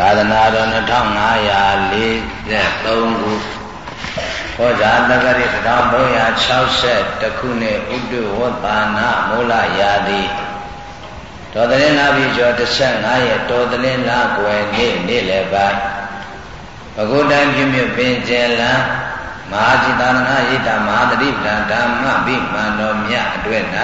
သာသနာတော်2543ခုဘောဇာတက္ကရီ1360ခုနှစ်ဥတုဝတ္တာနာမူလရာတိတော်တလင်းလာပြီကျော်15ရက်တော်တလင်းလာကွယ်နေ့နေ့လည်းပါဘဂုတံပြည့်မြတ်ပင်ကျယ်လံမဟာจิตာနာဣတမဟာတတိပံဓမ္မပိမန္တောမြတ်အတွက်၌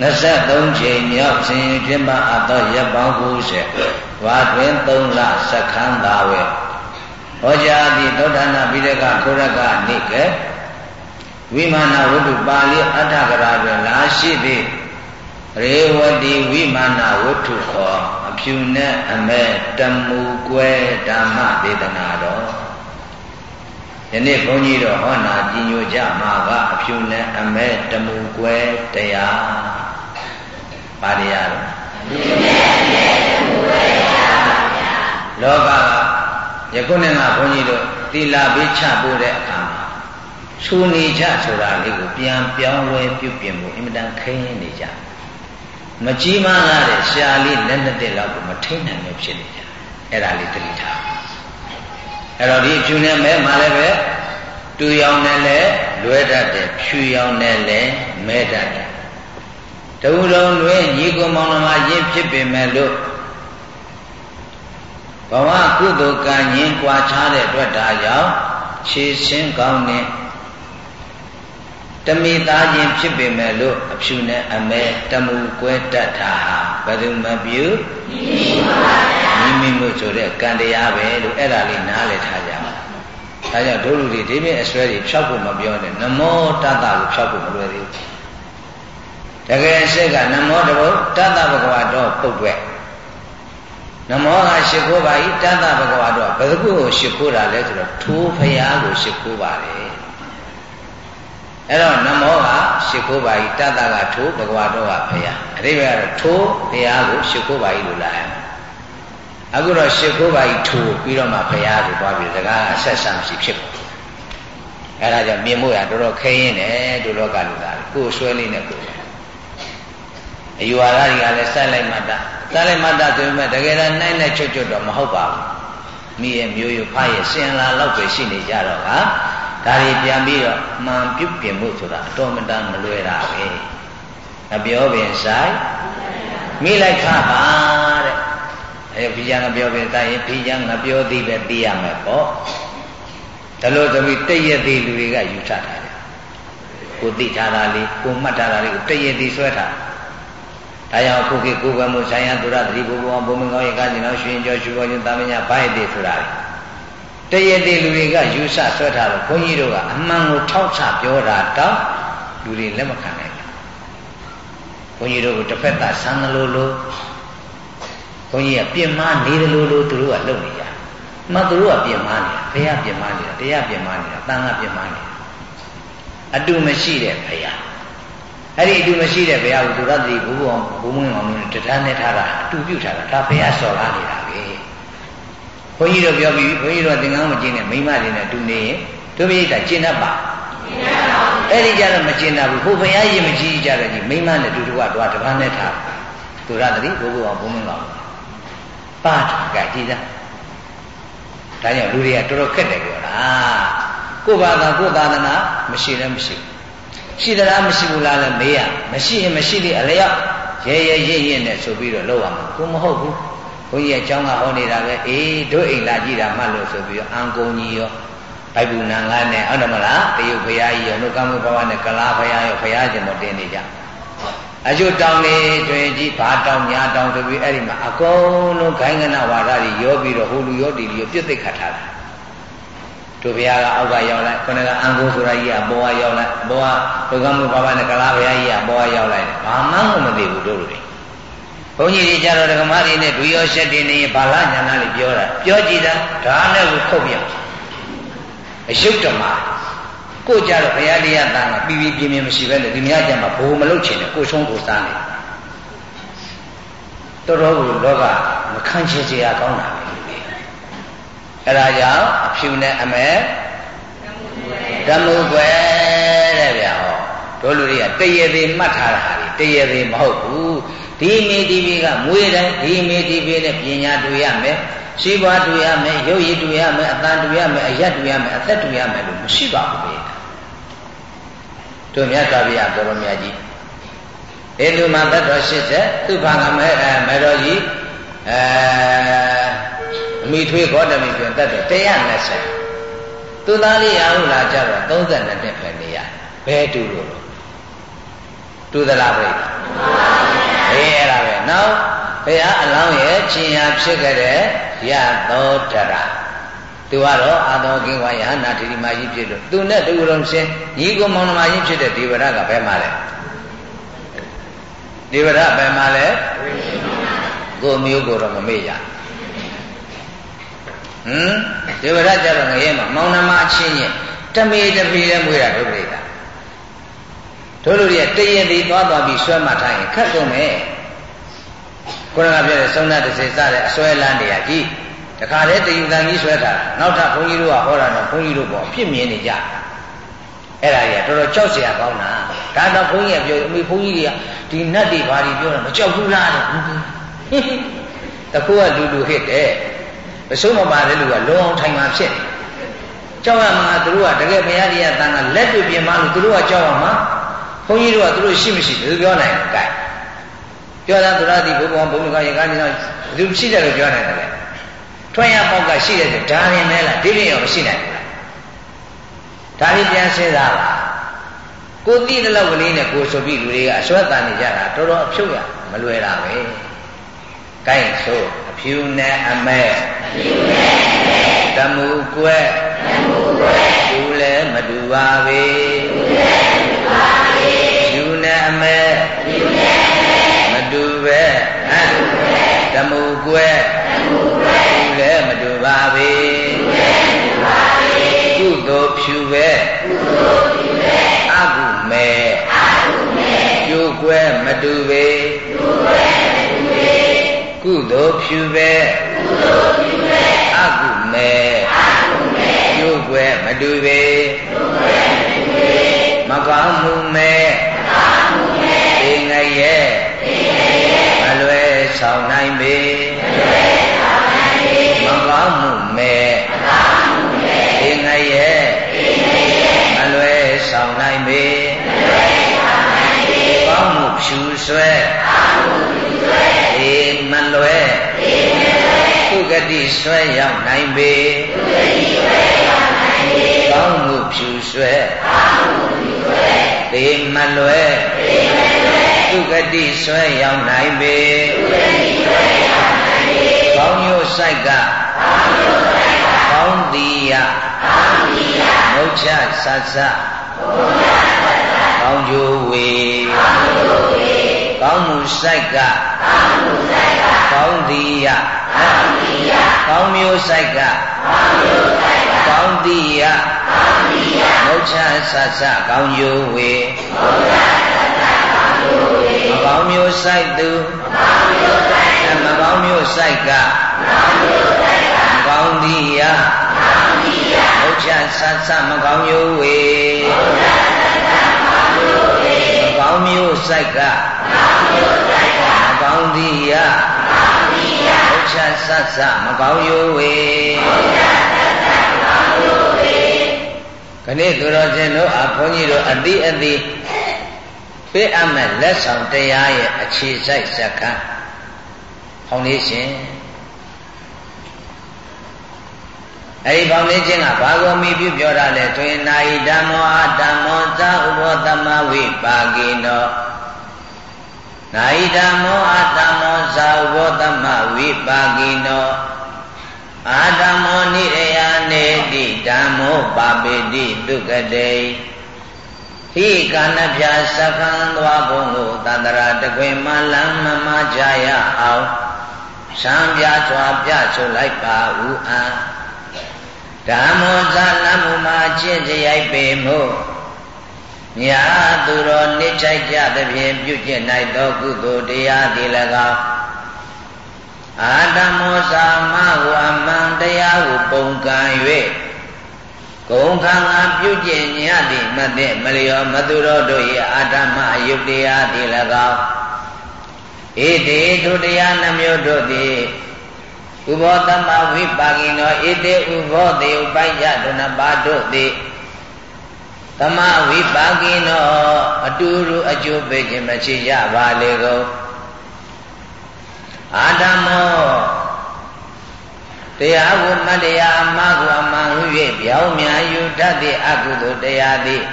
23ချိန်မြောက်စဉ်ပြမအပ်သောရပ်ပေါင်း90 ဝါတွင်3လစက္ခန်းသာဝဲဟောကြားသည့်သောဒနာပိရကခိုရကနိကေဝိမာနဝတ္ထုပါဠိအဋ္ဌကရာတွင်လာရှိသည့်ရေဝတိဝိမာနဝတ္ထုခေါ်အဖြူနဲ့အမဲတမူကွဲဓမ္မဒေသနာတော်ယနေ့ဘုန်းကြီးတော်ဟောနာကြည်ညိုကြမှာကအဖြူနဲ့အမဲတမူကွဲတရားပါတရားတော်လောက ကယခုနေ့ကဘုန်းကြီးတို့သီလာပေးချပို့တဲ့အခါမှာခြူနေချဆိုတာလေးကိုပြန်ပြောင်းလဲပြုပြင်ဖို့အင်မတန်ခင်းနေကြမကြီးမားလာတဲ့ရှားလေးလက်နဲ့တဲ့လောက်ကိုမထိနိုင်လို့ဖြစ်နေကြအဲ့ဒါလေးသတိထားအဲ့တော့ဒီဖြူနေမဲမှလည်းပဲတူရောင်နဲ့လည်းလွဲတတ်တယ်ဖြူရောင်နဲ့လည်းမဲတတ်တယ်တဝူလုံးတွင်ညီကိုမောင်နှမရင်းဖြစ်ပေမဲ့လို့ ဘဝကုသိုလ်ကံညင်းကွာခြားတဲ့အတွက်ဒါကြောင့်ခြေစင်းကောင်းတဲ့တမိသားချင်းဖြစ်ပေမဲ့လို့အဖြူနဲ့အမဲတမူကွဲတတ်တာဟာဘယ်သူမပြုမိမိမှုဆိုတဲ့ကံတရားပဲလို့အဲ့ဒါလေးနားလည်ထားကြပါဒါကြောင့်ဒုလူတွေဒီမြင့်အစွဲတွေဖြောက်ဖို့မပြောနဲ့နမောတတ္တကိုဖြောက်ဖို့မလွယ်သေးဘူးတကယ်စိတ်ကနမောတဘုတတ္တဘဂဝါတော့ပုတ်ွက် နမောကရှိခိုးပါဤတတ္တဘဂဝါတော့ဘယ်သူကိုရှိခိုးတာလဲဆိုတော့ထိုးဖရာကိုရှိခိုးပါတယ်အဲ့တော့နမောကရှိခိုးပါဤတတ္တကထိုးဘဂဝါတော့ကဖရာအတိပ္ပယ်ကတော့ထိုးဖရာကိုရှိခိုးပါဤလို့လာရအခုတော့ရှိခိုးပါဤထိုးပြီးတော့မှဖရာကိုသွားပြီးစကားကဆက်ဆံရှိဖြစ်ကုန်အဲ့ဒါကြောင့်မြင်မှုရတော်တော်ခဲရင်တယ်ဒုလောကလူသားကိုယ်ဆွဲလေးနဲ့ကိုယ် အယူဝါဒတွေကလည်းဆက်လိုက်မှတ်တာဆက်လိုက်မှတ်တာဆိုပေမဲ့တကယ်တော့နိုင်နဲ့ချွတ်ချွတ်တော့မဟုတ်ပါဘူးမိရဲ့မျိုးရဖရဲ့စင်လာလောက်ပဲရှိနေကြတော့ကဒါတွေပြန်ပြီးတော့မှန်ပြုတ်ပြင်မှုဆိုတာအတော်မတန်မလွယ်တာပဲအပြောပင်ဆိုင်မိလိုက်ခပါတဲ့အဲဘီယာငပြောပင်ဆိုင်ရင်ဘီယာငပြောသည်ပဲသိရမယ်ပေါ့ဒါလို့သမီးတည့်ရသေးလူတွေကယူထထားတယ်ကိုသိထားတာလေးကိုမှတ်ထားတာလေးကိုတည့်ရသေးဆွဲထား ဒါကြောင့်အခုခေတ်ကိုယ်ကမှုဆိုင်ရာသူရသတိဘုဘဝဘုံမကောင်းရဲ့ကာကျင်တော်ရှင်ကျော်ရှုဘောခြင်းတာမညာဘိုက်တည်ဆိုတာတရည်တည်လူတွေကယူဆဆွဲထားတော့ဘုန်းကြီးတို့ကအမှန်ကိုထောက်ချပြောတာတော့လူတွေလက်မခံနိုင်ဘူးဘုန်းကြီးတို့ကတစ်ဖက်သားဆန်းလို့လို့ဘုန်းကြီးကပြင်မနေတယ်လို့လို့သူတို့ကလုပ်နေကြမှသူတို့ကပြင်မနေတာဘုရားပြင်မနေတာတရားပြင်မနေတာတန်ခါပြင်မနေတာအတူမရှိတဲ့ဘုရား အဲ့ဒီအတူမရှိတဲ့ဘုရားကိုသူရတိဘုဘုံဘုံမွင်းအောင်လို့တဏှနဲ့ထားတာအတူပြုထားတာဒါဘုရားစော်ကားနေတာပဲဘုန်းကြီးတို့ပြောပြီးဘုန်းကြီးတို့သင်္ကန်းမကျင်းနဲ့မိမတွေနဲ့တူနေရင်တို့ပြိတ္တာကျင့်တတ်ပါအဲ့ဒီကြတော့မကျင့်တတ်ဘူးဘုဘုရားရင်မကြည့်ကြတဲ့ကြီးမိမနဲ့တူတူကတော့တပန်းနဲ့ထားသူရတိဘုဘုံအောင်ဘုံမွင်းအောင်ပါကကြည်သားဒါကြောင့်လူတွေကတော်တော်ခက်တယ်ပြောတာကိုယ်ဘာသာကိုယ်သာသနာမရှိလည်းမရှိဘူး ရှိသလားမရှိဘူးလားလဲမေးရမရှိရင်မရှိသေးအလျောက်ရဲရဲရင့်ရင့်နဲ့ဆိုပြီးတော့လောက်ရမှာကိုမဟုတ်ဘူးဘုန်းကြီးရဲ့အကြောင်းကဟောနေတာပဲအေးတို့အိမ်လာကြည့်တာမှလို့ဆိုပြီးတော့အန်ကုံကြီးရောဘိုက်ဘူးနံငါနဲ့ဟုတ်တယ်မလားတရုတ်ဘုရားကြီးရောနှုတ်ကမှုဘဝနဲ့ကလားဘုရားရောဘုရားရှင်တော်တင်နေကြအကျိုးတောင်းနေတွင်ကြီးဘာတောင်းညာတောင်းဆိုပြီးအဲ့ဒီမှာအကုန်လုံးခိုင်းကနဝါဒတွေရောပြီးတော့ဟိုလူရောဒီလူရောပြစ်သိခတ်ထားတာ တို့ဘုရားကအောက်ကရောက်လိုက်ခொနကအံကိုဆိုတာကြီးကဘောကရောက်လိုက်ဘောကဒုက္ခမှုဘာဝနဲ့ကလားဘုရားကြီးကဘောကရောက်လိုက်ဘာမှမသိဘူးတို့လူတွေဘုန်းကြီးတွေကြတော့ဓမ္မတွေနဲ့ဒွေရောရှက်တင်နေဘာလာညာနာလေးပြောတာပြောကြည့်တာဒါနဲ့ကိုခုတ်ပြအယုတ်တမကိုကြတော့ဘုရားတရားတန်ကပြီးပြီးပြင်းပြင်းမရှိပဲလေဒီများကြမှာဘိုးမလုတ်ချင်တယ်ကိုဆုံးကိုစားနေတော်တော်ကိုလောကမခံချင်စရာကောင်းတာ အဲ့ဒါကြောင့်အဖြူနဲ့အမဲဓမ္မုကွယ်တဲ့ဗျာဟောတို့လူတွေကတရေသေးမှတ်ထားတာဟာတရေသေးမဟုတ်ဘူးဒီမေဒီဘီကမွေးတိုင်းဒီမေဒီဘီနဲ့ပညာတွေ့ရမယ်ရှိပွားတွေ့ရမယ်ရုပ်ရည်တွေ့ရမယ်အတန်တွေ့ရမယ်အယတ်တွေ့ရမယ်အသက်တွေ့ရမယ်လို့မရှိပါဘူးဗျာတို့မြတ်စွာဘုရားကိုရမကြီးအဲလူမှာတတ်တော်80သူဘာကမဲအဲမဲတော်ကြီး အဲအမိထွေးဂေါတမီပြန်တတ်တော်120သူသားလေးရဟုလာကြတော့32နှစ်ပဲနေရဘယ်တူလို့တူသလားပြိတ္တာအေးအဲ့ဒါပဲနောက်ဘုရားအလောင်းရဲ့ရှင်ရဖြစ်ခဲ့တဲ့ရသောတရသူကတော့အာသောကင်းဝါယဟနာတိတိမာကြီးဖြစ်လို့သူနဲ့တူလုံးရှင်ညီကိုမောင်နှမကြီးဖြစ်တဲ့ဒေဝရကဘယ်မှာလဲဒေဝရဘယ်မှာလဲ ကိုမျိုးကိုတော့မမေ့ရဟမ်ဒေဝရကြတော့ငရဲမှာမောင်နှမအချင်းချင်းတမေတပီလဲမွေးတာဒုပရိသတို့လူတွေကတရင်ဒီသွားသွားပြီးဆွဲမှတ်ထားရင်ခက်ကုန်မယ်ခုနကပြောတဲ့သုံးနာတစ်စေစတဲ့အစွဲလန်းတရားကြီးတခါလေတယူတန်ကြီးဆွဲထားတာနောက်ထပ်ဘုန်းကြီးတို့ကဟောတာတော့ဘုန်းကြီးတို့ပေါ့ဖြစ်မြင်နေကြအဲ့ဒါကြီးကတော်တော်ကြောက်เสียကောင်းတာဒါတော့ဘုန်းကြီးကပြောအမေဘုန်းကြီးတွေကဒီနတ်တွေဘာတွေပြောတာမကြောက်ဘူးလားတဲ့ တခုကလူလူဟစ်တဲ့မဆုံးမပါတဲ့လူကလုံအောင်ထိုင်မှဖြစ်ကြောက်ရမှာသူတို့ကတကယ်ဘုရားတရားတန်ကလက်တွေ့ပြင်မလို့သူတို့ကကြောက်ရမှာဘုန်းကြီးတို့ကသူတို့ရှိမရှိဘယ်လိုပြောနိုင်လဲ gain ပြောတာသူရတိဘုရားဘုံကရေကားနေတော့လူရှိတယ်လို့ပြောနိုင်တယ်လေထွက်ရပေါက်ကရှိတယ်ဆိုဒါရင်မဲလားဒီလိုရောမရှိနိုင်ဘူးဒါလေးပြန်စဉ်းစားပါကိုတိတဲ့လောက်ကလေးနဲ့ကိုဆိုပြီးလူတွေကအစွဲတန်နေကြတာတော်တော်အဖြုတ်ရမလွယ်တာပဲ။ ကိုင်းဆိုအဖြူနဲ့အမဲအဖြူနဲ့အမဲတမှုကွဲတမှုကွဲသူလည်းမတူပါပဲသူလည်းမတူပါပဲဖြူနဲ့အမဲဖြူနဲ့အမဲမတူပဲဟမ်တမှုကွဲတမှုကွဲသူလည်းမတူပါပဲသူလည်းမတူပါပဲကုသိုလ်ဖြူပဲကုသိုလ်ဖြူပဲအကုမဲအကုမဲကျိုးကွဲမတူပေကျိုးကွဲမတူပေ ကုသိုလ်ဖြူပဲကုသိုလ်ဖြူပဲအကုမဲအကုမဲကျိုးကွဲမတူပေကျိုးကွဲမတူပေမကောင်းမှုမဲမကောင်းမှုမဲသိငရဲ့သိငရဲ့မလွယ်ဆောင်နိုင်ပေမလွယ်ဆောင်နိုင်ပေမကောင်းမှုမဲမကောင်းမှုမဲသိငရဲ့သိငရဲ့မလွယ်ဆောင်နိုင်ပေ သုဂတိဆွဲရောက်နိုင်ပေကောင်းမှုဖြူဆွဲေမလွယ်သုဂတိဆွဲရောက်နိုင်ပေကောင်းညို့ဆိုင်ကကောင်းသည်ယမုတ်ချဆတ်ဆကောင်းကျိုးဝေကောင်း မှုဆိုင်ကကောင်းသည်ယကောင်းမျိုးဆိုင်ကကောင်းသည်ယမုတ်ချဆဆကောင်းယိုဝေမကောင်းမျိုးဆိုင်သူမကောင်းမျိုးဆိုင်ကမကောင်းသည်ယမုတ်ချဆဆမကောင်းယိုဝေမ ကောင်းမျိုးဆိုင်ကကောင်းသည်ယဘုချဆတ်ဆမကောင်းရိုးဝေခဏသူတော်ရှင်တို့အဘုန်းကြီးတို့အတိအတိပေးအပ်မဲ့လက်ဆောင်တရားရဲ့အခြေစိုက်ဇက္ကံဖောင်ဒေးရှင်း အဲဒီဖောင်ဒေးရှင်းကဘာကိုမိပြုပြောတာလဲတွင်နာဟိဓမ္မောအတ္တမောသာဥဘောသမဝိပါကိနောနာဣဓမ္မောအတ္တမောသာဥဘောသမဝိပါကိနောအာဓမ္မောနိရယနေတိဓမ္မောပါပေတိဒုက္ကတေဟိကာနပြသကံသွားဘုံကိုတန္တရာတကွင်မလမ်းမမကြရအောင်ရှမ်းပြစွာပြဆိုလိုက်ပါဥအာ ဓမ္မောဇာလမ်းမမှာကျင့်ကြရိုက်ပေမို့ညာသူတော်နှိမ့်ချိုက်ကြသဖြင့်ပြုကျင့်နိုင်သောကုသိုလ်တရားသည်၎င်းအာတမောသာမဝအမှန်တရားကိုပုံကံ၍ဂုံခံငါပြုကျင့်ညသည်မသိမလျောမသူတော်တို့၏အာတမအယုတ်တရားသည်၎င်းဧတေသူတရားနှမျိုးတို့သည် ဥဘောတမဝိပါကိနောဧတေဥဘောတေဥပိုက်ကြဒုနပါတို့သည်သမဝိပါကိနောအတူတူအကျိုးပေးခြင်းမရှိကြပါလေကုန်အာဓမ္မောတရားကိုမတရားအမှားကိုအမှန်ဟု၍ပြောင်းမြန်ယူတတ်သည့်အကုသိုလ်တရားသည်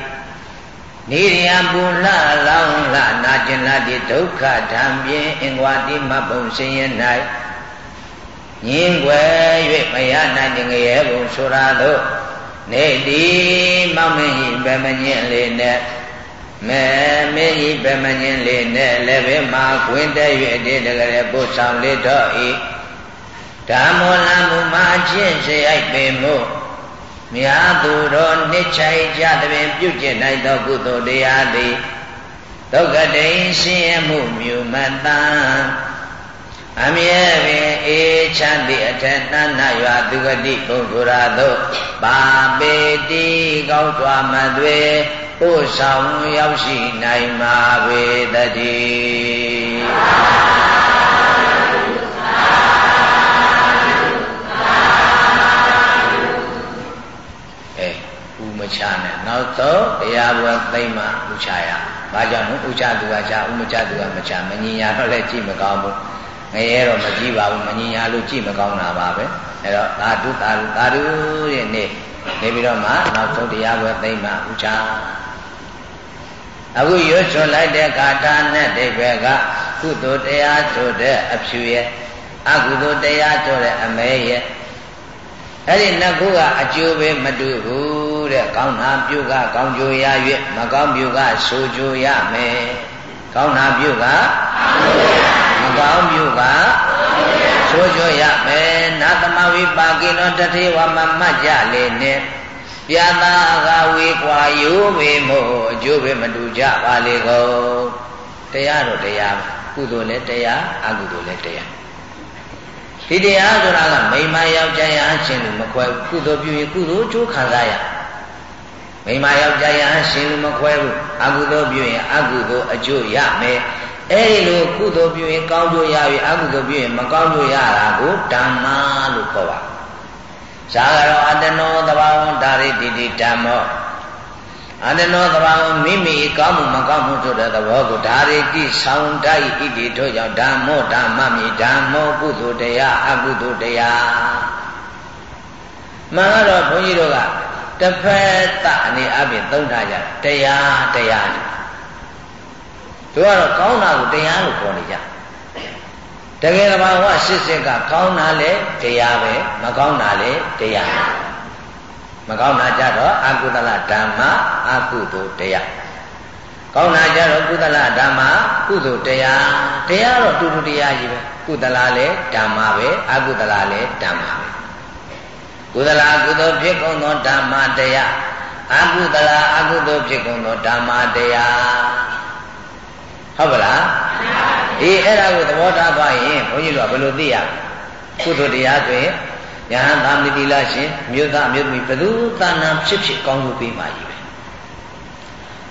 နေရန်ပူလလောင်းလနာကျင်လာသည့်ဒုက္ခဓမ္မင်းအင်္ဂဝတိမဘုံရှင်ရ၌ ညင်းွယ်၍မရနိုင်ငရဲဘုံဆိုရာသို့နေတိမောင်မင်းဤဗမညင်းလေးနဲ့မဲမင်းဤဗမညင်းလေးနဲ့လည်းပဲမှာခွင်တဲ့၍အတေတကလေးပို့ဆောင်လေတော့ဤဓမ္မောလမှုမှာချင်းစေအိုက်ပင်မှုမြာသူတော်နှစ်ချိုင်ကြသဖြင့်ပြုကျင့်နိုင်သောကုသိုလ်တရားသည်ဒုက္ခတိရှင်ရမှုမြူမတံ အမြဲပင်အေးချမ်းသည့်အထက်နှမ်းနာရွာသူဂတိဘုံသူရာသို့ပါပေတိကောင်းစွာမသွေပို့ဆောင်ရောက်ရှိနိုင်ပါပေတည်းမချနဲ့နောက်တော့တရားပွဲသိမ့်မှဥချရ။ဘာကြောင့်လဲဥချသူကချဥမချသူကမချမငြင်ညာတော့လည်းကြည့်မကောင်းဘူး ငရဲတော့မကြည့်ပါဘူးမငြင်ညာလို့ကြည့်မကောင်းတာပါပဲအဲတော့သာဓုသာဓုသာဓုရဲ့နေ့နေပြီးတော့မှနောက်ဆုံးတရားပွဲသိမ့်မှဥချအခုရွတ်ချွန်လိုက်တဲ့ကာထာနဲ့ဒိဗေကကုသိုလ်တရားဆိုတဲ့အဖြူရဲ့အကုသိုလ်တရားဆိုတဲ့အမဲရဲ့အဲ့ဒီနှစ်ခုကအကျိုးပဲမတူဘူးတဲ့ကောင်းတာပြုကကောင်းကျိုးရ၍မကောင်းပြုကဆိုကျိုးရမယ်ကောင်းတာပြုကမကော င်းပြုကဆိုကျိုးရမယ်နာသမဝိပါကိနောတထေဝမမတ်ကြလေနဲ့ပြတာကဝေကွာယိုးပေမို့အကျိုးပဲမတူကြပါလေကုန်တရားတော့တရားကုသိုလ်လည်းတရားအကုသိုလ်လည်းတရားဒီတရားဆိုတာကမိမယောက်ျားရအချင်းလူမခွဲဘူးကုသိုလ်ပြုရင်ကုသိုလ်ကျိုးခံစားရမိမယောက်ျားရအချင်းလူမခွဲဘူးအကုသိုလ်ပြုရင်အကုသိုလ်အကျိုးရမယ် အဲဒီလိုကုသိုလ်ပြုရင်ကောင်းကျိုးရပြီအကုသိုလ်ပြုရင်မကောင်းကျိုးရတာကိုဓမ္မလို့ခေါ်ပါဇာကရောအတ္တနောသဘာဝဒါရိတိတိဓမ္မောအတနောသဘာဝမိမိကောင်းမှုမကောင်းမှုဆိုတဲ့သဘောကိုဒါရိတိဆောင်တိုက်ဣတိတို့ကြောင့်ဓမ္မောဓမ္မမိဓမ္မောကုသိုလ်တရားအကုသိုလ်တရားမှန်တော့ဘုန်းကြီးတို့ကတစ်ဖက်သအနေအပြင်သုံးထားကြတရားတရား တို့ကတော့ကောင်းတာကိုတရားလို့ခေါ်နေကြတကယ်တဘာဝရှစ်စစ်ကကောင်းတာလေတရားပဲမကောင်းတာလေတရားမကောင်းတာကြတော့အကုသလဓမ္မအကုသိုလ်တရားကောင်းတာကြတော့ကုသလဓမ္မကုသိုလ်တရားတရားတော့တူတူတရားကြီးပဲကုသလလည်းဓမ္မပဲအကုသလလည်းဓမ္မပဲကုသလကုသိုလ်ဖြစ်ကုန်သောဓမ္မတရားအကုသလအကုသိုလ်ဖြစ်ကုန်သောဓမ္မတရား ဟုတ်ပါလားအေးအဲ့ဒါကိုသဘောထားသွားရင်ဘုန်းကြီးတို့ကဘယ်လိုသိရကုသိုလ်တရားဆိုရင်ယဟန်သာမတိလားရှင်မြို့သားမြို့သမီးဘသူသာနာဖြစ်ဖြစ်ကောင်းလို့ပေးပါကြီးပဲ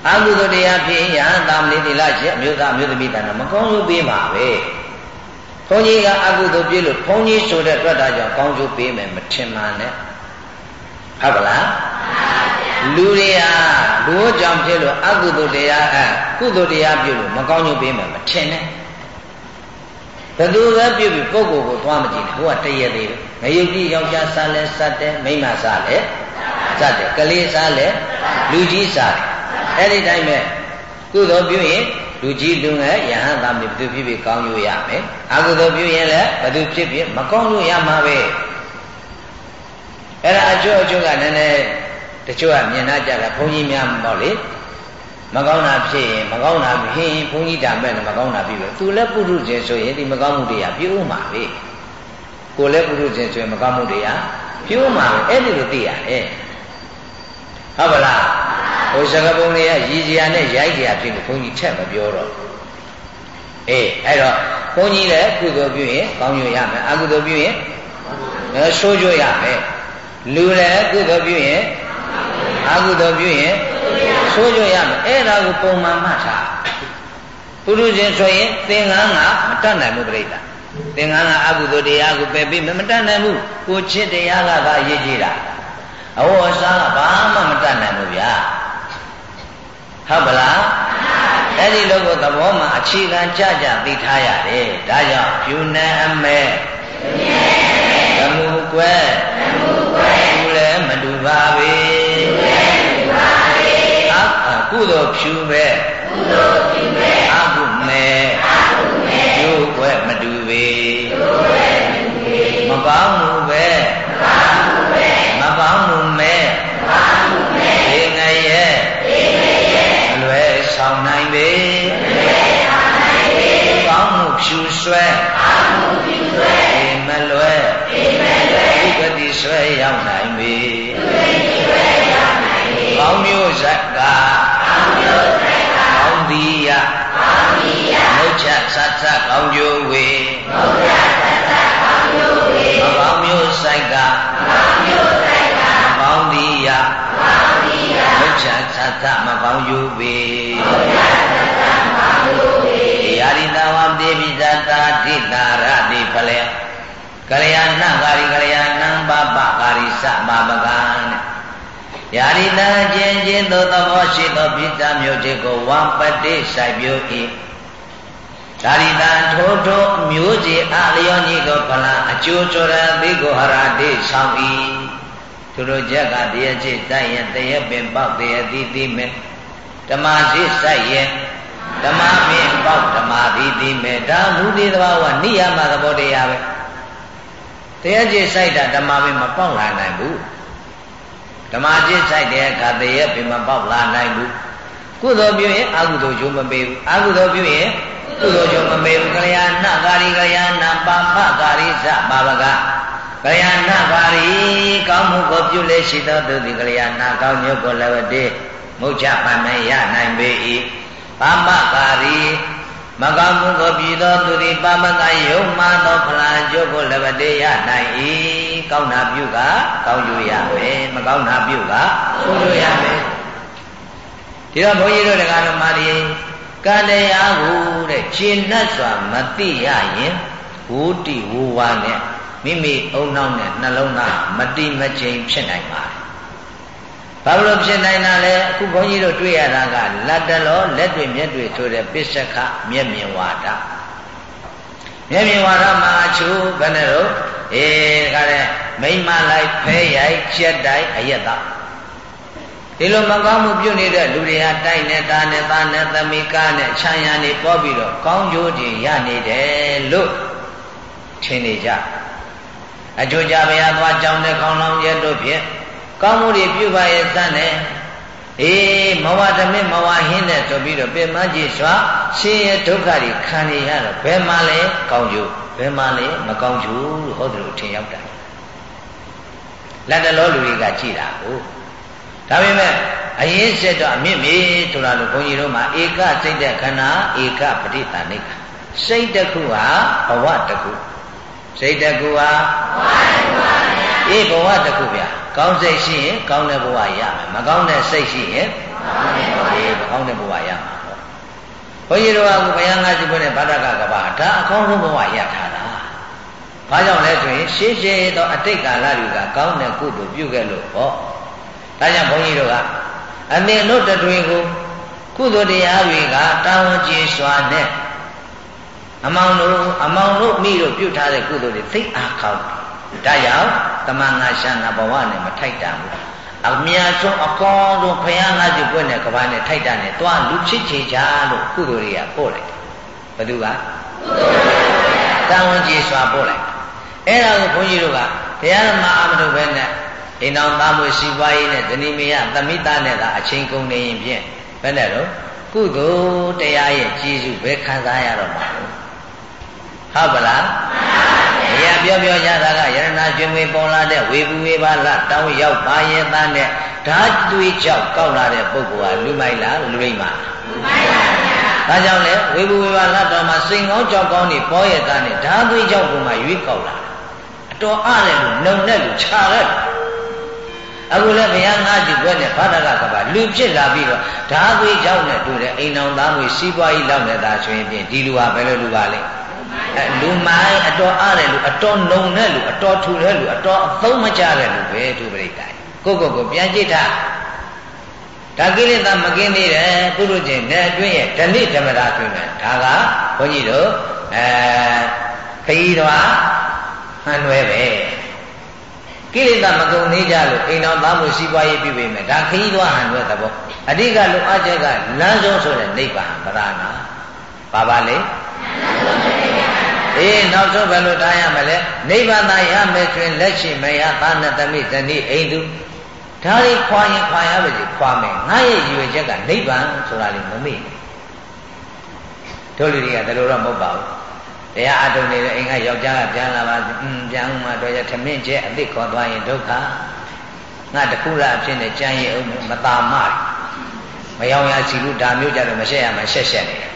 အကုသိုလ်တရားဖြစ်ယဟန်သာမတိလားရှင်မြို့သားမြို့သမီးသာနာမကောင်းလို့ပေးပါပဲဘုန်းကြီးကအကုသိုလ်ပြည့်လို့ဘုန်းကြီးဆိုတဲ့အတွက်ဒါကြောင့်ကောင်းကျိုးပေးမယ်မထင်ပါနဲ့ ဟုတ်ပါလားလူတွေကလူကြောင့်ဖြစ်လို့အကုသိုလ်တရားအကုသိုလ်တရားပြုလို့မကောင်းကျိုးပေးမယ်မထင်နဲ့ဘသူပဲပြုပြီးပုဂ္ဂိုလ်ကိုသွားမကြည့်နဲ့ဟိုကတည့်ရသေးတယ်ငရုတ်ကြီးယောက်ျားစားလဲစတ်တယ်မိန်းမစားလဲစတ်တယ်ကလေးစားလဲလူကြီးစားတယ်အဲ့ဒီတိုင်းပဲကုသိုလ်ပြုရင်လူကြီးလူငယ်ယဟန်သားမျိုးဘသူဖြစ်ဖြစ်ကောင်းလို့ရမယ်အကုသိုလ်ပြုရင်လည်းဘသူဖြစ်ဖြစ်မကောင်းလို့ရမှာပဲ အဲ့ဒါအကျိုးအကျိုးကနည်းနည်းတချို့ကမြင်နာကြတာဘုန်းကြီးများပေါ့လေမကောင်းတာဖြစ်ရင်မကောင်းတာဖြစ်ရင်ဘုန်းကြီးတာမဲ့မကောင်းတာပြီပဲသူလည်းပုရုဇဉ်ဆိုရင်ဒီမကောင်းမှုတွေကပြုံးမှာပဲကိုလည်းပုရုဇဉ်ဆိုရင်မကောင်းမှုတွေကပြုံးမှာပဲအဲ့ဒီလိုသိရတယ်ဟုတ်ပါလားဟိုစကားပုံတွေကရည်စရာနဲ့ရိုက်စရာဖြစ်လို့ဘုန်းကြီးထက်မပြောတော့အေးအဲ့တော့ဘုန်းကြီးလည်းကုသိုလ်ပြုရင်ကောင်းရရမယ်အကုသိုလ်ပြုရင်ဆိုးကြရမယ် လူလည်းကုသိုလ်ပြုရင်အကုသိုလ်ပြုရင်ဆိုးကြရမယ်အဲ့ဒါကိုပုံမှန်မှတ်ထားပုပုရုဇဉ်ဆိုရင်သင်္ကန်းကမတတ်နိုင်ဘူးပြိတ္တာသင်္ကန်းကအကုသိုလ်တရားကိုပယ်ပြီးမတတ်နိုင်ဘူးကိုချစ်တရားကသာရည်ကြည်တာအဝေါ်စားကဘာမှမတတ်နိုင်ဘူးဗျာဟုတ်ပလားအဲ့ဒီလိုကိုသဘောမှာအခြေခံကြကြသိထားရတယ်ဒါကြောင့်ဖြူနေအမဲသ မှုကွယ်သူလည်းမတူပါပေကုသိုလ်ဖြူပဲကုသိုလ်ဖြူပဲ ဆွဲရောက်နိုင်ပေဥပတိဆွဲရောက်နိုင်ပေကောင်းမျိုးဇက်ကကောင်းသည်ယကောင်းသည်ယမုတ်ချသတ်သကောင်းကျိုးဝေမုတ်ချသတ်သကောင်းကျိုးဝေမကောင်းမျိုးဆိုင်ကမကောင်းမျိုးဆိုင်ကမကောင်းသည်ယကောင်းသည်ယမုတ်ချသတ်သမကောင်းကျိုးဝေမုတ်ချသတ်သမကောင်းကျိုးဝေယာရိတဝံတေပိဇတာဒိတာရတိဖလေကလျာဏကာရိကလျာဏံ ပပကာရိသမပကံတဲ့ယာရိတံချင်းချင်းသောသဘောရှိသောပိဿမျိုးတိကိုဝံပတိစိုက်ပြု၏ဒါရိတံထိုးထိုးမျိုးစီအလျောညီသောဖလားအကျိုးကျော်ရသိကိုဟရတိဆောင်၏သူတို့ချက်ကတရားချစ်တိုက်ရင်တရပင်ပေါက်တရတိတိမေဓမ္မစိစိုက်ရင်ဓမ္မပင်ပေါက်ဓမ္မတိတိမေဒါမူတိသဘာဝနိယမသဘောတရားပဲ တရားချစ်စိုက်တာဓမ္မပင်မပေါက်လာနိုင်ဘူးဓမ္မจิตဆိုင်တဲ့အခါတည်းရဲ့ပင်မပေါက်လာနိုင်ဘူးကုသိုလ်ပြုရင်အကုသိုလ်ကျိုးမပေးဘူးအကုသိုလ်ပြုရင်ကုသိုလ်ကျိုးမပေးဘူးကလျာဏကာရီကလျာဏပါပကာရီသပါပကကလျာဏကာရီကောင်းမှုကိုပြုလေရှိသောသူသည်ကလျာဏကောင်းညုတ်ကိုလည်းတည်းမုတ်ချပန်နိုင်ရနိုင်ပေ၏ပါပကာရီ မကောင်းမှုကိုပြည်သောသူသည်ပါမကယုံမှသောဖလားကျိုးကိုလည်းတည်းရနိုင်၏ကောင်းတာပြုကကောင်းကျိုးရမယ်မကောင်းတာပြုကဆိုးကျိုးရမယ်ဒီတော့ဘုန်းကြီးတို့တရားတော်မှာဒီကံတရားကိုတဲ့ရှင်းနှတ်စွာမသိရရင်ဝုတိဝဝနဲ့မိမိအုံနောက်နဲ့နှလုံးသားမတိမချိန်ဖြစ်နိုင်ပါတယ် ဘာလို့ဖြစ်နိုင်တာလဲအခုဘုန်းကြီးတို့တွေ့ရတာကလတ်တလောလက်တွေမျက်တွေဆိုတဲ့ပစ္စကမျက်မြင်ဝါဒမျက်မြင်ဝါဒမှာအချိုးဘယ်နဲ့တော့အေးဒါကြတဲ့မိမလိုက်ဖဲရိုက်ချက်တိုက်အယက်သားဒီလိုမကောင်းမှုပြုနေတဲ့လူတွေဟာတိုက်နေတာနဲ့သားနဲ့သမီးကားနဲ့ခြံရံနေပေါ်ပြီးတော့ကောင်းကျိုးတွေရနေတယ်လို့ထင်နေကြအကျိုးကြဘုရားသွားကြောင်းတဲ့ခေါင်းလောင်းရက်တို့ဖြင့် ကောင်းမှုတွေပြုပါရဲ့စတဲ့အေးမဝဓမင်းမဝဟင်းတဲ့ဆိုပြီးတော့ပြင်မကြီးစွာရှင်ရဲ့ဒုက္ခတွေခံနေရတော့ဘယ်မှာလဲကောင်းကျိုးဘယ်မှာလဲမကောင်းကျိုးလို့ဟောတယ်လို့ထင်ရောက်တာလက်တလောလူတွေကကြည်တာကိုဒါပေမဲ့အရင်စက်တော့အမြင့်မေးဆိုတာလို့ဘုန်းကြီးတို့မှာဧကစိတ်တဲ့ခန္ဓာဧကပဋိသန္ဓိကစိတ်တစ်ခုဟာဘဝတစ်ခုစိတ်တစ်ခုဟာဘဝတစ်ခုပါဗျာအေးဘဝတစ်ခုဗျာ ကောင်းစိတ်ရှိရင်ကောင်းတဲ့ဘဝရမယ်မကောင်းတဲ့စိတ်ရှိရင်မကောင်းတဲ့ဘဝရမှာပေါ့ဘုန်းကြီးတို့ကဘုရားငါးစီးပွင့်နဲ့ဗဒ္ဒကကဘာဒါအကောင်းဆုံးဘဝရထားတာဘာကြောင့်လဲဆိုရင်ရှေးရှေးသောအတိတ်ကာလတွေကကောင်းတဲ့ကုသိုလ်ပြုခဲ့လို့ပေါ့ဒါကြောင့်ဘုန်းကြီးတို့ကအမြင်တို့တွေကိုကုသိုလ်တရားတွေကတာဝန်ကျေစွာနဲ့အမောင်တို့အမောင်တို့မိတို့ပြုထားတဲ့ကုသိုလ်တွေသိအားကောင်း ဒါကြောင့်တမန်ငါရှာငါဘဝနဲ့မထိုက်တန်ဘူးအမြတ်ဆုံးအကောင်းဆုံးဘုရားငါးစီပွင့်တဲ့ကဘာနဲ့ထိုက်တန်နဲ့တွားလူချစ်ချေချာလို့ကုသိုလ်တွေကပို့လိုက်ဘယ်သူကကုသိုလ်တန်ဝန်ကြီးစွာပို့လိုက်အဲ့ဒါကိုဘုန်းကြီးတို့ကဘုရားဓမ္မအာမထုတ်ပဲနဲ့အိမ်တော်သားမွေရှိပွားရေးနဲ့ဇနီးမယသမိသားနဲ့သာအချင်းကုန်နေရင်ဖြင့်ဘယ်နဲ့တော့ကုသိုလ်တရားရဲ့ကြီးစုပဲခံစားရတော့မှာဟုတ်ပါလား မှန်ပါဗျာပြောပြောကြတာကယရဏကျွေးမွေပေါ်လာတဲ့ဝေဘူးဝေပါလတောင်းရောက်ပါရဲ့သားနဲ့ဓာတွေးကြောက်ကောက်လာတဲ့ပုဂ္ဂိုလ်ဟာလူမိုက်လားလူရိမ့်ပါလူမိုက်ပါဗျာဒါကြောင့်လေဝေဘူးဝေပါလတော်မှာစိန်ကောင်းကြောက်ကောင်းနေပေါ်ရဲ့သားနဲ့ဓာတွေးကြောက်ပုံမှာရွေးကောက်လာအတော်အားတယ်လို့နှုံနဲ့လို့ခြာရက်အခုလည်းဘုရားငါးကြည့်ွက်နဲ့ဘာဒကကပါလူဖြစ်လာပြီးတော့ဓာသွေးကြောင့်နဲ့တွေ့တဲ့အိမ်အောင်သားငွေစီးပွားရေးလောက်နေတာဆိုရင်ဖြင့်ဒီလူဟာဘယ်လိုလူပါလဲ အဲလူမိုင်းအတော်အားတဲ့လူအတော်နှုံတဲ့လူအတော်ထူတဲ့လူအတော်အသုံးမကျတဲ့လူပဲသူပြိတ္တိုင်ကိုကိုကိုပြန်ကြည့်တာဒါကိလေသာမကင်းသေးတယ်ပုရုဇဉ်နဲ့အတွင်းရဲ့ဓလိဓမ္မတာဆိုရင်ဒါကဘုန်းကြီးတို့အဲခရီးတော်ဟန်ွယ်ပဲကိလေသာမကုန်သေးကြလို့အိမ်တော်သားမှုစီးပွားရေးပြုပေးမယ်ဒါခရီးသွားဟန်ွယ်သဘောအဓိကလုံအပ်ချက်ကလမ်းဆုံးဆိုတဲ့နိဗ္ဗာန်ပရဏာပါပါလေ အေးနောက်ဆုံးဘယ်လိုတားရမလဲနိဗ္ဗာန်သာရမယ်ဆိုရင်လက်ရှိမရသာနတမိဇနိအိန္ဒုဒါတွေခွာရင်ခွာရပါစေခွာမယ်ငါရဲ့ရည်ရွယ်ချက်ကနိဗ္ဗာန်ဆိုတာလေးမမေ့တို့လူတွေကဒါလိုတော့မဟုတ်ပါဘူးတရားအထုတ်နေတဲ့အိမ်ကယောက်ျားကပြန်လာပါอืมပြန်မှတော့ရထမင်းကျဲအစ်စ်ခေါ်သွားရင်ဒုက္ခငါတခုလားအဖြစ်နဲ့ကြံရည်အောင်မตามမမယောင်ရစီလူဒါမျိုးကြတော့မရှက်ရမှရှက်ရှက်နေတယ်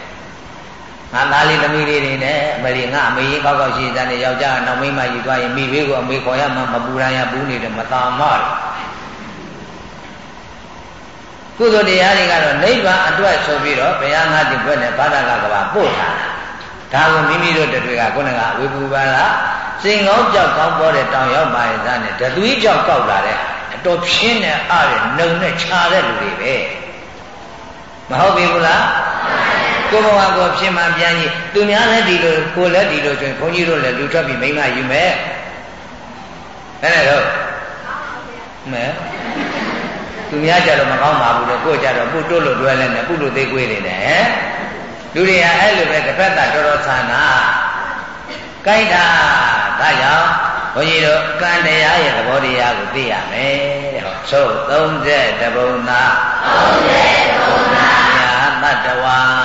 ငါသားလေးသမီးလေးတွေနဲ့အမလေးငါအမေကြီးကောက်ကောက်ရှိတဲ့နဲ့ယောက်ျားနောက်မိန်းမယူသွားရင်မိဘေးကိုအမေခေါ်ရမှမပူရန်ရပူနေတယ်မသာမတယ်ကုသိုလ်တရားတွေကတော့နိဗ္ဗာန်အတွက်ဆိုပြီးတော့ဘုရားငါတိဘွဲ့နဲ့ဘာသာကကဘာပို့တာဒါကိုမိမိတို့တတွေကခုနကဝေပူပါလားစင်ကောင်းကြောက်ကောင်းပေါ်တဲ့တောင်ရောက်ပါရဲ့သားနဲ့တသွေးကြောက်ကောက်လာတဲ့အတော်ဖြင်းတဲ့အားနဲ့နှုံနဲ့ခြားတဲ့လူတွေပဲမဟုတ်ပြီဘူးလား ကိုဘဝကိုဖြစ်မှပြန်ကြီးသူများလည်းဒီလိုကိုလည်းဒီလိုဆိုရင်ဘုန်းကြီးတို့လည်းလူထွက်ပြီးမိမယူမယ်အဲ့ဒါတော့မဲသူများကြတော့မကောင်းပါဘူးလေကိုကြတော့ပုတ်တွလို့တွဲလဲနဲ့ပုလို့သေးကွေးနေတယ်လူတွေကအဲ့လိုပဲတစ်ဖက်သားတော်တော်ဆန္ဒကြိုက်တာဒါကြောင့်ဘုန်းကြီးတို့ကံတရားရဲ့သဘောတရားကိုသိရမယ်တဲ့ဟောဆို30တပုံသာ30တပုံသာညာတတဝါညာတတဝါကံမိကံ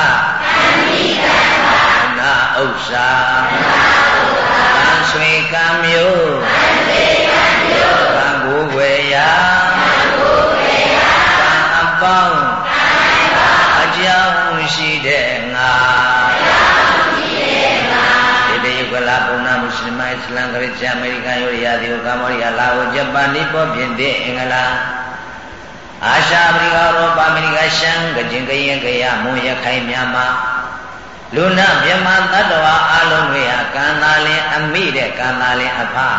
ဖကံမိကံဖနာဥစ္စာနာဥစ္စာကံဆွေကံမျိုးကံဆွေကံမျိုးကံကိုဝေယကံကိုဝေယကံအပေါင်းကံအပေါင်းအကြောင်းရှိတဲ့ငါလာပုံနာမွတ်စလင်မအစ္စလမ်ခရစ်ယာန်အမေရိကန်ယူရီးယားဒီယိုကမ္ဘောဒီးယားလာအိုဂျပန်နိပေါပြင်သစ်အင်္ဂလာ အာရှအာဖရိကဥရောပအမေရိကရှမ်းကကျင်ကရင်ကရမွန်ရခိုင်မြန်မာလူနာမြန်မာတတ္တဝါအလုံးတွေဟာကံသာလင်အမိတဲ့ကံသာလင်အဖဒါ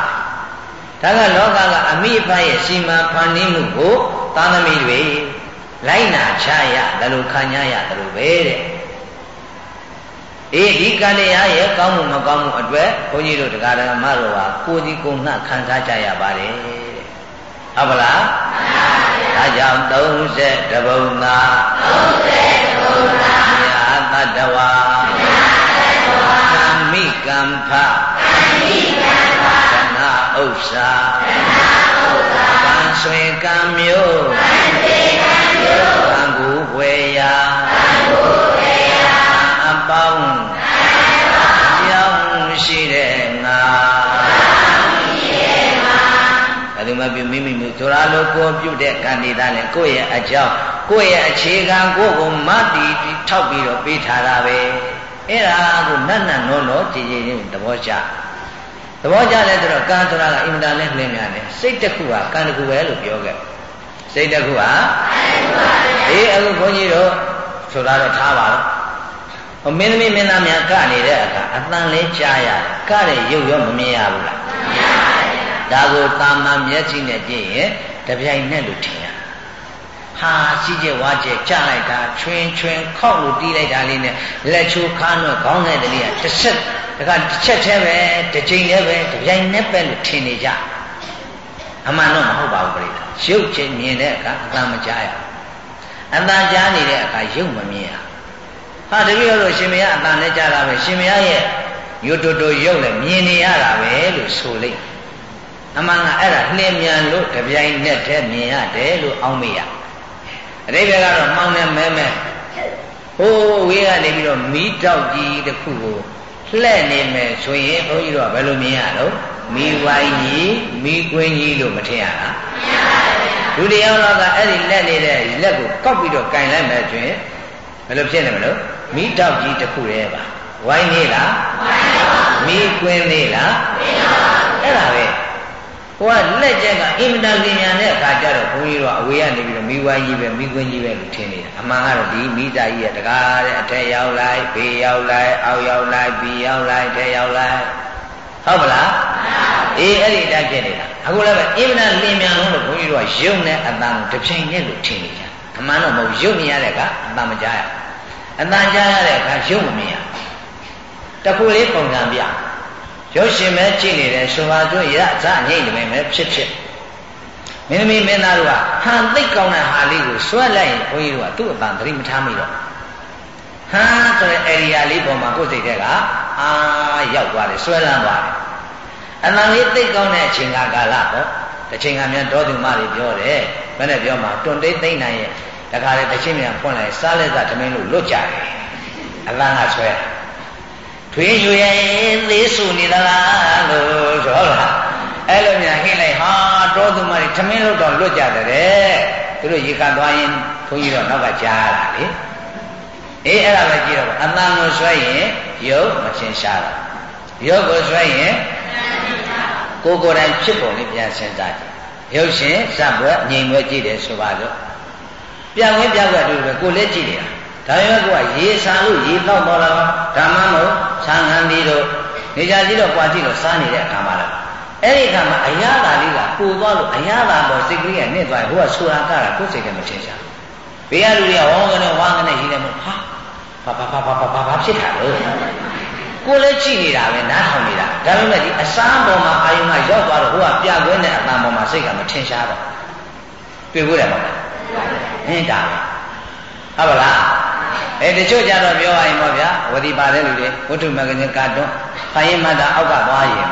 ကလောကကအမိအဖရဲ့စီမံဖန်တီးမှုကိုသာသမီတွေလိုက်နာချရဒါလိုခံရရတယ်လို့ပဲတဲ့အေးဒီကံတရားရဲ့ကောင်းမှုမကောင်းမှုအတွက်ဘုန်းကြီးတို့တရားဓမ္မတို့ဟာကိုယ်ဒီကိုယ်ငှခံစားကြရပါတယ်တဲ့ ဟုတ်ပါလားဒါကြောင့်30တဘုံသာ30တဘုံသာညာတတဝါညာတတဝါကံမိကံဖကံမိကံဖကနာဥစ္စာကနာဥစ္စာကံဆွေကံမျိုး မှပြုမိမိမှုဆိုတာလို့ကိုပြုတဲ့ကံဒီသားနဲ့ကိုယ့်ရဲ့အကြောင်းကိုယ့်ရဲ့အခြေခံကိုယ့်ကိုမတ်တီထောက်ပြီးတော့ပေးထားတာပဲအဲ့ဒါကိုနတ်နတ်နောနောကြည်ကြည်ချင်းသဘောကျသဘောကျလဲဆိုတော့ကံဆိုတာကအင်မတန်နဲ့နှင်းများတယ်စိတ်တစ်ခုဟာကံတစ်ခုပဲလို့ပြောခဲ့စိတ်တစ်ခုဟာအေးအခုဘုန်းကြီးတို့ဆိုတာတော့ထားပါတော့ဟိုမင်းသမီးမင်းသားများကနေတဲ့အခါအတန်လေးကြားရတယ်ကတဲ့ရုပ်ရောမမြင်ရဘူးလားမမြင်ပါဘူး ဒါကိုတာမန်မျက်စိနဲ့ကြည့်ရင်တပြိုင်နက်လို့ထင်ရဟာစီးကျဝါကျကြလိုက်တာချွင်းချွင်းခောက်လို့တီးလိုက်တာလေးနဲ့လက်ချိုးခါတော့ခေါင်းနဲ့တည်းကတစ်ဆက်တခါတစ်ချက်သေးပဲတစ်ချိန်တည်းပဲတပြိုင်နက်ပဲလို့ထင်နေကြအမှန်တော့မဟုတ်ပါဘူးပြိတ္တာရုပ်ချင်းမြင်တဲ့အခါအတန်မကြားရအတန်ကြားနေတဲ့အခါရုပ်မမြင်ရဟာတပည့်တော်ရှင်မရအတန်နဲ့ကြားတာပဲရှင်မရရဲ့ညွတ်တူတူရုပ်လည်းမြင်နေရတာပဲလို့ဆိုလိုက် အမှန်ကအဲ့ဒါနှင်းမြန်လို့တပြိုင်နက်တည်းမြင်ရတယ်လို့အောင်းမေးရအတိပ္ပယ်ကတော့မှောင်နေမဲမဲဟိုးဝေးကနေပြီးတော့မီးတောက်ကြီးတစ်ခုကိုလှဲ့နေမယ်ဆိုရင်ဘုန်းကြီးတို့ကဘယ်လိုမြင်ရတော့မီးဝိုင်းကြီးမီးကွင်းကြီးလို့မထင်ရလားမထင်ပါဘူးလူတရားတော်ကအဲ့ဒီလက်နေတဲ့လက်ကိုကောက်ပြီးတော့ကင်လိုက်မယ်ဆိုရင်ဘယ်လိုဖြစ်နေမလို့မီးတောက်ကြီးတစ်ခုတည်းပါဝိုင်းနေလားဝိုင်းပါဘူးမီးကွင်းနေလားမင်းပါဘူးအဲ့ဒါပဲ ဟိုကလက်ချက်ကအင်မတန်လင်မြန်တဲ့အခါကျတော့ဘုန်းကြီးတို့ကအဝေးကနေပြီးတော့မိဝိုင်းကြီးပဲမိကွင်းကြီးပဲလို့ထင်နေတာအမှန်ကတော့ဒီမိသားကြီးရဲ့တကားတဲ့အထက်ရောက်လိုက်ဘေးရောက်လိုက်အောက်ရောက်လိုက်ပြီးရောက်လိုက်ထဲရောက်လိုက်ဟုတ်မလားအေးအဲ့ဒီတက်ဖြစ်နေတာအခုလည်းပဲအင်မတန်လင်မြန်လို့ဘုန်းကြီးတို့ကယုံတဲ့အတန်ကိုတစ်ချိန်နဲ့လို့ထင်နေကြအမှန်တော့မဟုတ်ယုံမြင်ရတဲ့ကအတန်မကြားရအတန်ကြားရတဲ့အခါယုံမမြင်ရတခုလေးပုံစံပြ ရုပ်ရှင်ပဲကြည့်နေတယ်ဆိုပါစို့ရဇညိတ်တယ်ပဲဖြစ်ဖြစ်မင်းသမီးမင်းသားတို့ကဟန်သိကောင်းတဲ့ဟာလေးကိုစွဲလိုက်ရင်ဘုန်းကြီးတို့ကသူ့အပန်သတိမထားမိတော့ဟန်ဆိုတဲ့ area လေးပေါ်မှာကိုယ်စိတ်ထဲကအာရောက်သွားတယ်စွဲလန်းသွားတယ်အနံလေးသိကောင်းတဲ့အချိန်ကကာလပေါ့တစ်ချိန်ကမြန်တော်သူမတွေပြောတယ်ဘယ်နဲ့ပြောမှာတွန်တိတ်သိမ့်နိုင်ရဲ့တခါလေတစ်ချိန်မြန်ဖွင့်လိုက်စားလက်စားသမင်းလို့လွတ်ကြတယ်အလန်းကဆွဲ ထွေးယူရဲ့သေးဆူနေသလားလို့ဆိုလားအဲ့လိုများဟိလိုက်ဟာတော်သူမတွေသမင်းလို့တော့လွတ်ကြတယ်သူတို့ရေကသွားရင်ဘုန်းကြီးတော့နောက်ကကြားရတာလေအေးအဲ့ဒါပဲကြည့်တော့အတန်ကိုဆွဲရင်ရုပ်မချင်းရှားတာရုပ်ကိုဆွဲရင်ကိုကိုယ်တိုင်ဖြစ်ပုံလေးပြန်စဉ်းစားကြည့်ရုပ်ရှင်စပ်ပွဲငြိမ်ပွဲကြည့်တယ်ဆိုပါတော့ပြန်ဝင်ပြောက်ရတူပဲကိုလည်းကြည့်နေတာ ဒါရောကရေဆာလို့ရေတော့ပေါ်လာဓမ္မမို့ဆံငံပြီးတော့နေကြကြည့်တော့ကြွားကြည့်တော့စားနေတဲ့အခါမှာလားအဲ့ဒီအခါမှာအရာသာလေးကပူသွားလို့အရာသာပေါ်စိတ်ကလေးကနစ်သွားဟိုကဆူရာကတာကိုယ်စိတ်ကမထင်ရှားဘေးကလူတွေကဝေါကနေဝါကနေရှိတယ်မို့ဟာဘာဘာဘာဘာဘာဘာဖြစ်တာလို့ကိုလည်းကြည့်နေတာပဲနားထောင်နေတာဒါပေမဲ့ဒီအစားပေါ်မှာအာယုံကရောက်သွားတော့ဟိုကပြခွဲတဲ့အတန်ပေါ်မှာစိတ်ကမထင်ရှားတော့တွေ့ဘူးတယ်မဟုတ်လားဟင်းတာဟုတ်ပါလား အဲတချို့ကြတော့ပြောရရင်ပေါ့ဗျာဝတိပါတဲ့လူတွေဝတ္ထုမဂ္ဂဇင်းကာတွန်းဖိုင်မတ်တာအောက်ကသွားရင်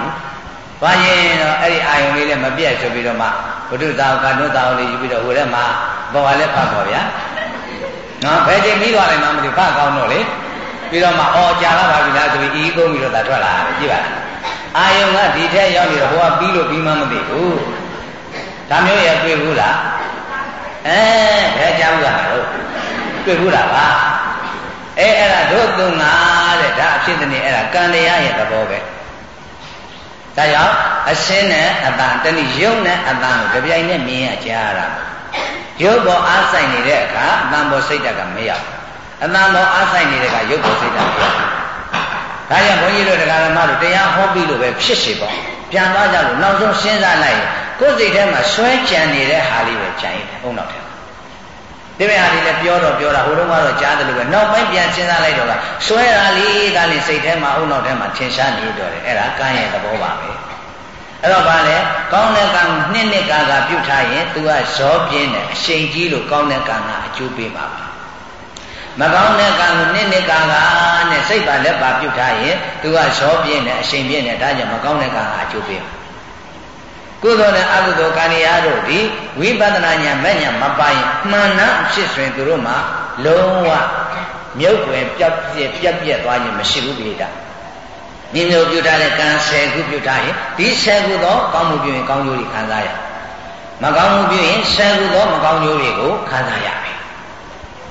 သွားရင်တော့အဲ့ဒီအာယုံလေးလည်းမပြတ်ဆိုပြီးတော့မှဝတ္ထုသာကာတွန်းသာလေးယူပြီးတော့ဟိုထဲမှာဘောကလည်းဖတ်ပေါ့ဗျာနော်ဘယ်ချိန်ပြီးသွားလိုက်မှမသိဖတ်ကောင်းတော့လေပြီးတော့မှအော်ကြာလာပါပြီလားဆိုပြီးအီးကုန်းပြီးတော့သာထွက်လာတယ်ကြည့်ပါလားအာယုံကဒီထက်ရောက်နေတော့ဟိုကပြီးလို့ပြီးမှမသိဘူးဒါမျိုးရတွေ့ဘူးလားအဲဘယ်ကြောက်ရတော့ တွေ့ဘူးလားပါအဲအဲ့ဒါတို့သုံးငါတဲ့ဒါအဖြစ်တည်းအဲ့ဒါကံတရားရဲ့သဘောပဲဒါကြောင့်အစင်းနဲ့အတန်တနည်းယုံနဲ့အတန်ကိုကြပြိုင်နဲ့မြင်ရကြရတာရုပ်ပေါ်အားဆိုင်နေတဲ့အခါအတန်ပေါ်စိတ်တက်ကမရောက်အတန်ပေါ်အားဆိုင်နေတဲ့အခါရုပ်ပေါ်စိတ်တက်မရောက်ဒါကြောင့်ဘုန်းကြီးတို့တရားဓမ္မတို့တရားဟောပြီးလို့ပဲဖြစ်စေပေါ့ပြန်သွားကြလို့နောက်ဆုံးစဉ်းစားလိုက်ကိုယ်စိတ်ထဲမှာဆွဲကြံနေတဲ့ဟာလေးပဲကြံရင်အုံနောက်ထဲ ဒီမဲ့ဟာလေးလည်းပြောတော့ပြောတာဟိုတုန်းကတော့ကြားတယ်လို့ပဲနောက်ပိုင်းပြန်စဉ်းစားလိုက်တော့ကဆွဲတာလေးကလည်းစိတ်ထဲမှာအုံနောက်ထဲမှာထင်ရှားနေတော့တယ်အဲ့ဒါကံရဲ့သဘောပါပဲအဲ့တော့ဗာလဲကောင်းတဲ့ကံနှစ်နှစ်ကာကပြုတ်ထားရင် तू ကဇောပြင်းတယ်အရှိန်ကြီးလို့ကောင်းတဲ့ကံကအကျိုးပေးပါပါမကောင်းတဲ့ကံကိုနှစ်နှစ်ကာကနဲ့စိတ်ပါလက်ပါပြုတ်ထားရင် तू ကဇောပြင်းတယ်အရှိန်ပြင်းတယ်ဒါကြောင့်မကောင်းတဲ့ကံကအကျိုးပေးပါ ကုသိုလ်နဲ့အကုသိုလ်ကံရတို့ဒီဝိပဿနာဉာဏ်မဲ့ဉာဏ်မပိုင်မှန်နှံဖြစ်ဆိုရင်သူတို့မှာလုံးဝမြုပ်ွယ်ပြတ်ပြက်ပြက်ပြက်သွားခြင်းမရှိဘူးပိဋကမိမျိုးပြုထားတဲ့ကံ10ခုပြုထားရင်ဒီ10ခုသောကောင်းမှုပြုရင်ကောင်းကျိုးတွေခံစားရမကောင်းမှုပြုရင်10ခုသောမကောင်းကျိုးတွေကိုခံစားရမယ်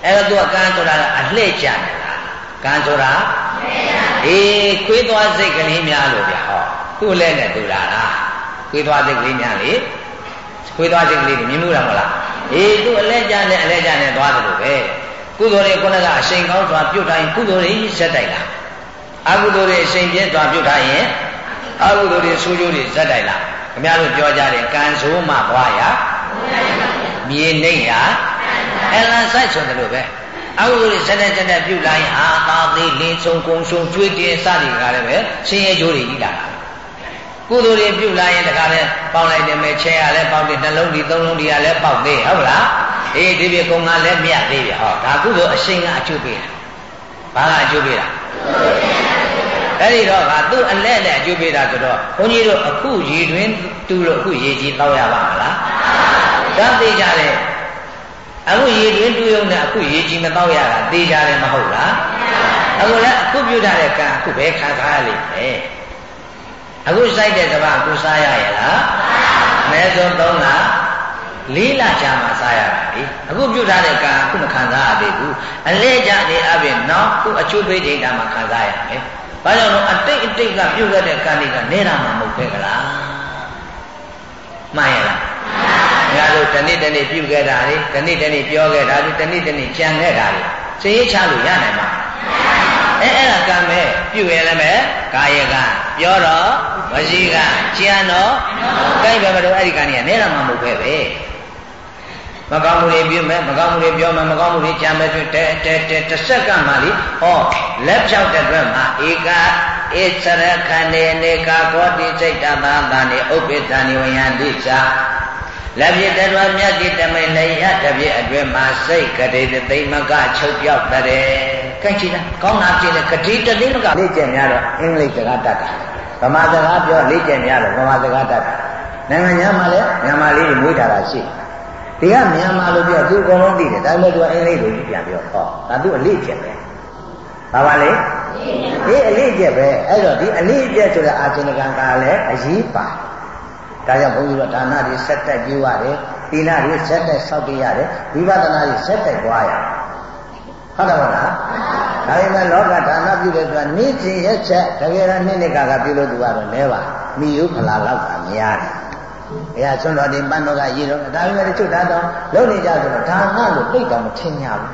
အဲ့တော့သူကကံဆိုတာကအလှည့်ကျနေတာကံဆိုတာအေးခွေးသွားစိတ်ကလေးများလို့ဗျဟောသူ့လက်နဲ့တူလာလား ခွေးသွားစိတ်ကလေးများလေခွေးသွားစိတ်ကလေးမြင်မှုလားမလားအေးသူ့အလဲကျနဲ့အလဲကျနဲ့သွားတယ်လို့ပဲကုသိုလ်တွေခုနကအရှိန်ကောင်းစွာပြုတ်တိုင်းကုသိုလ်တွေဆက်တိုက်လာအကုသိုလ်တွေအရှိန်ပြင်းစွာပြုတ်ထားရင်အကုသိုလ်တွေဆိုးကျိုးတွေဇက်တိုက်လာခင်ဗျားတို့ပြောကြတယ်ကံဆိုးမှဘွားရမြေနှိမ့်ရအလန်ဆိုင်ဆိုတယ်လို့ပဲအကုသိုလ်တွေဆက်တဲ့ဆက်တဲ့ပြုတ်လာရင်အာသာသေးလင်းဆုံးကုံဆုံးကျွေးတင်စသည်ကလည်းပဲဆင်းရဲကြိုးတွေကြီးလာတာ ကုသိုလ်တွေပြုလာရင်တခါလဲပေါက်လိုက်တယ်မဲ့ချဲရလဲပေါက်တယ်နှလုံးဒီသုံးလုံးဒီကလည်းပေါက်သေးဟုတ်လားအေးဒီပြေကုံကလည်းမြတ်သေးပြီဟောဒါကုသိုလ်အရှိန်ကအကျိုးပေးတာဘာကအကျိုးပေးတာအဲ့ဒီတော့ကသူ့အလဲနဲ့အကျိုးပေးတာဆိုတော့ဘုန်းကြီးတို့အခုရည်တွင်တူလို့အခုရေကြီးတောက်ရပါမလားဒါသိကြတယ်အခုရေတွင်တူရုံနဲ့အခုရေကြီးမတောက်ရတာသိကြတယ်မဟုတ်လားအခုလည်းအခုပြုထားတဲ့ကံအခုပဲခံစားရလိမ့်မယ် အခုစိုက်တဲ့စပါးအခုစားရရဲ့လားအနည်းဆုံး3လလေးလကြာမှစားရတာလေအခုပြုတ်ထားတဲ့ကံအခုမခံစားရသေးဘူးအလဲကြနေအပြင်နောက်ခုအချိုးပေးဒိဋ္ဌာမှာခံစားရမယ်ဘာကြောင့်လဲအတိတ်အတိတ်ကပြုတ်ခဲ့တဲ့ကံတွေကနေတာမှမဟုတ်ပဲကလားမှန်ရဲ့လားငါတို့တနေ့တနေ့ပြုခဲ့တာလေတနေ့တနေ့ပြောခဲ့တာလေတနေ့တနေ့ကြံခဲ့တာလေစိတ်ရချလို့ရနိုင်မှာ အဲအဲ့ဒါကံပဲပြုရလည်းပဲကာယကပြောတော့ဝစီကကြံတော့ကိုက်ပဲမလို့အဲ့ဒီကံကြီးကနေလာမှမဟုတ်ပဲပဲမကောင်းမှုတွေပြုမယ်မကောင်းမှုတွေပြောမယ်မကောင်းမှုတွေကြံမယ်ဆိုတဲတဲတဲတစ်စက္ကန့်မှလေဟောလက်ဖြောက်တဲ့အတွက်မှာဧကဣသရခန္တေနေကာကောတိစိတ်တသာတာနေဥပ္ပဒာနိဝယံတိသာ လက်ပြတတော်မြတ်ကြီးတမိန်လည်းရတပြည့်အတွင်းမှာစိတ်ကတိသိမကချုပ်ပြောက်တဲ့ကဲကြည့်လားကောင်းတာကြည့်လေကတိတသိမကလေ့ကျင့်များတော့အင်္ဂလိပ်စကားတတ်တာဗမာစကားပြောလေ့ကျင့်များတော့ဗမာစကားတတ်တာနိုင်ငံညာမှာလည်းမြန်မာလေးတွေမွေးထားတာရှိဒီကမြန်မာလိုပြောသူအကုန်လုံးသိတယ်ဒါပေမဲ့သူကအင်္ဂလိပ်လိုပြန်ပြောဟောဒါသူအလေ့ကျင့်ပဲဘာပါလဲဒီအလေ့ကျင့်ပဲအဲ့တော့ဒီအလေ့ကျင့်ဆိုတဲ့အာဇနကံကလည်းအရေးပါတယ် ဒါကြောင့်ဘုန်းကြီးတို့ဒါနတွေဆက်တက်ကြည့်ရတယ်သီလတွေဆက်တက်ဆောက်တည်ရတယ်ဝိပဿနာတွေဆက်တက်ကြွားရဟုတ်တယ်မဟုတ်လားဒါပေမဲ့လောကဒါနပြုတဲ့သူကနေ့စဉ်ရက်ချက်တကယ်တော့နေ့နေ့ကကပြုလို့သူကတော့လဲပါမိယုဖလာလောက်ကများတယ်။အဲဆွမ်းတော်ဒီပန်းတော်ကရေတော့ဒါပေမဲ့တချို့ဒါတော့လုံနေကြဆိုတော့ဒါနလို့သိတော့မထင်ကြဘူး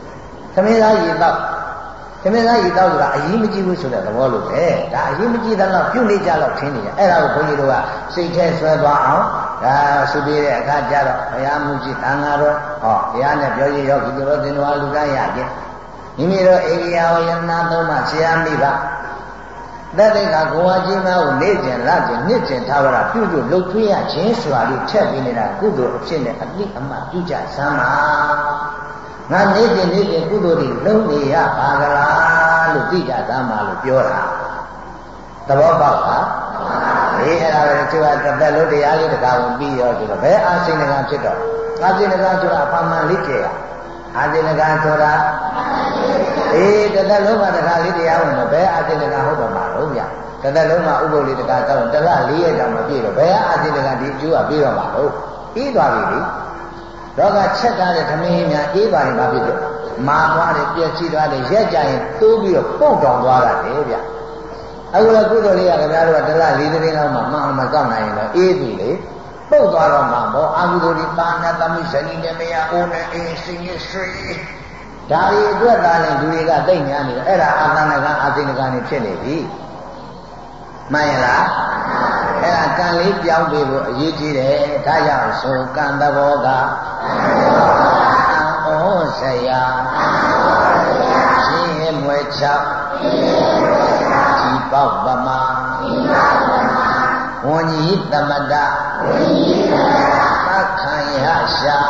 ။သမင်းသားရေတော့ သမင်းသားရေတောက်ဆိုတာအရေးမကြီးဘူးဆိုတဲ့သဘောလိုပဲဒါအရေးမကြီးတဲ့လောက်ပြုတ်နေကြတော့ထင်းနေရအဲ့ဒါကိုဘုန်းကြီးတို့ကစိတ်ထဲဆွဲသွားအောင်ဒါဆုပြေးတဲ့အခါကျတော့ဘုရားမူကြီးတန်ဃာတော်ဟောဘုရားနဲ့ပြောရရောဂီတော်တင်တော်လူကရခြင်းမိမိတို့ဧရိယာဝယနာသုံးပါဆရာမိပါသက်တဲ့ကကိုဝါကြီးများကိုနေ့ကျင်လကျင်နှစ်ကျင်ထားပါပြုလို့လှုပ်ထွေးရခြင်းဆိုတာလေးထည့်ပြီးနေတာကုသိုလ်အဖြစ်နဲ့အတိအမှပြုကြစမ်းပါ ငါနေ့စဉ်နေ့စဉ်ကုသိုလ်တွေလုံးနေရပါကလားလို့သိကြသားမှလို့ပြောတာသဘောပေါက်ပါအေးအဲ့ဒါပဲသူကတစ်သက်လုံးတရားလေးတကားဝင်ပြီးရောဆိုတော့ဘယ်အာစိဏကဖြစ်တော့အာစိဏကဆိုတာအပမှန်လေးကျေရအာစိဏကဆိုတာအေးတစ်သက်လုံးကတကားလေးတရားဝင်တော့ဘယ်အာစိဏကဟုတ်တော့မှာလို့ဗျတစ်သက်လုံးမှာဥပုပ်လေးတကားတောင်းတလ၄ရက်တောင်မပြည့်တော့ဘယ်အာစိဏကဒီအကျိုးကပြီးတော့မှာလို့ပြီးသွားပြီလေ တော့ကချက်ထားတဲ့သမင်းများအေးပါရင်ဘာဖြစ်လို့မာသွားတယ်ပြည့်စည်သွားတယ်ရက်ကြရင်တိုးပြီးတော့ပုတ်တောင်သွားတာလေဗျအခုလည်းကုသိုလ်လေးကခင်ဗျားတို့ကတလ၄သိန်းလောက်မှမှန်အောင်မကောက်နိုင်ရင်တော့အေးပြီလေပုတ်သွားတော့မှာပေါ့အာဟုတို့ဒီပါဏသမီးဇနီးနဲ့မယားအိုးနဲ့အေးစင်ရဆွေဒါတွေအတွက်သာရင်လူတွေကသိညာနေတယ်အဲ့ဒါအာသနကအာသိနကနေဖြစ်နေပြီ မှန်ရလားအဲ့ဒါကံလေးပြောင်းပေးဖို့အရေးကြီးတယ်ဒါကြောင့်ဆိုကံသဘောကဩဆရာရှင်းရမွယ်ချောက်ကြည်ပေါက်ပမာဝဉ္ကြီးသမတသက္ခံယရှာ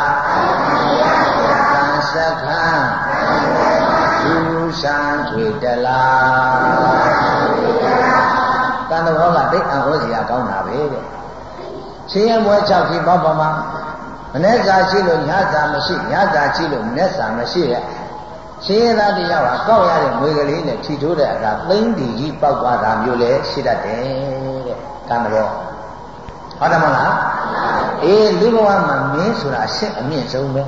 ကံစခံသူစံထွေတလား ရာကောင်းတာပဲတဲ့ချင်းရမွဲ၆ကြီးပေါ့ပါမှာမနေ့စာရှိလို့ညစာမရှိညစာရှိလို့မနေ့စာမရှိရဲ့ချင်းရသားတရားဟာကောက်ရတဲ့မွေကလေးနဲ့ထီထိုးတဲ့အခါသိမ့်တီကြီးပောက်သွားတာမျိုးလဲရှိတတ်တယ်တဲ့ကံတော်ဟုတ်တယ်မလားအေးလူဘဝမှာမင်းဆိုတာအရှင်းအမြင့်ဆုံးပဲ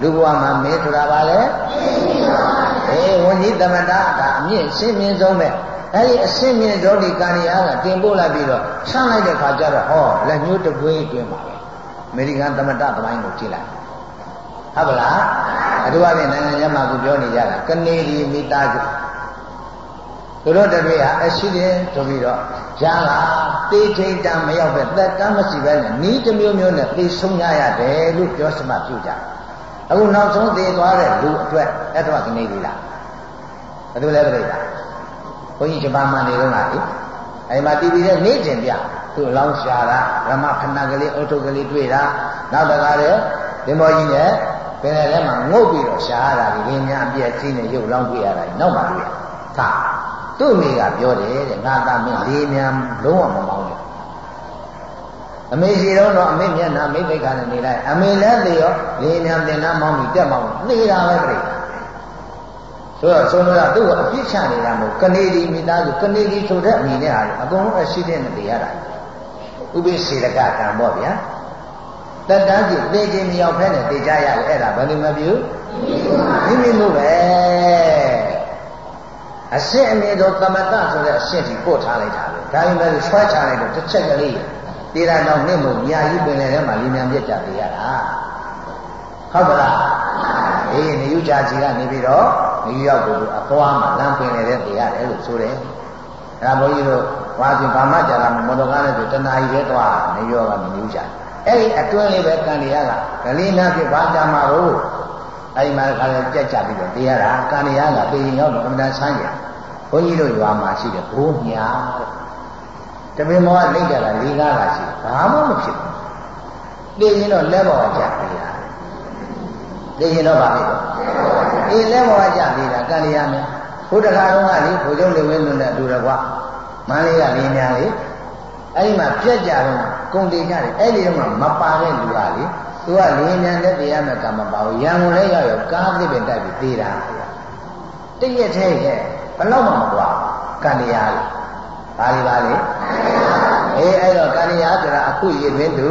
လူဘဝမှာမင်းဆိုတာဘာလဲအေးဝဏ္ဏိသမတဒါအမြင့်ရှင်းမြင့်ဆုံးပဲ အဲဒီအစင်းမြင့်တော်ဒီကံရကတင်ပို့လိုက်ပြီးတော့ဆန်းလိုက်တဲ့ခါကျတော့ဟောလက်ညှိုးတကွေးအတွင်းပါပဲအမေရိကန်သမတသမိုင်းကိုကြည့်လိုက်ဟုတ်ပါလားအထူးအဖြင့်နိုင်ငံခြားမှာကိုပြောနေကြတာကနေဒီမိသားစုသူတို့တတွေးဟာအရှိတယ်ဆိုပြီးတော့ရလာတေးချိန်တမ်းမရောက်ပဲသက်တမ်းမရှိပဲနဲ့နီးတစ်မျိုးမျိုးနဲ့သိဆုံးရရတယ်လို့ပြောစမှပြုကြအခုနောက်ဆုံးသေသွားတဲ့လူအတွက်အဲ့တော့ကနေဒီလားဘယ်လိုလဲပြိတ္တာ ဘုန်းကြီးဂျပန်မှာနေတော့ကလေအဲဒီမှာတီဗီနဲ့နေကျင်ပြသူ့အလောင်းရှာတာဓမ္မခဏကလေးအုတ်ထုပ်ကလေးတွေ့တာနောက်တကားတဲ့ဒင်မောကြီးနဲ့ပင်လယ်ထဲမှာငုတ်ပြီးတော့ရှာရတာဒီလင်းများအပြည့်ကြီးနဲ့ရုပ်လောင်းတွေ့ရတာနောက်မှတွေ့ရသာသူ့မိကပြောတယ်တဲ့ငါသားမင်းလေးများလုံးဝမမောင်းဘူးအမေရှိတော့တော့အမေမျက်နှာမိတ်ဘိတ်ခါနဲ့နေလိုက်အမေလည်းသေရောလေးများတင်နှမောင်းပြီးတက်မောင်းနေတာပဲပြိတ္တာ ဆိုတော့ဆုံးတော့သူ့ကိုအပြစ်ချနေတာမဟုတ်ကနေဒီမိသားစုကနေဒီဆိုတဲ့အမိနဲ့ဟာအကုန်လုံးအရှိတဲ့နဲ့တရားတာဥပိ္ပစေတကကံပေါ့ဗျာတတန်းကြီးသိချင်းမရောက်ဖဲနဲ့သိကြရတယ်အဲ့ဒါဘယ်လိုမပြုမိမိမှုပဲအစစ်အမြဲတော့သမတဆိုတဲ့အရှင်းကြီးပို့ထားလိုက်တာပဲဒါပေမဲ့ဆွဲချလိုက်တော့တစ်ချက်ကလေးတေတာတော့နှိမ့်မို့ညာကြီးပင်လည်းထဲမှာလင်းမြန်ပြက်ကြသေးရတာဟုတ်ပါလားအေးနေယူချာစီကနေပြီးတော့ နေယူရောက်ကိုအသွားမှာလမ်းပင်လည်းထဲရတယ်လို့ဆိုတယ်အဲဒါဘုန်းကြီးတို့ဝါပြင်ဘာမှကြာလာမော်တော်ကားနဲ့ဆိုတဏှာကြီးပဲသွားနေရောကနေယူချာအဲ့ဒီအတွင်းလေးပဲကံရကဂလိနာဖြစ်ဘာကြမှာလို့အဲ့ဒီမှာခါလဲကြက်ကြပြီးတော့တရားတာကံရကပေရင်ရောက်တော့အမှန်တန်ဆန်းရဘုန်းကြီးတို့ရွာမှာရှိတယ်ဘိုးညာတပင်မောကလိမ့်ကြတာလေးကားကရှိဘာမှမဖြစ်ဘူးသိရင်တော့လက်ပေါ်ကြပြီလား သိရင်တော့ဗာလိမ့်တော့အေးလက်ပေါ်ကြပြီလားကံရမယ်ဘုဒ္ဓခါတော့ကလေဘုချုပ်လေဝင်းလွန်တဲ့အတူတကွမန္လေးကလေးများလေအဲ့ဒီမှာပြက်ကြတော့ကုန်တင်ကြတယ်အဲ့ဒီတော့မပါတဲ့လူကလေသူကလင်းမြန်တဲ့တရားမဲ့ကမ္မပါဘူးရံကုန်လည်းရောက်ရောက်ကားသစ်ပင်တိုက်ပြီးသေးတာတည့်ရက်သေးရဲ့ဘလောက်မှမကွာကံတရားလေဘာလေးပါလေအေးအဲ့တော့ကံတရားဆိုတာအခုရည်တွင်သူ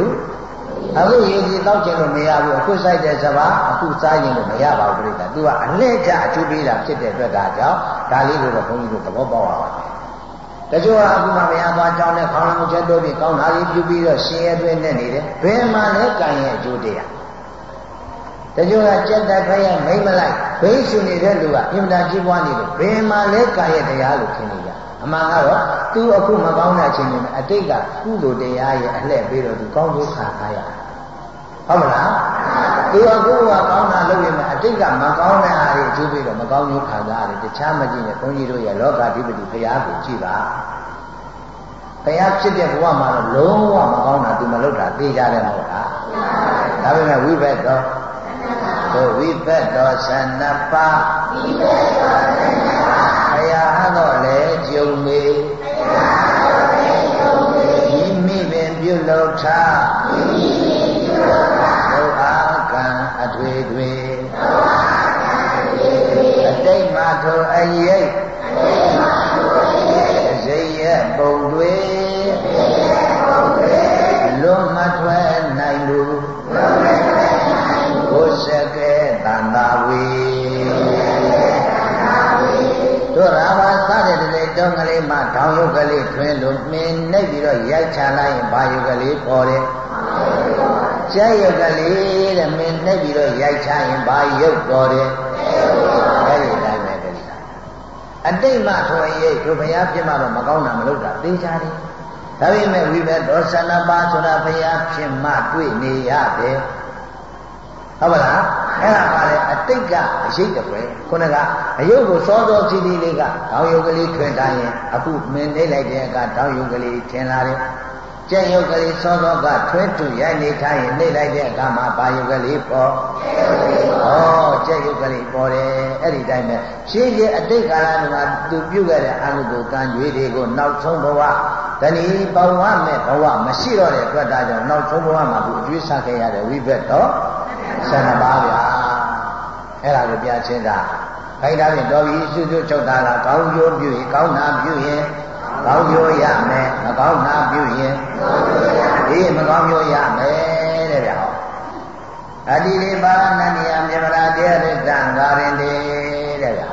အခုရည်ကြီးတောက်ကျင်လို့မရဘူးအခုစိုက်တဲ့စပါအခုစားရင်လို့မရပါဘူးပြိတ္တာသူကအလှည့်ကျအကျိုးပေးတာဖြစ်တဲ့အတွက်ဒါကြောင့်ဒါလေးကိုတော့ဘုန်းကြီးတို့သဘောပေါက်ပါပါတချို့ကအခုမှမရသွားကြောင်းနဲ့ခေါင်းလုံးချက်တိုးပြီးကောင်းတာလေးပြုပြီးတော့ရှင်ရဲတွင်းနဲ့နေတယ်ဘယ်မှလဲကံရဲ့အကျိုးတရားတချို့ကကြက်တက်ဖက်ရမိမ့်မလိုက်ဘိရှုနေတဲ့လူကအင်မတန်ကြီးပွားနေတယ်ဘယ်မှလဲကံရဲ့တရားလို့ထင်နေကြ အမှန်ကတော့သူအခုမကောင်းတဲ့အချိန်တွေမှာအတိတ်ကကုသိုလ်တရားရဲ့အလှည့်ပေးတော့သူကောင်းကျိုးခံရရဟုတ်မလားသူအခုကကောင်းတာလုပ်ရင်အတိတ်ကမကောင်းတဲ့အားတွေအကျိုးပေးတော့မကောင်းကျိုးခံစားရတယ်တခြားမကြည့်နဲ့ဘုန်းကြီးတို့ရဲ့လောကဓိပတိဘုရားကိုကြည့်ပါဘုရားဖြစ်တဲ့ဘဝမှာတော့လုံးဝမကောင်းတာသူမလုပ်တာသိကြတယ်မဟုတ်လားဒါပေမဲ့ဝိဘက်တော့တို့ဝိဘက်တော်ဆန္ဒပါဝိဘက်တော်ဆန္ဒပါဘုရားတော့ လေကြုံမေဘုရားတော့လေကြုံမေမိမိပင်ပြုလုပ်ထားမိမိပင်ပြုလုပ်ထားဒုအာကံအထွေထွေဒုအာကံအထွေထွေအတိတ်မှာထိုအရေးအတိတ်မှာထိုအရေးဇေယပုံတွေဇေယပုံတွေလွန်မထွက်နိုင်ဘူးလွန်မထွက်နိုင်ဘူးဘုစကဲတန်တာဝေတို့ရာဘာစ တဲ့တည်းတုံးကလေးမှထောင်ရုပ်ကလေးထွင်းလို့မင်းနှိပ်ပြီးတော့ရိုက်ချလိုက်ရင်ဘာရုပ်ကလေးပေါ်တယ်ကျဲရုပ်ကလေးတဲ့မင်းနှိပ်ပြီးတော့ရိုက်ချရင်ဘာရုပ်ပေါ်တယ်အဲ့ဒီတိုင်းပဲတည်းအတိတ်မှထွင်ရိပ်တို့ဘုရားပြမတော့မကောင်းတာမလုပ်တာသိကြတယ်ဒါပေမဲ့ဝိဘဒေါသနာပါဆိုတာဘုရားဖြစ်မှတွေ့နေရတယ်ဟုတ်ပါလား အဲ့ဒါပါလေအတိတ်ကအရေးတပွဲခုနကအယုတ်ကိုစောစောစီးစီးလေးကတောင်ယုတ်ကလေးထွင်ထားရင်အခုမင်းနေလိုက်တဲ့အခါတောင်ယုတ်ကလေးထင်လာတယ်ကျက်ယုတ်ကလေးစောစောကထွဲတူရိုက်နေထားရင်နေလိုက်တဲ့အခါမှာဘာယုတ်ကလေးပေါ်ဩကျက်ယုတ်ကလေးပေါ်တယ်အဲ့ဒီတိုင်းပဲရှင်းရှင်းအတိတ်ကာလကသူပြုခဲ့တဲ့အမှုကိုကံကြွေးတွေကိုနောက်ဆုံးဘဝတဏီဘဝမဲ့ဘဝမရှိတော့တဲ့အတွက်ဒါကြောင့်နောက်ဆုံးဘဝမှာသူအကျွေးဆက်ခဲ့ရတဲ့ဝိဘက်တော့ ဆန္ဒပါဗျာအဲ့ဒါကိုပြချင်းတာခိုင်းတာဖြင့်တော်ပြီစွစွချုပ်တာလားကောင်းကျိုးပြုရင်ကောင်းတာပြုရင်ကောင်းကျိုးရမယ်မကောင်းတာပြုရင်အေးမကောင်းကျိုးရမယ်တဲ့ဗျာအတိလေးပါဏနိယမြေမရာတရားရတံဂါရင်တေတဲ့ဗျာ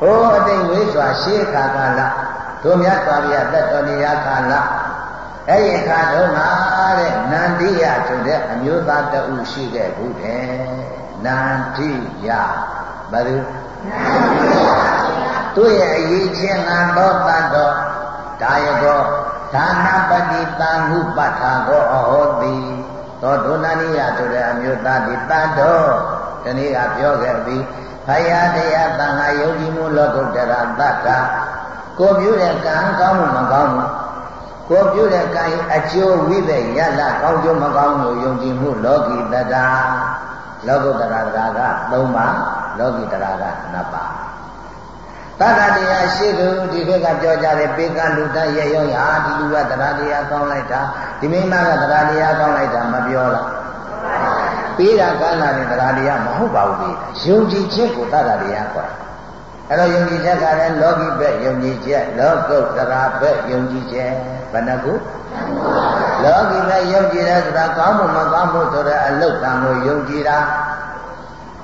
ဟိုအတိတ်ဝိစွာရှေးခါကလာတို့မြတ်စွာဘုရားသက်တော်နေရာခါလာ အဲ့ဒီအခါတုန်းကတဲ့နန္တိယဆိုတဲ့အမျိုးသားတဦးရှိခဲ့ဘူးတဲ့နန္တိယဘာလို့သူ့ရဲ့အရေးချင်းနံတော်တတ်တော်ဒါယကောဒါနပတိတန်ဟုပဋ္ဌာကောအဟောတိသောဒုနန္တိယဆိုတဲ့အမျိုးသားဒီတတ်တော်ဒီနေ့ကပြောခဲ့ပြီးဖယားတရားတန်ခါယုံကြည်မှုလောကုတ္တရာတတ္တာကိုပြုတဲ့ကံကောင်းမှုမကောင်းမှု ကိုပြုတဲ့ကံအကျိုးဝိသေရလကောင်းကျိုးမကောင်းလို့ယုံကြည်မှုလောကီတတာလောကုတ္တရာတရားက3ပါလောကီတရားက2ပါတတတရားရှိသူဒီခေတ်ကပြောကြတယ်ပေကလူတရဲ့ရောဟာဒီလူကတရားတရားကောင်းလိုက်တာဒီမိမကတရားတရားကောင်းလိုက်တာမပြောလားပေးတာကမ်းလာတဲ့တရားတရားမဟုတ်ပါဘူးပေးတာယုံကြည်ချက်ကိုတတတရားခေါ်တာ အဲ့တော့ယုံကြည်ချက်ကလည်းလောကီဘက်ယုံကြည်ချက်လောကုတ္တရာဘက်ယုံကြည်ချက်ဘယ်နှခုလောကီဘက်ယုံကြည်တယ်ဆိုတာကောင်းမှုမကောင်းမှုဆိုတဲ့အလုတ်ကံကိုယုံကြည်တာ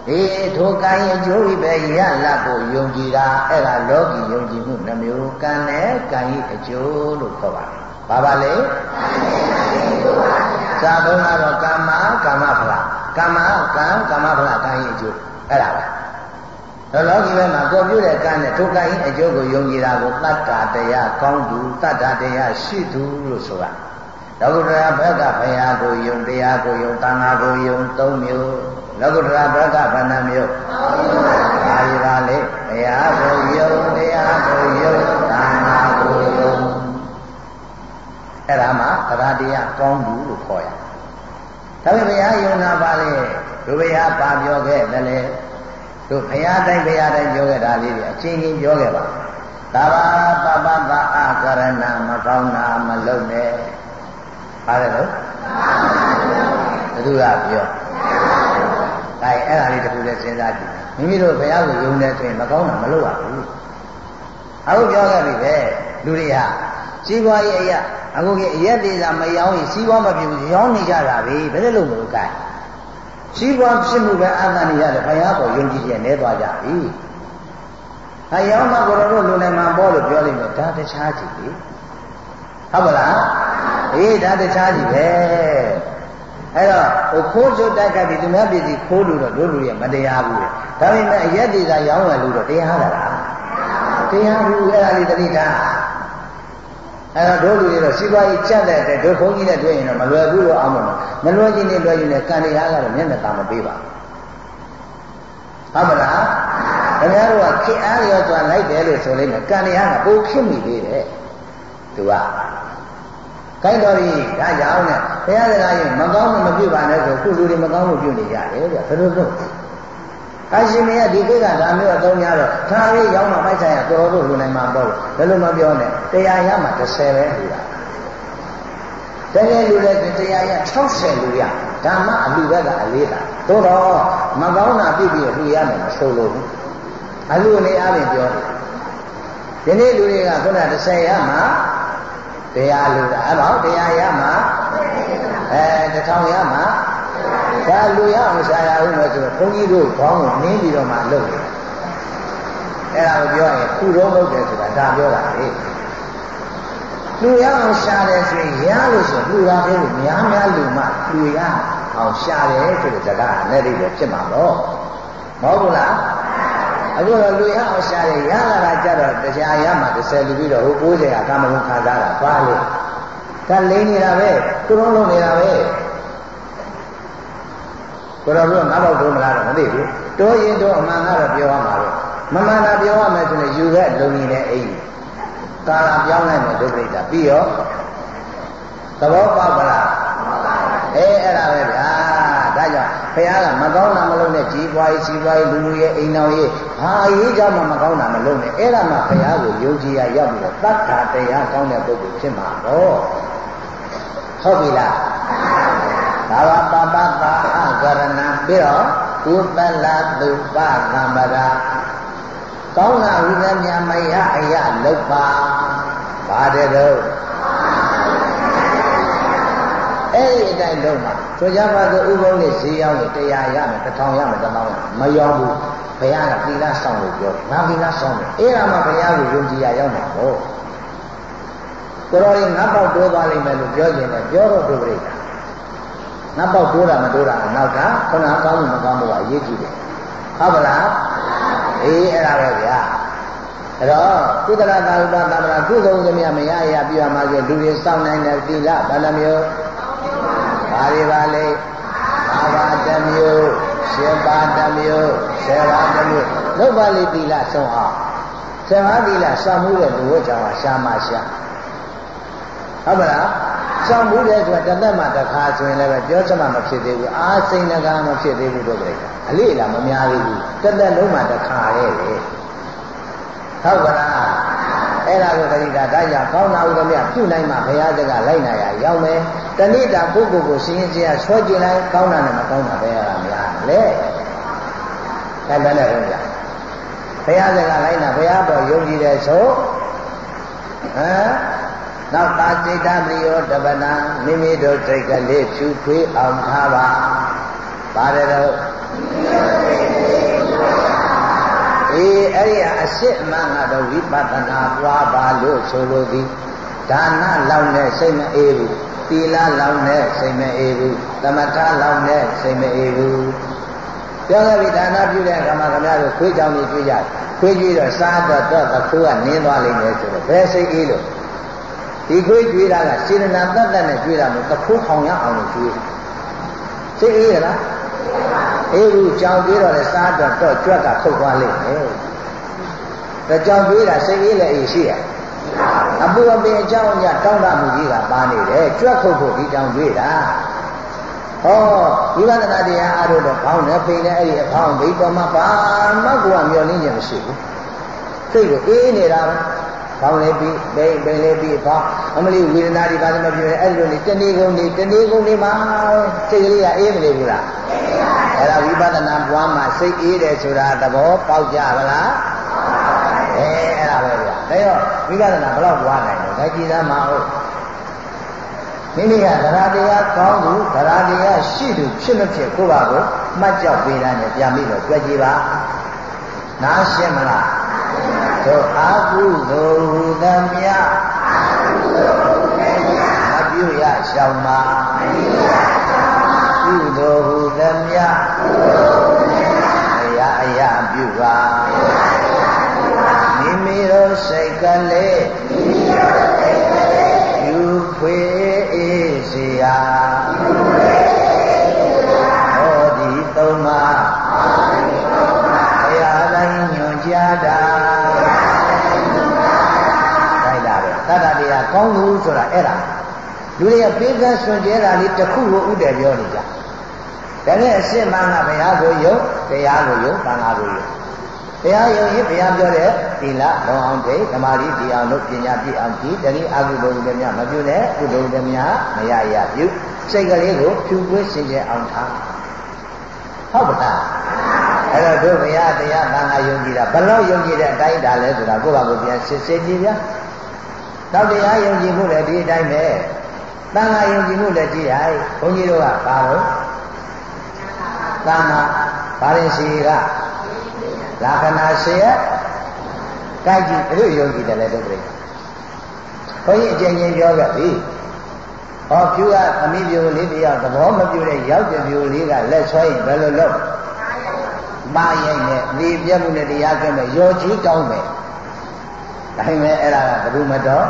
အေးထိုကံရဲ့ကျိုးဤပဲရလတ်ကိုယုံကြည်တာအဲ့ဒါလောကီယုံကြည်မှုနှမျိုးကံနဲ့ကံဤအကျိုးလို့ခေါ်ပါတယ်ဘာပါလဲစာဘုံကတော့ကာမကာမဖလားကာမကံကာမဖလားကံရဲ့အကျိုးအဲ့ဒါပဲ တော့လောကီဘက်မှာကိုပြုတဲ့ကံနဲ့ထိုကံရဲ့အကျိုးကိုယုံကြည်တာကိုတတ္တာတရားကောင်းသူတတ္တာတရားရှိသူလို့ဆိုတာလောကုတ္တရာဘက်ကဘုရားကိုယုံတရားကိုယုံတန်ခါကိုယုံသုံးမျိုးလောကုတ္တရာဘက်ကဘဏ္ဍမျိုးပါဠိပါလေဘုရားကိုယုံတရားကိုယုံတန်ခါကိုယုံအဲ့ဒါမှတရားတရားကောင်းဘူးလို့ခေါ်ရဒါပေမဲ့ဘုရားယုံနာပါလေဒုဘုရားပါပြောခဲ့တယ်လေ တို့ဘုရားတိုင်းဘုရားတိုင်းပြောခဲ့တာလေးတွေအချင်းချင်းပြောခဲ့ပါသာဘာပပပအာကရဏမကောင်းတာမလုပ်နဲ့ပါတယ်လို့ဘယ်သူကပြောဒါအဲ့ဒါလေးတစ်ခုလည်းစဉ်းစားကြည့်မိမိတို့ဘုရားကိုယုံတယ်ဆိုရင်မကောင်းတာမလုပ်ရဘူးအခုပြောခဲ့ပြီပဲလူတွေဟာစီးပွားရေးအရာအခုကအရက်သေးစာမရောင်းရင်စီးပွားမပြဘူးရောင်းနေကြတာပဲဘယ်လိုလုပ်မလို့ကြိုက် စီးပွားဖြစ်မှုပဲအာသန်နေရတယ်ဘုရားကိုယုံကြည်ခြင်းနဲ့သွားကြပြီ။ဟာရောင်းမှကိုယ်တော်တို့လူနိုင်မှာပေါ့လို့ပြောလိုက်မယ်ဒါတခြားကြည့်လေ။ဟုတ်ပါလား။အေးဒါတခြားကြည့်ပဲ။အဲ့တော့ဟိုခိုးစုတိုက်ကပြီးသူများပြည်စီခိုးလို့တော့တို့လူရဲ့မတရားဘူး။ဒါပေမဲ့အရက်သေးစာရောင်းရလို့တော့တရားလား။တရားဘူးအဲ့ဒါလေးတတိထား။ အဲ့တော့တို့လူတွေတော့စီးပွားရေးကြက်တဲ့အတွက်တို့ဘုန်းကြီးနဲ့တွေ့ရင်တော့မလွယ်ဘူးလို့အောင်းမှာမလွယ်ချင်းနဲ့လွယ်ရင်လည်းကံတရားကတော့မျက်နှာသာမပေးပါဘူးဟုတ်မလားခင်ဗျားတို့ကခေအားရောသွားလိုက်တယ်လို့ဆိုလိုက်မယ်ကံတရားကပိုဖြစ်မိသေးတယ်သူကကိုင်းတော်ကြီးဒါကြောင့်နဲ့ဘုရားစကားရင်မကောင်းလို့မပြုပါနဲ့ဆိုခုလူတွေမကောင်းလို့ပြုနေကြတယ်ဗျဘယ်လိုလုပ် အရှင်မင်းကဒီကိစ္စဒါမျိုးအသုံးများတော့ဒါလေးရောက်မှပိုက်ဆိုင်ရတော်တော်လူနိုင်မှာပေါ့ဘယ်လိုမပြောနဲ့တရားရမှ30ပဲလူတာတကယ်လူလည်းတရားရ60လူရဓမ္မအလူဘက်ကအလေးတာသို့တော့မကောင်းတာပြည့်ပြည့်လူရမယ်မဆိုလို့ဘူးအလူအနေအားဖြင့်ပြောတယ်ဒီနေ့လူတွေကခုန30ရမှတရားလူတာအဲ့တော့တရားရမှအဲ1000ရမှ ဒါလူရအောင်ရှာရအောင်လို့ဆိုတော့ဘုန်းကြီးတို့ခေါင်းကိုနင်းပြီးတော့မှလုပ်တယ်အဲ့ဒါကိုပြောရင်ခုတော့လုပ်တယ်ဆိုတာဒါပြောတာလေလူရအောင်ရှာတယ်ဆိုရင်ရလို့ဆိုလူရသေးလို့များများလူမှလူရအောင်ရှာတယ်ဆိုတဲ့စကားနဲ့တည်းပဲဖြစ်မှာတော့မဟုတ်ဘူးလားအခုတော့လူရအောင်ရှာတယ်ရလာတာကြတော့တရားရမှ30လူပြီးတော့ဟို90ကကာမဂုဏ်ခံစားတာပါလေဒါလိမ့်နေတာပဲသူတော်လုံးနေတာပဲ ကိုတော်တို့ငါးပေါက်တိုးမလားတော့မသိဘူးတိုးရင်တော့အမှန်ကတော့ပြောရမှာပဲမမှန်တာပြောရမယ်ဆိုရင်ယူခဲ့လုံနေတဲ့အိမ်ကာလပြောင်းလိုက်မယ်ဒုက္ခိတပြီးရောသဘောပေါက်ပါလားအေးအဲ့ဒါပဲဗျာဒါကြောင့်ဘုရားကမကောင်းတာမလုပ်နဲ့ကြီးပွားရေးကြီးပွားရေးလူလူရဲ့အိမ်တော်ရေးဘာရေးကြမှာမကောင်းတာမလုပ်နဲ့အဲ့ဒါမှဘုရားကိုယုံကြည်ရရောက်ပြီးတော့တတ်တာတရားကောင်းတဲ့ပုဂ္ဂိုလ်ဖြစ်မှာပေါ့ဟုတ်ပြီလား ဘာဝပပတာအကရဏပြီးတော့ကုသလသုပသံပရာကောင်းတာဝိညာဉ်မြမယအယလုတ်ပါပါတယ်တော့အဲ့ဒီအတိုင်းလုံးမှာဆိုကြပါစို့ဥပုံနဲ့ဈေးရောက်ရင်တရားရမယ်တစ်ထောင်ရမယ်တစ်ထောင်ရမရောဘူးဘုရားကသီလဆောင်လို့ပြောငါသီလဆောင်တယ်အဲ့ဒါမှဘုရားကိုယုံကြည်ရရောက်မှာပေါ့ကိုတော်ရင်ငါပေါက်တိုးသွားလိမ့်မယ်လို့ပြောခြင်းနဲ့ပြောတော့ဒုပရိတာ ငါပေါက်တိုးတာမတိုးတာနောက်ကခုနကောင်းမှုမကောင်းမှုကအရေးကြီးတယ်ဟုတ်ပါလားအေးအဲ့ဒါပဲဗျာအဲ့တော့ကုသလသာဥပသမရာကုသိုလ်သမျှမရရပြရမှာဆိုလူတွေစောင့်နိုင်တဲ့သီလဘယ်နှမျိုးဘာတွေပါလဲဘာပါတမျိုးရှင်ပါတမျိုးဆယ်ပါတမျိုးလောက်ပါလေသီလဆုံးအောင်ဆယ်ပါးသီလစောင့်မှုတဲ့လူဝတ်ကြောင့်ရှာမရှာဟုတ်ပါလား စောင့်မှုတဲ့ဆိုတာတသက်မှတစ်ခါဆိုရင်လည်းပြောချင်မှမဖြစ်သေးဘူးအာစိန်နဂါမဖြစ်သေးဘူးတို့ပြိတ္တာအလေးလားမများသေးဘူးတသက်လုံးမှတစ်ခါရဲ့လေဟုတ်ကလားအဲ့ဒါကိုတတိတာဒါကြောင့်ကောင်းတာဥဒ္ဓမြပြုနိုင်မှဘုရားစကားလိုက်နာရရောက်မယ်တဏိတာပုဂ္ဂိုလ်ကိုရှင်ရင်ကြီးဆွဲကျင်လိုက်ကောင်းတာနဲ့မကောင်းတာပဲရတာများလေအဲ့ဒါလည်းဟုတ်ကြဘုရားစကားလိုက်နာဘုရားတော်ယုံကြည်တဲ့ဆိုဟမ် နောက်သာစိတ်ဓာတ်မျိုးတပနာမိမိတို့စိတ်ကလေးဖြူခွေးအောင်ထားပါပါတယ်တော့အေးအဲ့ဒီအစစ်အမှန်ကတော့ဝိပဿနာပွားပါလို့ဆိုလိုသည်ဒါနလောက်နဲ့စိတ်မအေးဘူးသီလလောက်နဲ့စိတ်မအေးဘူးသမထလောက်နဲ့စိတ်မအေးဘူးပြောခဲ့ပြီဒါနပြုတဲ့အခါမှာခင်ဗျားတို့ခွေးကြောင်ကြီးကြွေးကြခွေးကြွေးတော့စားတော့တော့သခိုးကနင်းသွားလိမ့်မယ်ဆိုတော့ဘယ်စိတ်အေးလို့ ဒီခွေးကြွေးတာကစေတနာတတ်တတ်နဲ့ကြွေးတာမဟုတ်သခိုးခေါင်ရအောင်လို့ကြွေးစိတ်အေးရလားအေးဘူးကြောင်ကြွေးတော့လေစားတော့တော့ကြွက်ကခုတ်သွားလိမ့်မယ်ဒါကြောင်ကြွေးတာစိတ်အေးလည်းအေးရှိတယ်အပူအပင်အကြောင်းအရာတောင်းတမှုကြီးကပါနေတယ်ကြွက်ခုတ်ဖို့ဒီကြောင်ကြွေးတာဟောဝိပဿနာတရားအားထုတ်တော့ခေါင်းနဲ့ပိန်နဲ့အဲ့ဒီအဖောင်းဘိပေါ်မှာပါမှကိုယ်ကမျောလင်းခြင်းမရှိဘူးစိတ်ကိုအေးနေတာပဲ ခေါင်းလေးပြီးပိန်ပိန်လေးပြီးအဖောင်းအမလီဝေဒနာတွေပါသမျှပြောတယ်အဲ့ဒီလိုနေတဏှီကုန်းနေတဏှီကုန်းနေမှာစိတ်ကလေးကအေးမနေဘူးလားအဲ့ဒါဝိပဿနာပွားမှာစိတ်အေးတယ်ဆိုတာသဘောပေါက်ကြပါလားအဲအဲ့ဒါပဲဗျာဒါရောဝိပဿနာဘယ်တော့ပွားနိုင်လဲဒါကြည်သားမဟုတ်မိမိကသရတရားကောင်းသူသရတရားရှိသူဖြစ်မဖြစ်ကိုယ့်ဘာကိုမှတ်ကြောက်ပေးတာနဲ့ပြန်ပြီးတော့ကြွကြည်ပါနားရှင်းမလား တို့အာကုသိုလ်ဟူသမျှမပြုရရှောင်ပါကုသိုလ်ဟူသမျှအရာအရာပြုပါမိမိတို့စိတ်ကလေးယူဖွေအေးစေရာဟောဒီသုံးပါဘုရားတိုင်းညွန်ကြားတာ ကောင်းလို့ဆိုတာအဲ့ဒါလူတွေကပေးကမ်းဆွန်ကျဲတာလေးတစ်ခုကိုဥတည်ပြောနေကြဒါနဲ့အစစ်မှန်ကဘုရားကိုယုတ်တရားကိုယုတ်ဘာသာကိုယုတ်တရားယုံရင်ဘုရားပြောတဲ့သီလလုံအောင်ဒိဓမ္မာရီဒီအောင်လို့ပညာပြည့်အောင်ဒီတတိအကုသိုလ်တွေများမပြုနဲ့ကုသိုလ်တွေများမရရပြုစိတ်ကလေးကိုဖြူပွေးစင်ကြယ်အောင်ထားဟုတ်ပါလားအဲ့တော့တို့ဘုရားတရားသံဃာယုံကြည်တာဘလို့ယုံကြည်တဲ့အတိုင်းဒါလဲဆိုတာကိုယ့်ဘာကိုပြန်စစ်စစ်ကြည့်ဗျာ တော့တရားယုံကြည်မှုလည်းဒီအတိုင်းပဲသံဃာယုံကြည်မှုလည်းကြည့်ရိုက်ဘုန်းကြီးတို့ကဘာလို့သံဃာဘာရင်စီကလာခဏရှေ့ကြိုက်ကြည့်ဘယ်လိုယုံကြည်တယ်လဲတို့ပြိဘုန်းကြီးအကျဉ်းချင်းပြောခဲ့ပြီဟောဖြူကအမိပြိုလေးတယောက်သဘောမပြိုတဲ့ရောက်တဲ့ပြိုလေးကလက်ဆွဲရင်ဘယ်လိုလုပ်ပါရိုက်နဲ့ဒီပြက်မှုနဲ့တရားကဲမဲ့ရောချီးကောင်းမယ် ဒါပေမဲ့အဲ့ဒါကဘယ်သူမတော်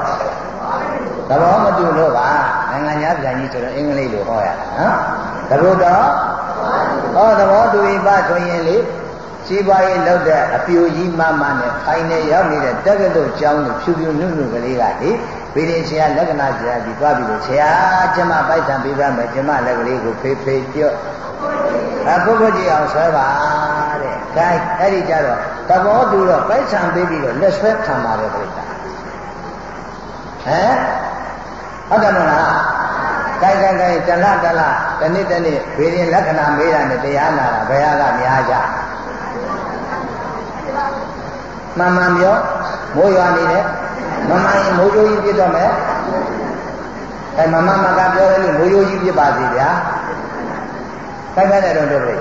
သဘောမတူလို့ပါနိုင်ငံသားပြန်ကြီးဆိုတော့အင်္ဂလိပ်လိုဟောရတာနော်တဘုတော်ဟောသဘောတူရင်ပါဆိုရင်လေစီးပွားရေးလုပ်တဲ့အပြိုကြီးမမနဲ့ခိုင်းနေရောက်နေတဲ့တက္ကသိုလ်ကျောင်းကိုဖြူဖြူနုနုကလေးကလေဗိရင်ဆရာလက္ခဏာဆရာကြီးသွားပြီးလို့ဆရာကျမပိုက်ဆံပေးပါမယ်ကျမလက်ကလေးကိုဖေးဖေးပြော့အပုဂ္ဂိုလ်ကြီးအောင်ဆွဲပါတဲ့။ဒါအဲ့ဒီကြတော့ သဘောတူတော့ပိုက်ဆံပေးပြီးတော့လက်ဆွဲခံပါတယ်ဘုရား။ဟမ်ဟုတ်တယ်မလား။ကိုင်ကိုင်ကိုင်တလတလတနေ့တနေ့ဗေရင်လက္ခဏာမေးတာနဲ့တရားနာတာဘယ်ဟာကများကြ။မှန်မှန်ပြောမိုးရွာနေတယ်မမှန်ရင်မိုးကြိုးကြီးပြစ်တော့မယ်အဲမမမကပြောတယ်လို့မိုးကြိုးကြီးပြစ်ပါစီဗျာခိုင်းခိုင်းတယ်တော့တို့ပြိတ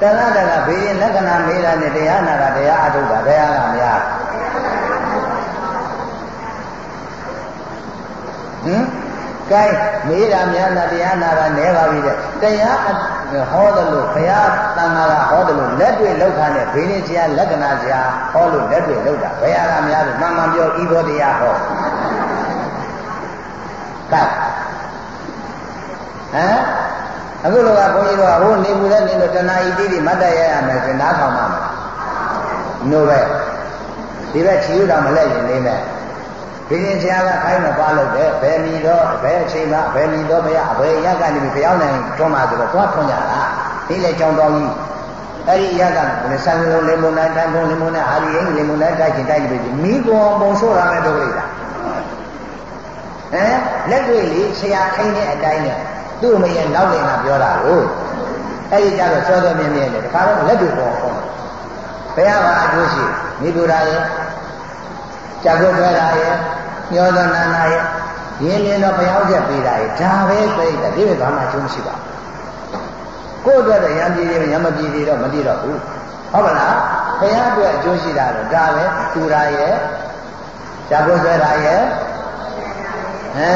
ဏှာတကဘေးရင်လက္ခဏာမေးတာနဲ့တရားနာတာတရားအထုတ်တာတရားကများဟင်ကဲမေးတာများတာတရားနာတာနဲပါပြီတဲ့တရားဟောတယ်လို့ဘုရားတန်ခါကဟောတယ်လို့လက်တွေ့လောက်ခါနဲ့ဘေးရင်ဆရာလက္ခဏာဆရာဟောလို့လက်တွေ့လောက်တာဘယ်ဟာကများလို့မှန်မှန်ပြောဤဘောတရားဟောကဲဟမ် အခုလောကဘုန်းကြီးတို့ကဟိုနေမှုနဲ့နေလို့တဏှာဤတိတိမတ်တရရမယ်ဆိုနားထောင်ပါမလားနို့ပဲဒီဘက်ချီယူတာမလဲရင်နေမယ်ဘင်းရင်ဆရာကခိုင်းမပါလို့တဲ့ဘယ်မီတော့ဘယ်အချိန်မှဘယ်မီတော့ဘုရားဘယ်ရက်ကနေပြီးဘုရားနိုင်ထွန်းမှာဆိုတော့သွားထွန်းကြတာဒီလေကြောင်တော်ကြီးအဲ့ဒီရက်ကလည်းဆံလုံးလေမုန်တိုင်းတန်ဖုံလေမုန်တိုင်းအာရီရင်လေမုန်တိုင်းတိုက်ချင်တိုက်ပြီးမိကောပုံဆိုးရမယ်တို့လိုက်တာဟမ်လက်တွေ့လေးဆရာခိုင်းတဲ့အတိုင်းနဲ့ သူ့မရဲ့နောက်လင်ကပြောတာကိုအဲ့ဒီကြတော့စောစောမြင်းမြင်းနဲ့တခါတော့လက်တွေ့ပေါ်ပေါ်ဘုရားကအကျိုးရှိမိဘရာရဲ့ကြာခွင့်ပြောတာရဲ့ညောသောနာနာရဲ့ရင်းမြင်တော့ဘုရားချက်ပေးတာရဲ့ဒါပဲပြိတ္တာဒီလိုဘာမှအကျိုးမရှိပါဘူးကိုယ့်အတွက်တော့ရံပြည်ရံမပြည်သေးတော့မပြည်တော့ဘူးဟုတ်ပါလားဘုရားအတွက်အကျိုးရှိတာတော့ဒါပဲသူရာရဲ့ကြာခွင့်ပြောတာရဲ့အဲ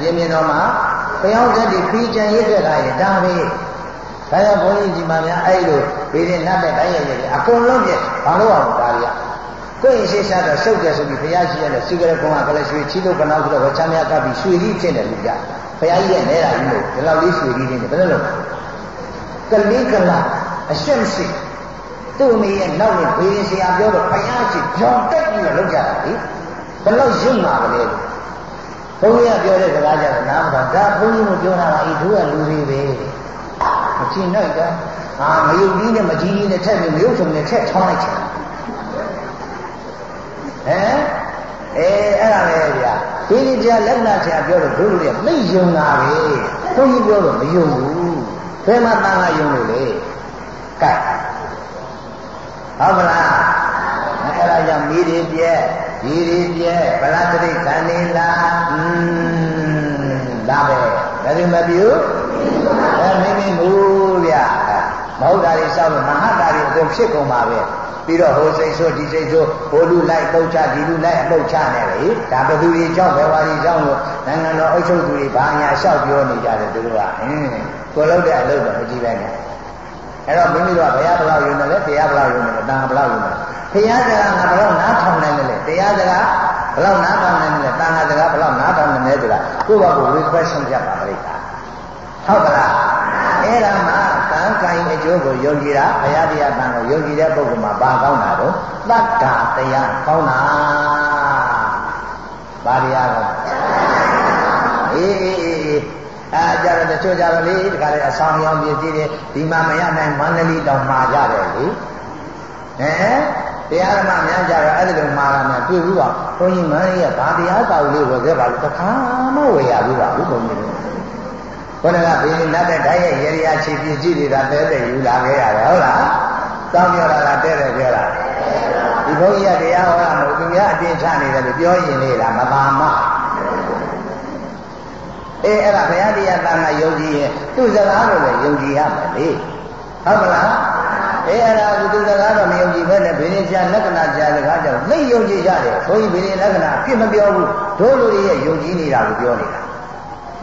မြင်မြင်တော့မှ ဘုရားချက်ဒီပြီးကြံရစ်ခဲ့တာရဒါပဲဒါကြောင့်ဘုန်းကြီးဒီမှာများအဲ့လိုဘေးရင်နတ်တဲ့တိုင်းရရအကုန်လုံးပြဘာလို့အောင်ဒါတွေကကိုယ်ရှိရှာတော့ရှုပ်တယ်ဆိုပြီးဘုရားရှိရတဲ့စီကရကုန်းကလည်းရွှေချီးလို့ကနောက်ဆိုတော့ဝချမ်းမြတ်ကပ်ပြီးရွှေကြီးဖြစ်တယ်လူကြဘုရားကြီးရဲ့နေတာကြီးလို့ဒီလောက်လေးရွှေကြီးနေတယ်ဘယ်လိုလုပ်ကလေးကလာအရှက်မရှိသူ့အမေရဲ့နောက်နဲ့ဘေးရင်ဆရာပြောတော့ဘုရားရှိကြောင်တက်ပြီးတော့လုပ်ကြတာလေဘယ်လောက်ရုပ်မှာကလေး ဘုန်းကြီးကပြောတဲ့စကားကြတော့နားမပါဒါဘုန်းကြီးကပြောတာကဤသူကလူတွေပဲမချိနိုင်တော့အာမယုတ်ကြီးနဲ့မကြီးကြီးနဲ့ထက်ပြီးမယုတ်ဆုံးနဲ့ထက်ထောင်းလိုက်ချင်ဟမ်အဲအဲ့ဒါပဲဗျာဒီဒီပြလက်နာဆရာပြောတော့ဒုလူတွေမိတ်ယုံတာပဲဘုန်းကြီးပြောတော့မယုံဘူးဘယ်မှာတန်ခါယုံလို့လဲကဲဟုတ်မလားအဲ့ဒါကြောင့်မိတွေပြဲ ဒီတွေပြဲဗလာတိတ်ခံနေလားอืมဒါပဲဒါဒီမပြုအဲမိမိမူဗျာမဟုတ်တာတွေစောက်လို့မဟာတာတွေအကုန်ဖြစ်ကုန်ပါပဲပြီးတော့ဟိုစိတ်ဆိုးဒီစိတ်ဆိုးဟိုလူလိုက်ပုတ်ချဒီလူလိုက်အပုတ်ချနေလေဒါဘယ်သူတွေကြောင့်ဘယ်ဝါတွေကြောင့်လို့နိုင်ငံတော်အုပ်ချုပ်သူတွေဘာညာလျှောက်ပြောနေကြတယ်သူတို့ကဟင်းကိုလို့တဲ့အလုပ်တော့မကြည့်ပဲနဲ့အဲ့တော့မိမိတို့ကဘုရားဘလောက်ယုံတယ်လဲတရားဘလောက်ယုံတယ်လဲတန်ခါဘလောက်ယုံတယ် ဘုရားစကားငါဘလောက်နားထောင်နိုင်တယ်လဲတရားစကားဘလောက်နားထောင်နိုင်တယ်လဲတန်ခါစကားဘလောက်နားထောင်နိုင်တယ်ဆိုတာကိုယ့်ဘာကို request ပြပါလိမ့်တာဟုတ်ကလားအဲ့ဒါမှကံကံအကျိုးကိုယုံကြည်တာဘုရားတရားကံကိုယုံကြည်တဲ့ပုဂ္ဂိုလ်မှာဘာကောင်းတာတော့တတ္တာတရားကောင်းတာဘာတရားကောင်းအေးအေးအေးအေးအဲကြတော့တချို့ကြတော့လေဒီကလေးအဆောင်ရောင်ပြည့်စည်တယ်ဒီမှာမရနိုင်မန္တလေးတောင်မှာကြတယ်လေဟမ် တရားဓမ္မများကြတော့အဲ့ဒီလိုမှားတာများတွေ့ဘူးပါဘုန်းကြီးမန်းကြီးကဘာတရားတောက်လေးဝယ်ခဲ့ပါလို့တခါမှဝယ်ရဘူးပါဘူးဘုန်းကြီးခေါင်းကဘေးနတ်တဲ့ဓာတ်ရဲ့ရေရာချီပြည့်ကြည့်နေတာတဲတဲ့ယူလာခဲ့ရတယ်ဟုတ်လားတောင်းပြောတာကတဲ့တဲ့ပြောတာဒီဘုန်းကြီးကတရားဟောတာမဟုတ်သူများအတင်းချနေတယ်လို့ပြောရင်လေလားမပါမအေးအဲ့ဒါဘုရားတရားတန်ခါယုံကြည်ရင်သူ့စကားကိုလည်းယုံကြည်ရမယ်လေဟုတ်မလား အေးအဲ့ဒါကသူစကားတော့မယုံကြည်ဘဲနဲ့ဘယ်ရင်ကြာလက္ခဏာကြာစကားကြောင့်သိယုံကြည်ကြတယ်ဘုန်းကြီးဘယ်ရင်လက္ခဏာအပြစ်မပြောဘူးတို့လူတွေရဲ့ယုံကြည်နေတာကိုပြောနေတာ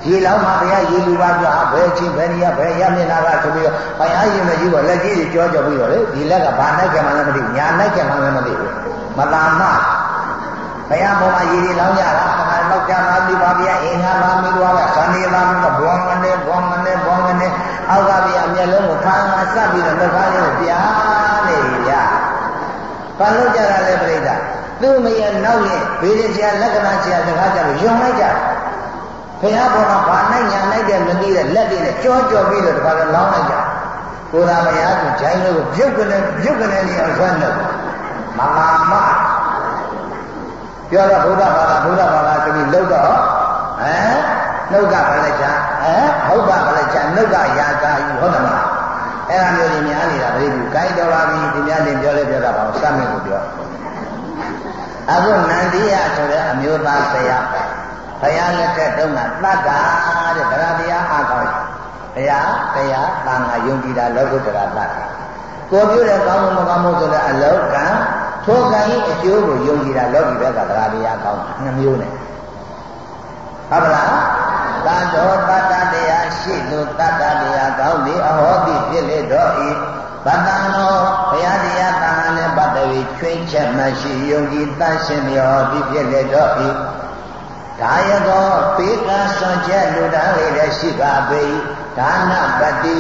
ရေလောင်းမှာဘုရားရေလူပါကြဘယ်ချင်းဘယ်နေရာဘယ်ရမျက်နာကဆိုပြီးတော့ဘုရားရင်မကြီးတော့လက်ကြီးတွေကြောကြပြီးတော့လေဒီလက်ကဘာနိုင်ကြမှလည်းမသိဘူးညာနိုင်ကြမှလည်းမသိဘူးမတာမဘုရားပေါ်မှာရေတွေလောင်းကြတာခဏလောက်ကြမှာပြီးပါဗျာအင်္ဂါပါမိသွားတာဇန်နေပါမိတော့ဘွန်မနေဘွန်မနေဘွန် မနေအောက်ကဗျာမျက်လုံးကိုခါငါစပ်ပြီးတော့လက်ကားလေးကိုပြားနေပြီဗျာဘာလို့ကြတာလဲပြိတ္တာသူ့မရဲ့နောက်ရဲ့ဘေးရချာလက္ခဏာချာစကားကြလို့ယုံလိုက်ကြတယ်ဘုရားပေါ်မှာဘာနိုင်ညာနိုင်တဲ့မသိတဲ့လက်တွေနဲ့ကြောကြောပြီးတော့တခါတော့လောင်းလိုက်ကြကိုယ်သာမယားကဂျိုင်းလို့ပြုတ်ကနေပြုတ်ကနေနေအောင်ဆွမ်းလို့မဟာမပြောတော့ဘုရားဘာသာဘုရားဘာသာဆိုပြီးလှုပ်တော့ဟမ်နှုတ်ကဘာလဲချာ ဟမ်ဟုတ်ပါဘာလဲချာနှုတ်ကရာကာယူဟုတ်တယ်မလားအဲ့ဒါမျိုးတွေများနေတာပြိဘူးဂိုင်းတော်ပါပြီဒီများလင်ပြောလဲပြောတာပါစမ်းမယ်ကိုပြောအခုနန္ဒီယဆိုတဲ့အမျိုးသားဆရာဘုရားလက်ထက်တုန်းကတတ်တာတဲ့တရားတရားအားကောင်းဘုရားတရားတန်ခါယုံကြည်တာလောကုတ္တရာတတ်တာကိုပြုတဲ့ကောင်းမှုမကောင်းမှုဆိုတဲ့အလောကံထိုကံရဲ့အကျိုးကိုယုံကြည်တာလောကီဘက်ကတရားတရားကောင်းတာနှမျိုးနဲ့ဟုတ်ပါလား တန်တော်တတ္တတရားရှိသူတတ္တတရားကောင်းသည်အဟောတိဖြစ်လေတော့ဤဗတ္တံတော်ဘုရားတရားတန်ခါနဲ့ပတ်သက်ပြီးချွင်းချက်မရှိယုံကြည်တတ်ရှင်မျောသည်ဖြစ်လေတော့ဤဒါယကောပေကံစွန့်ချက်လူသားလေးလည်းရှိပါပေဒါနပတိ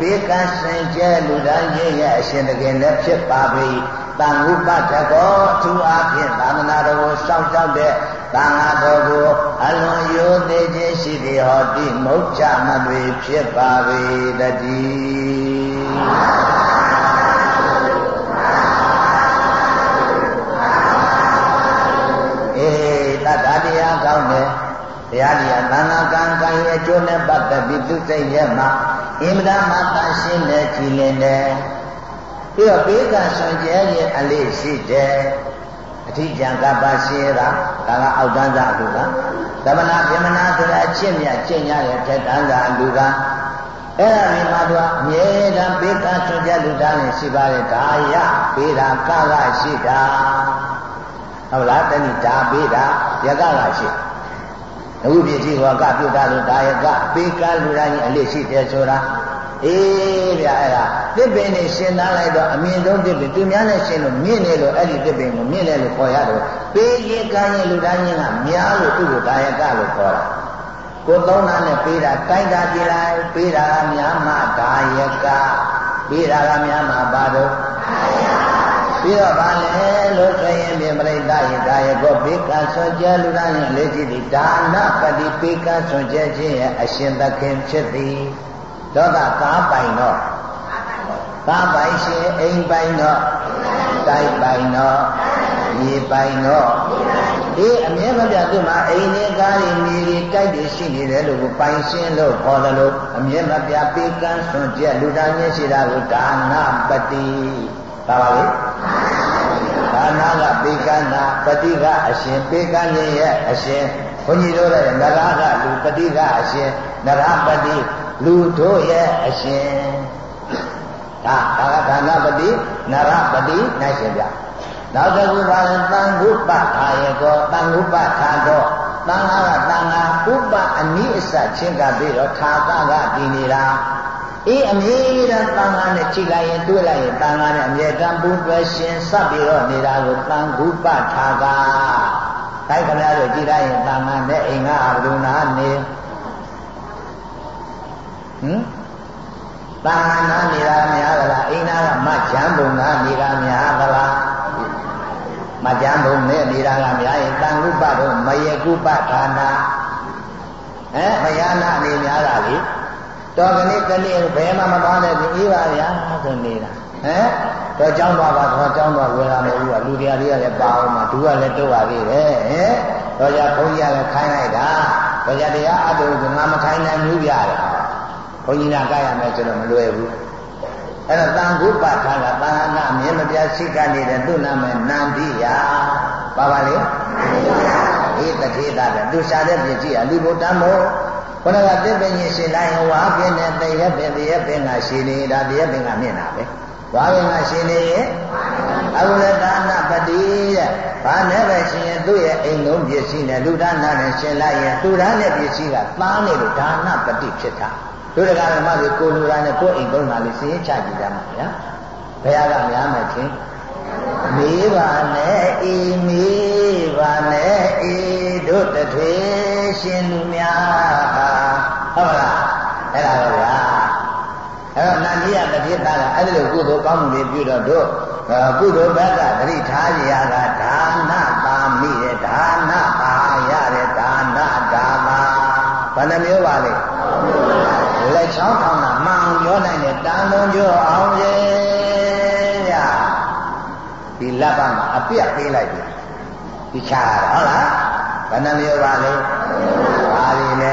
ပေကံစွန့်ချက်လူသားရဲ့ရဲ့အရှင်တကယ်လည်းဖြစ်ပါပေတန်ဥပတကောသူအဖြစ်သာသနာတော်ကိုစောင့်ရှောက်တဲ့ သံဃာတော်ကိုအလွန်ရိုသေခြင်းရှိသည်ဟောတိမုတ်ချမတွေဖြစ်ပါပေတည်းအေးတတ္တတရားကောင်းတယ်ဘုရားတရားသံဃာကံကံရဲ့အကျိုးနဲ့ပတ်သက်ပြီးသူစိတ်ရဲ့မှာအင်မတန်မှတန်ရှင်းတဲ့ကြည်လင်တဲ့ပြီးတော့ဘေးကဆွန်ကျဲရဲ့အလေးရှိတယ် အထိကြံကပ္ပရှိရတာဒါကအောက်တန်းစားလူကသမဏဗြဟ္မဏဆိုတဲ့အချင်းမြတ်ကျင့်ရတဲ့ထက်တန်းစားလူကအဲ့ဒါဒီမှာသူကအမြဲတမ်းဘေးကဆွန်ကျဲလူသားနဲ့ရှိပါတယ်ဒါရဘေးတာကကရှိတာဟုတ်လားတဏိဒါဘေးတာယကကရှိအခုပြည့်စည်ဟောကပြုတ်တာလို့ဒါယကပေကလူတိုင်းအလေးရှိတယ်ဆိုတာ အေးဗျာအဲ့ဒါတစ်ပင်နေရှင်းသားလိုက်တော့အမြင့်ဆုံးတစ်ပင်သူများနဲ့ရှင်းလို့မြင့်နေလို့အဲ့ဒီတစ်ပင်ကိုမြင့်တယ်လို့ခေါ်ရတယ်ပေရင်ကရင်လူတိုင်းကများလို့သူ့ကိုဒါယကလို့ခေါ်တာကိုသုံးတာနဲ့ပေးတာတိုက်တာကြည်လိုက်ပေးတာကများမှဒါယကပေးတာကများမှဘာလို့ပြီးတော့ဗာလဲလို့ဆိုရင်ပြင်ပရိသတ်ယဒါယကောဘေကဆွကြလူတိုင်းရဲ့လေးကြည့်သည်ဒါနပတိဘေကဆွကြခြင်းရဲ့အရှင်သခင်ဖြစ်သည် ဒေါသကားပိုင်တော့ကားပိုင်ရှင်အိမ်ပိုင်တော့တိုက်ပိုင်တော့မြေပိုင်တော့ဒီအမြဲမပြတ်သူ့မှာအိမ်နဲ့ကားတွေမြေတွေတိုက်တွေရှိနေတယ်လို့ပိုင်ရှင်လို့ခေါ်တယ်လို့အမြဲမပြတ်ပေကန်းဆွကြလူတိုင်းရဲ့ရှိတာကိုဒါနပတိသာပါလေဒါနာကပေကနာပတိကအရှင်ပေကညင်ရဲ့အရှင်ဘုန်းကြီးတို့ရဲ့နရကလူပတိကအရှင်နရပတိ လူတို့ရဲ့အရှင်ဒါဒါကဒါနပတိနရပတိနိုင်ရှင်ပြနောက်တစ်ခုပါရင်တန်ခုပထာယေကောတန်ခုပထာကောတန်ဃာကတန်ဃာဥပအနိအစချင်းကပြီးတော့ထာကကတည်နေတာအေးအမြဲတမ်းတန်ခါနဲ့ချိန်လိုက်ရင်တွေ့လိုက်ရင်တန်ခါနဲ့အမြဲတမ်းပူတွဲရှင်စပ်ပြီးတော့နေတာကိုတန်ခုပထာကတိုင်းခင်ဗျားတို့ကြည်လိုက်ရင်တန်ခါနဲ့အိမ်ကဘယ်လိုနာနေ ဟမ်တန်ခါနာနေတာများသလားအိမ်သားကမချမ်းပုံကနေတာများသလားမကြမ်းပုံနဲ့နေတာကများရင်တန်ခုပတော့မယကုပဌာနာဟဲ့မယနာနေများတာလေတော်ကနေ့တနေ့ဘယ်မှမသွားတဲ့ပြင်အေးပါဗျာဆိုနေတာဟမ်တော့ကြောင်းသွားပါတော့ကြောင်းသွားဝင်လာမယ်ဦးကလူတရားတွေကလည်းပါအောင်မှာသူကလည်းတုတ်ပါသေးတယ်ဟဲ့တော့ကြဘုန်းကြီးကလည်းခိုင်းလိုက်တာတော့ကြတရားအတူကငါမခိုင်းနိုင်ဘူးဗျာ ဘုန်းကြီးကကြရမယ်ဆိုတော့မလွယ်ဘူးအဲ့တော့တန်ခုပထာကသာနာမြင်မပြရှိကနေတယ်သူ့နာမည်နန္တိယပါပါလေအေးတထေတာလည်းသူရှာတဲ့ပြည့်ကြည့်အလူဘုတ္တမောခொနကတစ်ပင်ကြီးရှင်လိုက်ဝါပြင်းတဲ့တရက်ပင်တရက်ပင်ကရှင်နေတာတရက်ပင်ကမြင်တာပဲဝါပင်ကရှင်နေရဲ့အခုလည်းဒါနပတိတဲ့ဘာနဲ့ပဲရှင်ရင်သူ့ရဲ့အိမ်လုံးပစ္စည်းနဲ့လူဒါနနဲ့ရှင်လိုက်ရင်သူဒါနဲ့ပစ္စည်းကသားနေလို့ဒါနပတိဖြစ်တာ တို့တကားဓမ္မတွေကိုလူဒါနဲ့ကိုယ်အိမ်သုံးတာလေးစည်ရင်ချကြည့်ကြမှာဗျာဘယ်ကများမယ်ချင်းမေးပါနဲ့အေးမေးပါနဲ့အေးတို့တထွေရှင်လူများဟုတ်လားအဲ့ဒါတော့ဗျာအဲ့တော့နန္ဒီယတတိတာကအဲ့ဒီလိုကုသိုလ်ကောင်းမှုတွေပြုတော့တို့ကုသိုလ်ဘက်ကတတိထားကြရတာဒါနပါမိရဲ့ဒါနပါရတဲ့ဒါနဒါမာဘယ်နှမျိုးပါလဲ လက်ချောင်းထောင်းတာမှန်ပြောနိုင်တဲ့တန်လုံးကျော်အောင်ရဲ့ဗျာဒီလက်ပါမှာအပြက်ပေးလိုက်ပြီဒီချာဟုတ်လားဘယ်နှမျိုးပါလဲပါပြီလေ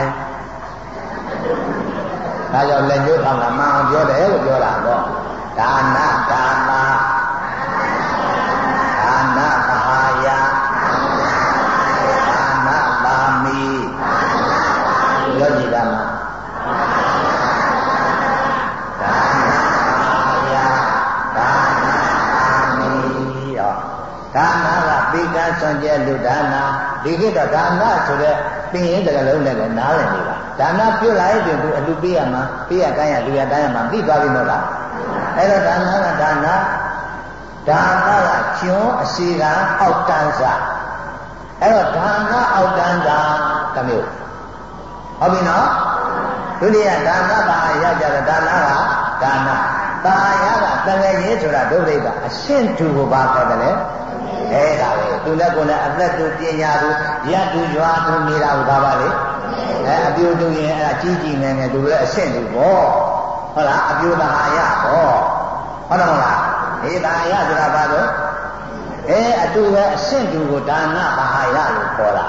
ဒါကြောင့်လက်ညှိုးထောင်တာမှန်အောင်ပြောတယ်လို့ပြောတာပေါ့ဒါနဒါနာဒါ ပိကဆွန်ကျဲလူဒါနာဒီခေတ်တော့ဒါနဆိုတဲ့ပင်ရင်တကလုံးနဲ့လည်းနားလည်နေတာဒါနပြုတ်လိုက်ရင်သူအလူပေးရမှာပေးရတိုင်းရလူရတိုင်းရမှာသိသွားပြီမဟုတ်လားအဲ့တော့ဒါနကဒါနဒါနကကျွန်းအစီကအောက်တန်းစားအဲ့တော့ဒါနအောက်တန်းသာတစ်မျိုးဟုတ်ပြီနော်ဒုတိယဒါနပါရကြတဲ့ဒါနကဒါနပါရကတငယ်ချင်းဆိုတာဒုတိယကအရှင်းသူကိုပါခေါ်တယ်လေအဲ့ဒါ ပဲသူလည်းကိုယ်လည်းအသက်သူပညာသူရတ်သူရွာသူနေတာကိုပါပါလေအဲအပြိုတူရင်အဲ့ဒါကြီးကြီးငယ်ငယ်သူလည်းအဆင့်သူပေါ့ဟုတ်လားအပြိုတဟာရပေါ့ဟုတ်တယ်မလားဒီတဟာရဆိုတာဘာလို့အဲအတူပဲအဆင့်သူကိုဒါနတဟာရလို့ခေါ်တာ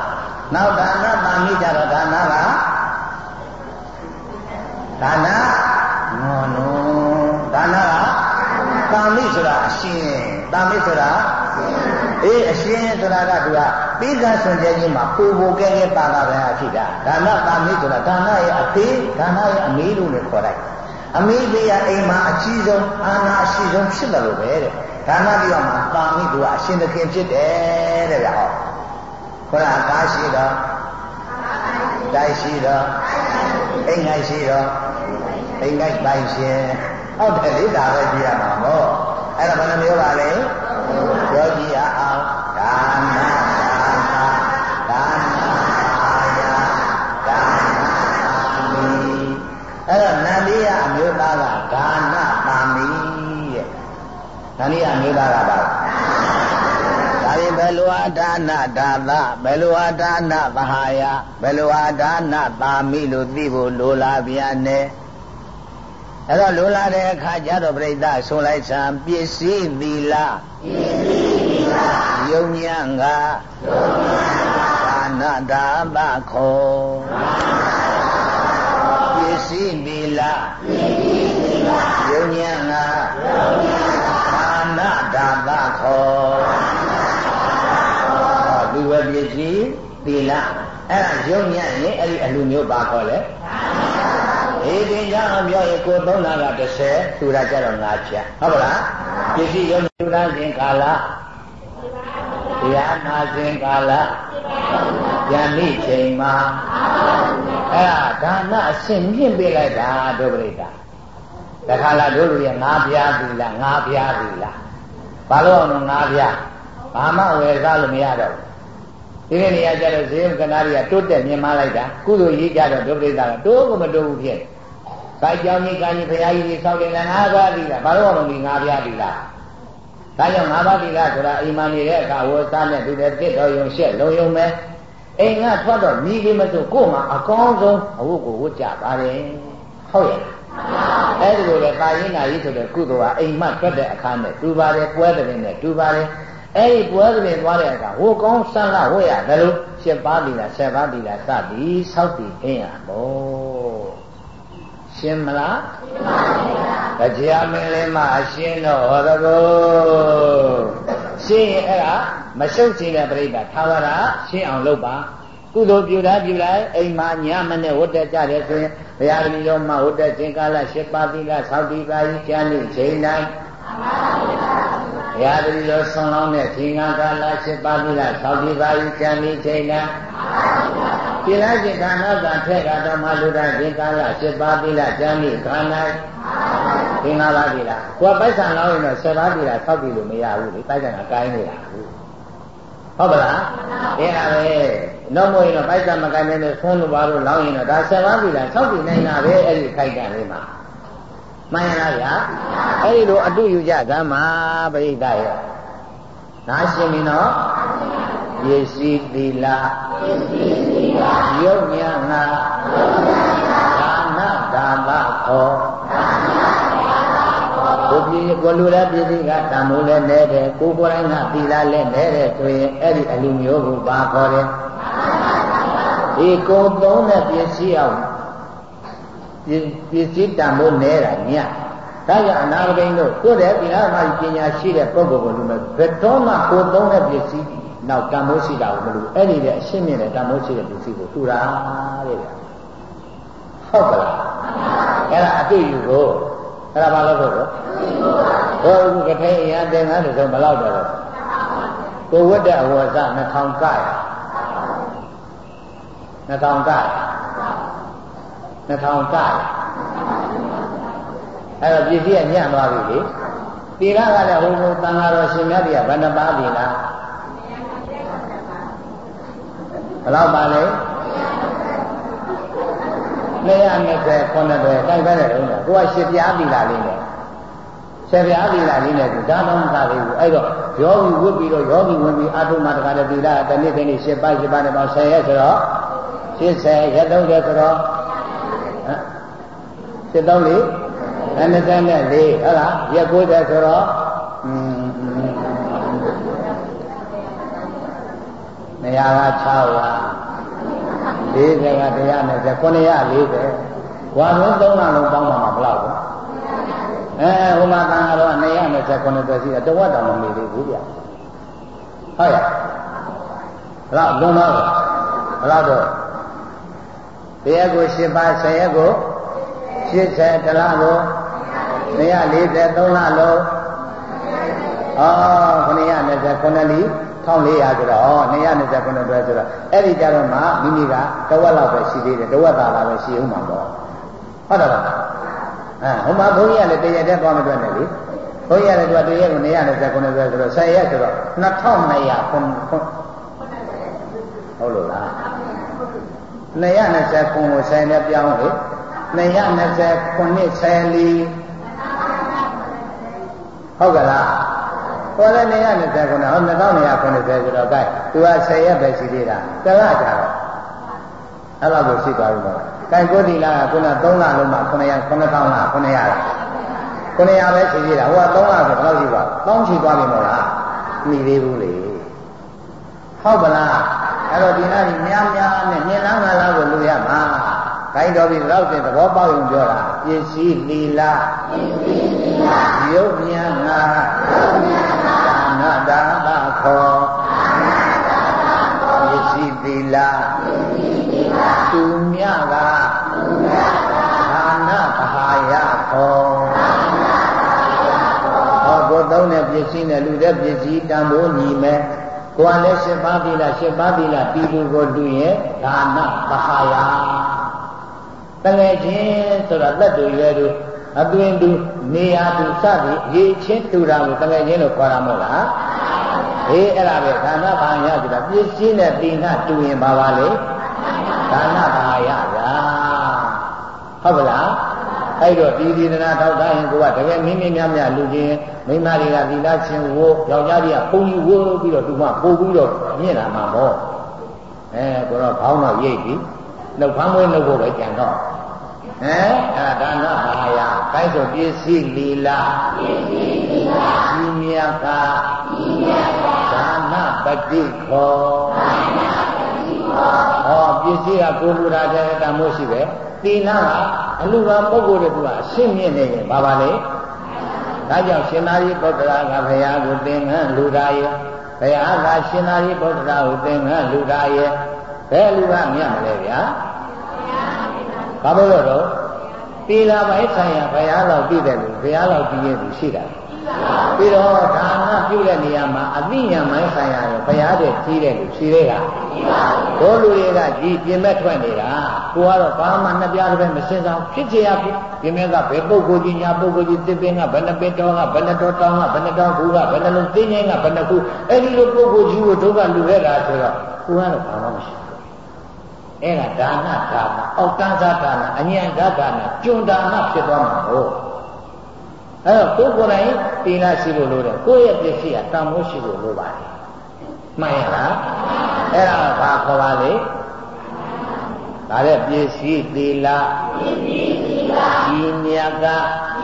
နောက်ဒါနပါမိကြတော့ဒါနကဒါနနောနောဒါနကတာမိဆိုတာအရှင်တာမိဆိုတာ အေးအရှင်ဆိုတာကသူကပိကဆွန်ကျဲခြင်းမှာပူပူကဲကဲပါတာပဲအဖြစ်တာဒါနတာမိဆိုတာဒါနရဲ့အသေးဒါနရဲ့အမေးလို့လည်းခေါ်လိုက်အမေးသေးရအိမ်မှာအကြီးဆုံးအာနာအရှိဆုံးဖြစ်တယ်လို့ပဲတဲ့ဒါနပြီးတော့မှတာမိသူကအရှင်သခင်ဖြစ်တယ်တဲ့ဗျဟောခေါ်တာကားရှိတော့တိုက်ရှိတော့အိမ်ငိုက်ရှိတော့အိမ်ငိုက်ပိုင်ရှင်ဟုတ်တယ်လေဒါပဲကြည့်ရမှာမို့အဲ့ဒါဘယ်နှမျိုးပါလဲ ပြောကြည့်ရအောင်ဒါနဒါသဒါနအာယဒါနအာမီအဲ့တော့နန္ဒီယအမျိုးသားကဒါနပါမီတဲ့နန္ဒီယအမျိုးသားကပါဒါရင်ဘယ်လိုအဒါနဒါသဘယ်လိုအဒါနသဟာယဘယ်လိုအဒါနပါမီလို့သိဖို့လိုလားဗျာနဲ့ အဲ့တော့လိုလားတဲ့အခါကျတော့ပြိဿဆိုလိုက်စံပစ္စည်းသီလပစ္စည်းသီလယုံညံကယုံညံကဒါနဒါပခောပစ္စည်းသီလပစ္စည်းသီလယုံညံကယုံညံကဒါနဒါပခောလူဝပစ္စည်းသီလအဲ့ဒါယုံညံ့ရင်အဲ့ဒီအလူမျိုးပါခေါ်လဲ အေးတင်ကြအောင်ပြောရင်ကိုသုံးတာက30သူတာကြတော့5ဖြတ်ဟုတ်ပါလားပစ္စည်းယုံသူတာစဉ်ကာလတရားနာစဉ်ကာလယန္တိချိန်မှာအဲ့ဒါဒါနအရှင်မြင့်ပေးလိုက်တာဒုပရိတာတခါလာတို့လူရဲ့ငါးပြားပြီလားငါးပြားပြီလားဘာလို့အောင်ငါးပြားဘာမှဝယ်စားလို့မရတော့ဘူး ဒီနေ့နေရာကျတော့ဈေးကနာရီကတိုးတက်မြင်မလိုက်တာကုသိုလ်ရေးကြတော့ဒုပရိသကတိုးကိုမတိုးဘူးဖြစ်။ဒါကြောင့်ဒီကံကြီးဘုရားကြီးတွေဆောက်တယ်လားငါးပါးပြီလားဘာလို့အောင်ဒီငါးပြားပြီလား။ဒါကြောင့်ငါးပါးပြီလားဆိုတာအိမ်မှာနေတဲ့အခါဝတ်စားနဲ့သူတဲ့တစ်တော်ယုံရှက်လုံယုံမဲ့အိမ်ကထွက်တော့မိလေးမစို့ကို့မှာအကောင်းဆုံးအဝတ်ကိုဝတ်ကြပါတယ်။ဟုတ်ရဲ့။အဲဒီလိုလေတာရင်နာကြီးဆိုတဲ့ကုသိုလ်ဟာအိမ်မှထွက်တဲ့အခါနဲ့တူပါတယ်ပွဲတဲ့နဲ့တူပါတယ်။ အဲဒီပွဲတဲ့သွားတဲ့အခါဟိုကောင်းဆန်းလာဝတ်ရတယ်လို့ရှစ်ပါးပြီလားဆယ်ပါးပြီလားစသည်ဆောက်တည်အင်းရမို့ရှင်းမလားရှင်းပါပြီဗျာတရားမင်းလေးမအရှင်းတော့ဟောတကောရှင်းရင်အဲ့ဒါမရှုပ်ချင်တဲ့ပြိဿသာဝရရှင်းအောင်လုပ်ပါကုသိုလ်ပြုတာပြုလိုက်အိမ်မှာညမနဲ့ဝတ်တက်ကြတယ်ဆိုရင်ဘုရားသမီးတော်မှာဝတ်တက်ခြင်းကာလ၈ပါးသီလသောက်တည်ပါရင်ကျမ်းနေချိန်တိုင်း ဘုရားသမီးတော်ဆွန်လောင်းတဲ့သင်္ဃာကာလ၈ပါးသီလသောက်တည်ပါရင်ကျမ်းနေချိန်တိုင်းသီလစိတ်ခန္ဓာကထက်ကတော့မှလူတိုင်းဒီကာလ7ပါးသီလကျမ်းနေခန္ဓာဒီ၅ပါးသီလကိုယ်ပိုက်ဆံလောက်ရင်တော့7ပါးသီလဆောက်ပြီလို့မရဘူးလေပိုက်ဆံကကိုင်းနေတာဟုတ်ပါလားအဲ့ဒါပဲတော့မဟုတ်ရင်တော့ပိုက်ဆံမကိုင်းနေတဲ့သုံးလို့ပါလို့လောင်းရင်တော့ဒါ7ပါးသီလဆောက်ပြီနိုင်တာပဲအဲ့ဒီခိုက်တန်လေးမှာ မှန်ရလားဗျာအဲ့ဒီလိုအတုယူကြကမ်းမှာပရိသတ်ရဲ့နားရှင်းပြီနော်ပစ္စည်းသီလပစ္စည်းသီလယုတ်ညာငါဒါနဒါမခောကိုပြည်ကိုလူလည်းပြည်စည်းကတံမိုးလည်းနဲတယ်ကိုကိုယ်တိုင်ကသီလလည်းနဲတယ်ဆိုရင်အဲ့ဒီအလူမျိုးကိုပါခေါ်တယ်ဒီကိုသုံးတဲ့ပစ္စည်းအောင် ပစ္စည်းတံမိုးနဲတာညဒါကြောင့်အနာဂတိတို့ကိုယ်တဲ့သီလမှပညာရှိတဲ့ပုဂ္ဂိုလ်ကိုလူမဲ့ဘယ်တော့မှကိုသုံးတဲ့ပစ္စည်းနောက်တန်မိုးရှိတာကိုမလို့အဲ့ဒီတဲ့အရှင်းမြင်တဲ့တန်မိုးရှိတဲ့ပစ္စည်းကိုထူတာတဲ့ဗျဟုတ်ကလားအဲ့ဒါအတွေ့ယူကိုအဲ့ဒါဘာလို့ဆိုတော့ဟောအခုကထဲအရာတင်ကားလို့ဆိုဘယ်လောက်တော့ကိုဝတ်တဲ့အဝဇ2000ကရ2000ကရ 2000ကရအဲ့တော့ပစ္စည်းကညံ့သွားပြီလေတိရကလည်းဟိုဟိုတန်ဃာတော်ရှင်မြတ်တွေကဘယ်နှပါးပြီလားဘယ်လောက်ပါလဲ220ခုနှစ်ပဲတိုက်ပဲတယ်လို့ကိုကရှစ်ပြားပြီလားလေးနဲ့ဆယ်ပြားပြီလားလေးနဲ့ဒါတော့မသာသေးဘူးအဲ့တော့ယောဂီဝတ်ပြီးတော့ယောဂီဝင်ပြီးအာထုမတကားတဲ့သီလတနေ့တနေ့ရှစ်ပါးရှစ်ပါးနဲ့ပေါင်း10ရက်ဆိုတော့80ရက်30ရက်ဆိုတော့ဟမ် 73လေး24ဟုတ်လားရက်90ဆိုတော့อืมနေရာက6ဝါ40က120 940ဝါလုံး3လလုံးပေါင်းမှာမဘလောက်ဘူးအဲဟိုမှာတန်ဃာတော့220 9ရှိတာတဝက်တောင်မမေသေးဘူးဗျဟုတ်ရဲ့ဘလောက်လုံးတော့ဘလောက်တော့တရားကို10ပါး10ရက်ကို 80တလားကို243လလုံးဩ929လီ1400ဆိုတော့ဟော229တွဲဆိုတော့အဲ့ဒီကြတော့မှမိမိကတဝက်လောက်ပဲရှိသေးတယ်တဝက်သာလာပဲရှိဦးမှာပေါ့ဟုတ်တယ်လားအဲဟိုမှာဘုန်းကြီးကလည်းတရက်တည်းသွားမတွက်နဲ့လေဘုန်းကြီးကလည်းသူကတရက်ကို229တွဲဆိုတော့10ရက်ဆိုတော့2200ခုဟုတ်လို့လား220ခုကို10နဲ့ပြောင်းလေ 220ခုနှစ်10လီဟုတ်ကလားဟောလည်း220ခုနှစ်ဟော2290ဆိုတော့ gain သူက10ရက်ပဲရှိသေးတာတလကြတော့အဲ့လောက်ကိုရှိသွားပြီမို့လား gain ကိုဒီလာကခုန3လလုံးမှာ900 9000လား900လား900ပဲရှိသေးတာဟိုက3လဆိုဘယ်လောက်ရှိပါတောင်းချီသွားပြီမို့လားမီသေးဘူးလေဟုတ်ပါလားအဲ့တော့ဒီနာကြီးများများနဲ့မြင်လားငါလားကိုလူရမှာ ခိုင်းတော်ပြီတော့တင်သဘောပေါက်ရင်ပြောတာပစ္စည်းလီလာပစ္စည်းလီလာရုပ်မြတ်ငါရုပ်မြတ်ငါနာတာတာခောပစ္စည်းလီလာပစ္စည်းလီလာသူမြတ်ကသူမြတ်ကဌာနဘာယခောဌာနဘာယခောဟောကိုသုံးတဲ့ပစ္စည်းနဲ့လူတဲ့ပစ္စည်းတန်ဖိုးညီမယ်ကိုယ်လည်းရှင်ပါးပြီလားရှင်ပါးပြီလားပြည်သူကိုလူရဲ့ဒါနပဟာယ တကယ်ချင်းဆိုတာလက်တူရွယ်တူအသွင်တူနေရာတူစသည်ရေချင်းတူတာကိုတကယ်ချင်းလို့ခေါ်တာမဟုတ်လားအေးအဲ့ဒါပဲဒါနပဟာယဆိုတာပြည့်စည်တဲ့တိဏတူရင်ပါပါလေဒါနပဟာယဗျာဟုတ်ပါလားအဲ့တော့ဒီဒီနာထောက်ထားရင်ကိုကတကယ်မင်းမင်းများများလူချင်းမိန်းမတွေကသီလချင်းဝိုးယောက်ျားတွေကပုံကြီးဝိုးပြီးတော့သူကပို့ပြီးတော့မြင့်လာမှာပေါ့အဲကိုတော့ခေါင်းတော့ရိပ်ပြီ နှုတ်ဖမ်းမွေးနှုတ်ဖို့ပဲကြံတော့ဟမ်အဲ့ဒါဒါနဘာယာကိုက်ဆိုပစ္စည်းလီလာပစ္စည်းလီလာကြီးမြတ်ကကြီးမြတ်ကဒါနပတိခောဒါနပတိခောဟောပစ္စည်းကကိုလူရာတဲ့တမို့ရှိပဲသီလကအလူကပုဂ္ဂိုလ်တွေကအရှင်းမြင့်နေရင်ဘာပါလဲဒါကြောင့်ရှင်သာရိပုတ္တရာကဘုရားကိုသင်္ကန်းလူရာရဲ့ဘုရားကရှင်သာရိပုတ္တရာကိုသင်္ကန်းလူရာရဲ့ဘယ်လူကမြတ်မလဲဗျာ ဘာလို့တော့သီလပိုင်းဆိုင်ရာဘုရားလောက်ပြည့်တယ်လို့ဘုရားလောက်ပြည့်ရဲ့သူရှိတာပြီးတော့ဒါနပြုတဲ့နေရာမှာအသိဉာဏ်မိုင်းဆိုင်ရာရောဘုရားတဲ့ကြီးတယ်လို့ရှိသေးတာဘိုးလူတွေကကြီးပြင်မဲ့ထွက်နေတာကိုကတော့ဘာမှနှစ်ပြားတစ်ပဲမစင်စားဖြစ်ချင်ရဖြစ်ပြင်မဲ့ကဘယ်ပုဂ္ဂိုလ်ကြီးညာပုဂ္ဂိုလ်ကြီးတစ်ပင်ကဘယ်နှပင်တော်ကဘယ်နှတော်တောင်းကဘယ်နှတော်ဘူးကဘယ်နှလုံးသိငိမ့်ကဘယ်နှခုအဲ့ဒီလိုပုဂ္ဂိုလ်ကြီးကိုဒုက္ခလူခဲ့တာဆိုတော့ကိုကတော့ဘာမှမရှိဘူး အဲ့ဒါဒါနဒါနအောက်တန်းစားဒါနအញ្ញံဒါနကျွန်းဒါနဖြစ်သွားမှာဟုတ်အဲ့တော့ကိုယ်ကိုယ်တိုင်တိလာရှိဖို့လိုတယ်ကိုယ့်ရဲ့ပစ္စည်းကတန်ဖိုးရှိဖို့လိုပါတယ်မှန်ရလားအဲ့ဒါဘာခေါ်ပါလဲဒါတဲ့ပစ္စည်းသီလပစ္စည်းသီလဤမြတ်က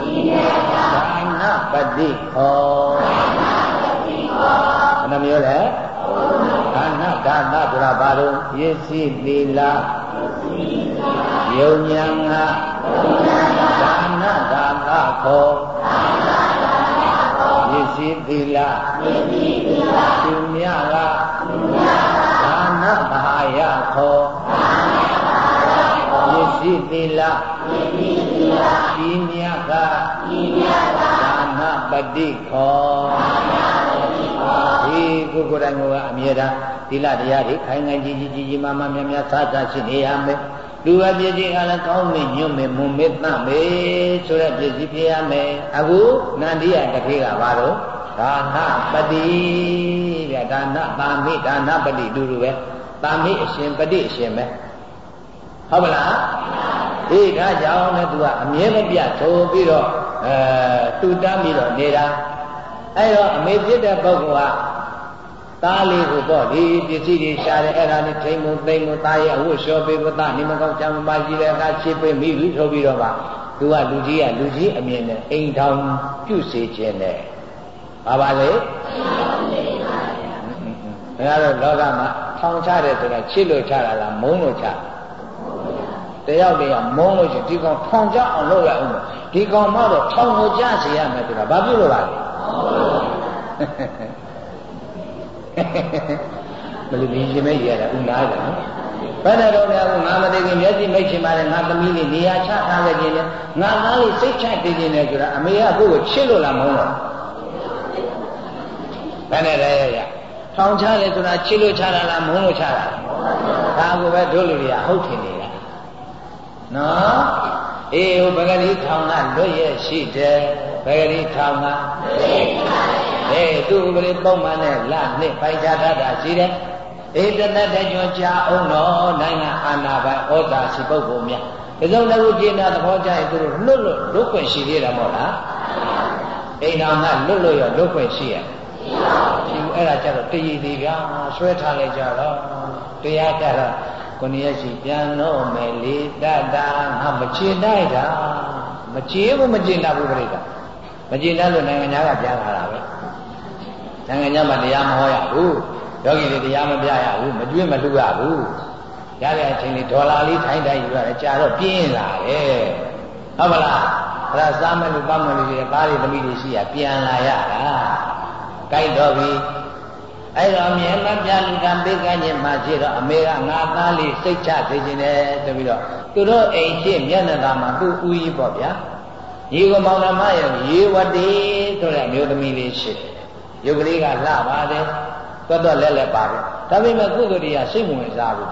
ဤမြတ်ကဒါနပတိခောဒါနပတိခောဘယ်နှမျိုးလဲ ဒါနဒါနဆိုတာဘာလို့ပစ္စည်းသီလပစ္စည်းသီလယုံညာငါဒါနဒါနခောပစ္စည်းသီလပစ္စည်းသီလသူမြကသူမြကဒါနဘာယခောဒါနဘာယခောပစ္စည်းသီလပစ္စည်းသီလဤမြကဤမြကဒါနပတိခောဒါနပတိခောဒီကိုယ်ကိုယ်တိုင်ကအမြဲတမ်း သီလတရားတွေခိုင်ခိုင်ကြီးကြီးကြီးကြီးမားမားများများစားစားရှိနေရမယ်လူဝပြည့်ကြီးကလည်းကောင်းမေညွတ်မေမွန်မေတတ်မေဆိုတဲ့ပြည့်ကြီးဖြစ်ရမယ်အခုနန္ဒီယတခေကဘာလို့ဒါနပတိတဲ့ဒါနပါမိဒါနပတိတူတူပဲပါမိအရှင်ပတိအရှင်ပဲဟုတ်မလားဒီဒါကြောင့်လည်းသူကအမြဲမပြတ်ထိုးပြီးတော့အဲတူတမ်းပြီးတော့နေတာအဲ့တော့အမေဖြစ်တဲ့ပုဂ္ဂိုလ်က သားလေးကိုပေါ့ဒီပစ္စည်းတွေရှာတယ်အဲ့ဒါလေးထိမ့်မှုသိမ့်မှုသားရဲ့အဝတ်လျှော်ပေးဖို့သားနေမကောင်းချမ်းမကြီးတဲ့အခါချစ်ပေးမိပြီဆိုပြီးတော့ပါသူကလူကြီးကလူကြီးအမြင်နဲ့အိမ်ထောင်ပြုစေခြင်းနဲ့ဘာပါလဲဒါကတော့လောကမှာထောင်ချတယ်ဆိုတာချစ်လို့ချတာလားမုန်းလို့ချတယောက်တယောက်မုန်းလို့ရှိဒီကောင်ထောင်ချအောင်လုပ်ရအောင်ဒီကောင်မတော့ထောင်ကိုကြစေရမယ်ဆိုတာဘာဖြစ်လို့ပါလဲ ဘယ်လိုမြင်ရှင်မဲ့ရတာဥနာတယ်နော်ဘယ်နဲ့တော့များငါမသိခင်မျက်စိမိတ်ချင်ပါလေငါသမီးလေးနေရာချထားခဲ့ခြင်းနဲ့ငါသားလေးစိတ်ချတည်ခြင်းနဲ့ဆိုတာအမေကကိုယ့်ကိုချစ်လို့လားမဟုတ်လားဘယ်နဲ့လဲရရထောင်ချတယ်ဆိုတာချစ်လို့ချတာလားမုန်းလို့ချတာလားဒါကိုပဲတို့လူတွေကဟုတ်ထင်နေတာနော်အေးဟိုပဂတိထောင်ကလွတ်ရရှိတယ်ပဂတိထောင်က အေးသူ့ဥပဒေပုံမှန်နဲ့လနှစ်ပိုက်ချတတ်တာရှိတယ်အေးတသက်တကြွကြာအောင်တော့နိုင်ငံအာဏာပိုင်ဩဇာရှိပုဂ္ဂိုလ်များဒီစုံတစ်ခုကျင့်တာသဘောကျရင်သူတို့လွတ်လွတ်လွတ်ခွင့်ရှိသေးတယ်မဟုတ်လားအိမ်တော်ကလွတ်လွတ်ရလွတ်ခွင့်ရှိရရှိဘူးအဲ့ဒါကြတော့တည်ရည်သေးဗျာဆွဲထားလိုက်ကြတော့တရားကြတော့ကိုနေရရှိပြန်တော့မယ်လေတတာငါမချင်တိုက်တာမချင်ဘူးမချင်တာဘူးပြိတ္တာမချင်တတ်လို့နိုင်ငံသားကပြန်လာတာပဲ နိုင်ငံသားမှာတရားမဟောရဘူးယောဂီတွေတရားမပြရဘူးမကျွေးမလှူရဘူးရတဲ့အချိန်လေးဒေါ်လာလေးထိုင်းတိုင်းယူရတယ်ကြာတော့ပြင်းလာတယ်ဟုတ်ပါလားအဲ့ဒါစားမလို့ပတ်မလို့ရှိရင်သားတွေသမီးတွေရှိရပြန်လာရတာကြိုက်တော့ပြီအဲ့တော့မြဲမပြလူကပေးကခြင်းမှရှိတော့အမေကငါသားလေးစိတ်ချစေခြင်းနဲ့တပြီးတော့သူတို့အိမ်ရှိမျက်နှာသာမှာသူ့ဦးကြီးပေါ့ဗျာညီကမောင်နှမရဲ့ရေဝတိဆိုတဲ့အမျိုးသမီးလေးရှိတယ် ရုပ်ကလေးကလှပါတယ်တော်တော်လဲလဲပါတယ်ဒါပေမဲ့ကုသိုလ်တရားစိတ်ဝင်စားဘူး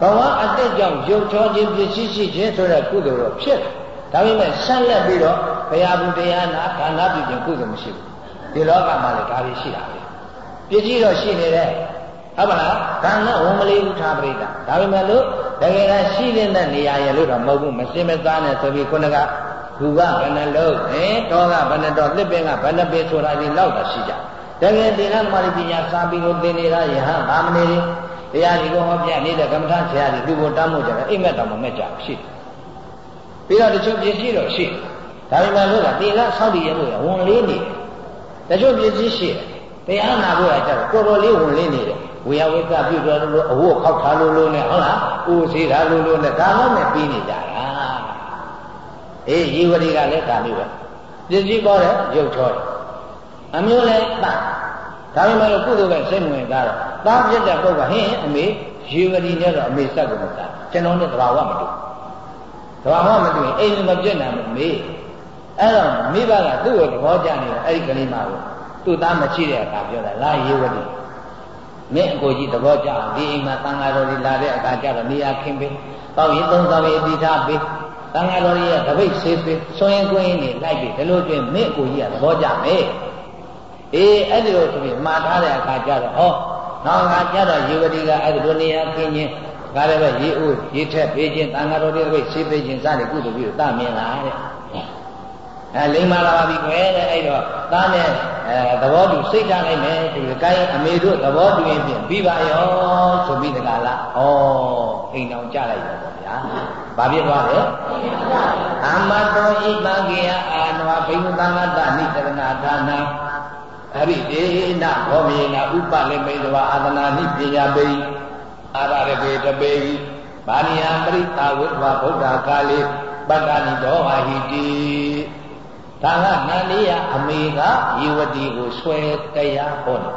ဘဝအတိတ်ကြောင့်ရုပ်ချောခြင်းပြည့်ရှိရှိခြင်းဆိုတဲ့ကုသိုလ်တော့ဖြစ်တယ်ဒါပေမဲ့ဆက်လက်ပြီးတော့ဘုရားဘုတရားနာခန္ဓာပြုခြင်းကုသိုလ်မရှိဘူးဒီလောကမှာလည်းဒါတွေရှိတာပဲပြည့်စည်တော့ရှိနေတယ်ဟုတ်ပါလားခန္ဓာဝန်မလေးဥထားပြိတ္တာဒါပေမဲ့လို့တကယ်ကရှိနေတဲ့နေရာရဲ့လို့တော့မဟုတ်ဘူးမစင်မသားနဲ့ဆိုပြီးခုနကဘူကဘယ်နှလုံးအဲတောကဘယ်နှတော်သစ်ပင်ကဘယ်နှပင်ဆိုတာဒီလောက်တော့ရှိကြတ ကယ်သင်္ကန်းမာရိပညာစာပြီးကိုသင်နေတာယဟန်ဗာမဏေတွေတရားဒီကိုဟောပြနေတဲ့ကမ္မထာဆရာကြီးသူ့ကိုတမ်းမို့ကြတယ်အိမ်မက်တော်မမဲ့ကြရှိပြီးတော့တချို့ပစ္စည်းတော့ရှိဒါပေမဲ့လို့ကသင်္ကန်းဆောက်တည်ရဖို့ဝန်လေးနေတချို့ပစ္စည်းရှိတရားနာဖို့ကကြတော့တော်တော်လေးဝန်လေးနေတယ်ဝေယဝိကပြုတော်လို့အဝတ်ခောက်ထားလို့လို့နဲ့ဟုတ်လားဦးစီထားလို့လို့နဲ့ဒါမှနဲ့ပြီးနေကြတာအေးရေဝတိကလည်းဒါမျိုးပဲပစ္စည်းပေါ်တယ်ရုပ်ချောတယ် အမျိုးလဲတတ်ဒါပေမဲ့လို့ကုသိုလ်ပဲစိတ်ဝင်သားတော့သားပြတ်တဲ့ပုဂ္ဂိုလ်ဟင်းအမေရေဝတိနဲ့တော့အမေစက်ကိုမတတ်ကျွန်တော်နဲ့သဘာဝမတူသဘာဝမတူရင်အိမ်မပြတ်နိုင်ဘူးမေအဲ့တော့မိဘကသူ့ကိုသဘောကျနေတယ်အဲ့ဒီကလေးမကိုသူ့သားမရှိတဲ့အခါပြောတာလာရေဝတိမင်းအကိုကြီးသဘောကျအောင်ဒီအိမ်မှာတန်ဃာတော်ကြီးလာတဲ့အခါကျတော့နေရာခင်းပေးတောက်ရင်သုံးဆောင်ရင်အတိထားပေးတန်ဃာတော်ကြီးရဲ့တပိတ်ဆေးပေးဆွရင်ကွင်းနေလိုက်ပြီးဒီလိုတွင်မင်းအကိုကြီးကသဘောကျမယ် အေးအဲ့ဒီလိုဆိုပြီးမှားထားတဲ့အခါကျတော့ဟောနောက်အခါကျတော့ယေဝတိကအဲ့ဒီလိုနေရာခင်းခြင်းဒါလည်းပဲရေအိုးရေထက်ပေးခြင်းတန်ဃာတော်တွေတပိတ်ဆေးပေးခြင်းစသည်ကုသိုလ်ပြီးတော့တမင်လာတဲ့အဲလိမ္မာလာပါပြီခွဲတဲ့အဲ့တော့သားနဲ့အဲသဘောတူစိတ်ထားလိုက်မယ်ဒီကိုင်းအမေတို့သဘောတူရင်ဖြင့်ပြီးပါရောဆိုပြီးတကလားဩအိမ်တော်ကြလိုက်ရောပေါ့ဗျာဘာဖြစ်သွားလဲအမတောဣပကေယအာနဝဘိဝသံဃတနိတရဏဌာန အရိဒေနဘောမေနဥပလေမိတဝအာသနာနိပညာပေအာရရေတပေဘာနိယပရိတာဝိဝဗုဒ္ဓကာလေပတ္တနိဒောဟဟိတိဒါကနန္ဒီယအမေကယေဝတိကိုဆွဲတရားဟောတယ်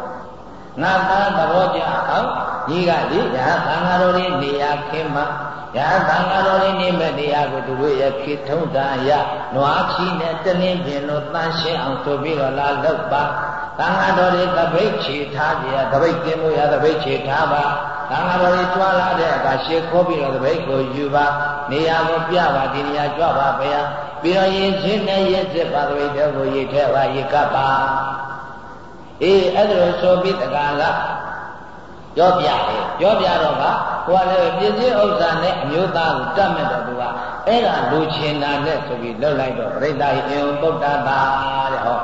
ငါသားသဘောကျအောင်ညီကလေညာသံဃာတော်တွေနေရာခင်းမှာ ညာသံဃာတော်တွေနေမဲ့တရားကိုသူတို့ရဲ့ခေထုံးတာရနွားချီနဲ့တနင်းပြင်လို့တန်ရှင်းအောင်ဆိုပြီးတော့လာလောက်ပါသံဃာတော်တွေတပိတ်ချေထားကြရတပိတ်ကင်းလို့ရတပိတ်ချေထားပါသံဃာတော်တွေကြွားလာတဲ့အခါရှေ့ခိုးပြီးတော့တပိတ်ကိုယူပါနေရာကိုပြပါဒီနေရာကြွပါဗျာပြီးတော့ရင်ချင်းနဲ့ရင်စစ်ပါတပိတ်တဲ့ကိုရေထဲပါရေကပ်ပါအေးအဲ့ဒါလို့ဆိုပြီးတက္ကလာ ပြောပြတယ်ပြောပြတော့ကဟိုကလည်းပြည့်စည်ဥစ္စာနဲ့အမျိုးသားကိုတတ်မဲ့တော့သူကအဲ့ဒါလူချင်တာနဲ့ဆိုပြီးလှုပ်လိုက်တော့ပြိဿယအင်ပုဒ္ဒတာတဲ့ဟော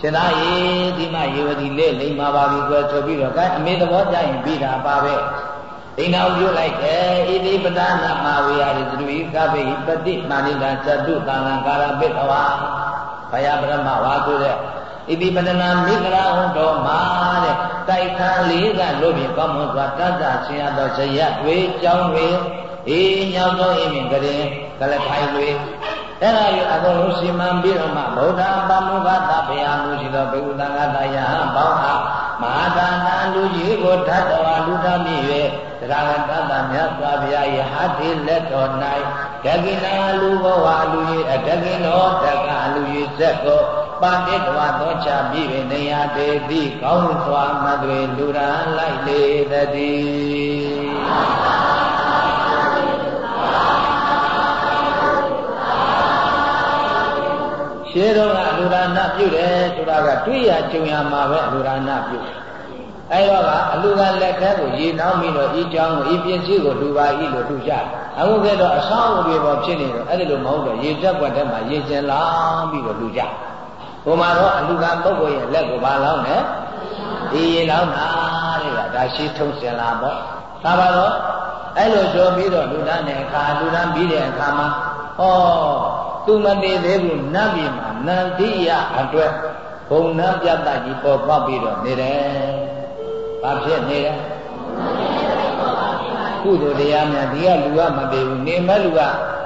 ရှင်သာရေဒီမယေဝတိလေးလိမ္မာပါပြီကွယ်ဆိုပြီးတော့ကဲအမေသဘောကျရင်ပြီးတာပါပဲဒိဏောင်ပြုလိုက်တယ်ဣတိပဒနာမဝေယရိသတိကပိပတိမာနိတာသတုသံဃာကာရပိတဝါဘယပရမဝါဆိုတဲ့ ဣတိပဒနာမိဂရာဟုတော်မှာတဲ့တိုက်ခန်းလေးကလို့ပြင်ကောင်းမွန်စွာတတ်တာဆင်းရသောဇယတွေကြောင်းတွေအေးညောင်းသောအင်းမြင်ကရင်ကလထိုင်တွေအဲ့ဒါယူအကုန်လုံးစီမံပြီးတော့မှဗုဒ္ဓပမုခသဗေယမှုရှိသောဘေကုသံဃတယဟံဘောင်းအားမဟာဒါနလူကြီးကိုဓာတ်တော်လူတော်မြည်၍တရားကတ္တမြတ်စွာဘုရားယဟတိလက်တော်၌ဒဂိနာလူဘဝလူကြီးအဒဂိနောတက္ကလူကြီးဇက်ကို ပါတိတဝသောချမိပင်နေရတေတိကောင်းစွာမသွေလူရန်လိုက်လေတည်းရှင်းတော့ကလူရဏပြုတယ်ဆိုတာကတွေ့ရကြုံရမှာပဲလူရဏပြုအဲတော့ကအလူကလက်ထဲကိုရေနှောင်းပြီးတော့ဤကြောင်းကိုဤပစ္စည်းကိုလူပါဤလို့ထူကြအခုကတော့အဆောင်အုပ်တွေပေါ်ဖြစ်နေတော့အဲ့ဒီလိုမဟုတ်တော့ရေတက်ွက်ထဲမှာရေကျင်လောင်းပြီးတော့လူကြ ဟိုမှာတော့အလူကပုဂ္ဂိုလ်ရဲ့လက်ကိုပါလောင်းတယ်ဒီရေလောင်းတာတဲ့ကဒါရှိထုံးစင်လာပေါ့ဒါပါတော့အဲ့လိုဆိုပြီးတော့လူတန်းတဲ့အခါလူတန်းပြီးတဲ့အခါမှာဟောသူမတည်သေးဘူးနတ်ပြည်မှာနန္တိယအတွက်ဘုံနှံပြတ်တကြီးပေါ်ပေါက်ပြီးတော့နေတယ်။ဘာဖြစ်နေလဲ။ ကုသိုလ်တရားများဒီကလူကမတည်ဘူးနေမဲ့လူက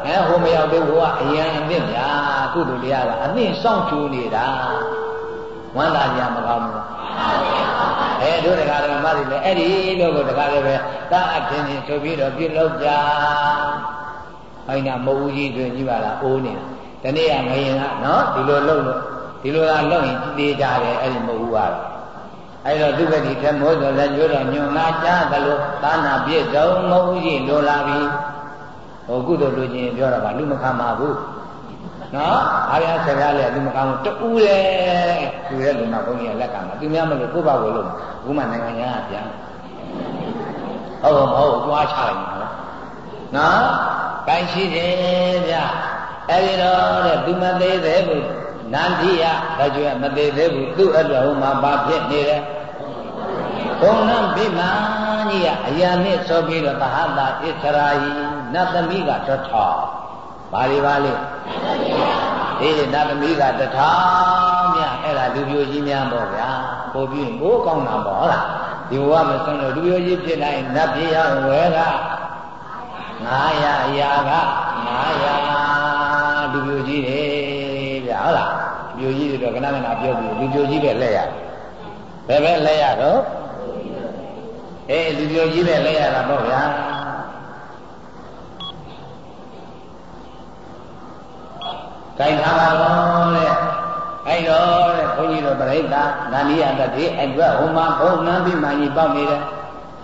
ဟဲဟိုမရောက်သေးဘူးကအယံအသင့်များကုသိုလ်တရားကအသင့်စောင့်ကြိုးနေတာဝမ်းသာကြမကောင်းဘူး။အဲတို့တရားဓမ္မတွေလည်းအဲ့ဒီလိုကိုတရားတွေပဲတာအထင်ချင်းဆိုပြီးတော့ပြုလုပ်ကြ။အဲ့ဒါမဟုတ်ကြီးတွင်ကြီးပါလားအိုးနေတာ။ဒီနေ့ကငရင်ကနော်ဒီလိုလုပ်လို့ဒီလိုလားလုပ်ရင်သိကြတယ်အဲ့ဒီမဟုတ်ဘူးကတော့ အဲ့တော့သူကတိထမိုးဆိုလည်းကျွတော့ညွန်လာကြသလိုသာနာပြည့်စုံမဟုတ်ကြီးလိုလာပြီဟိုကုသိုလ်လူချင်းပြောတာပါလူမခံပါဘူးနော်အားရဆက်ရလဲလူမခံဘူးတူးတယ်သူရဲ့လူမဘုန်းကြီးကလက်ကမှာသူများမလို့ကိုယ့်ဘာကိုလို့ဘုမနိုင်ငံညာကပြန်ဟုတ်မဟုတ်သွားချလိုက်မှာနော်ကိုင်းရှိတယ်ဗျအဲ့ဒီတော့တဲ့သူမသေးသေးဘူး နန္တိယဒါကြွမသေးသေးဘူးသူ့အတွက်ဟိုမှာဘာဖြစ်နေလဲဘုံနံဗိမာကြီးကအရာနဲ့ဆိုပြီးတော့သဟတာဣသရာယီနတ်သမီးကတထောင်ဘာတွေပါလဲအေးနတ်သမီးကတထောင်မြအဲ့ဒါလူပြိုကြီးများပေါ့ဗျာပို့ပြီးဘိုးကောင်းတာပေါ့ဟုတ်လားဒီဘဝမဆုံးလို့လူပြိုကြီးဖြစ်လိုက်နတ်ပြေရဝဲက900အရာက900လူပြိုကြီးတယ်ဗျာဟုတ်လားပြို ကြီးတွေတော့ခဏခဏပြောပြီးလူပြိုကြီးပဲလက်ရဘယ်ပဲလက်ရတော့အေးလူပြိုကြီးပဲလက်ရတာပေါ့ဗျာကြိုင်ထားပါတော့တဲ့အဲ့တော့တဲ့ဘုန်းကြီးတို့ပြိဿနာနီယတတိအဲ့ဘဟိုမှာဘုံနန်းပြီးမှကြီးပေါက်နေတယ်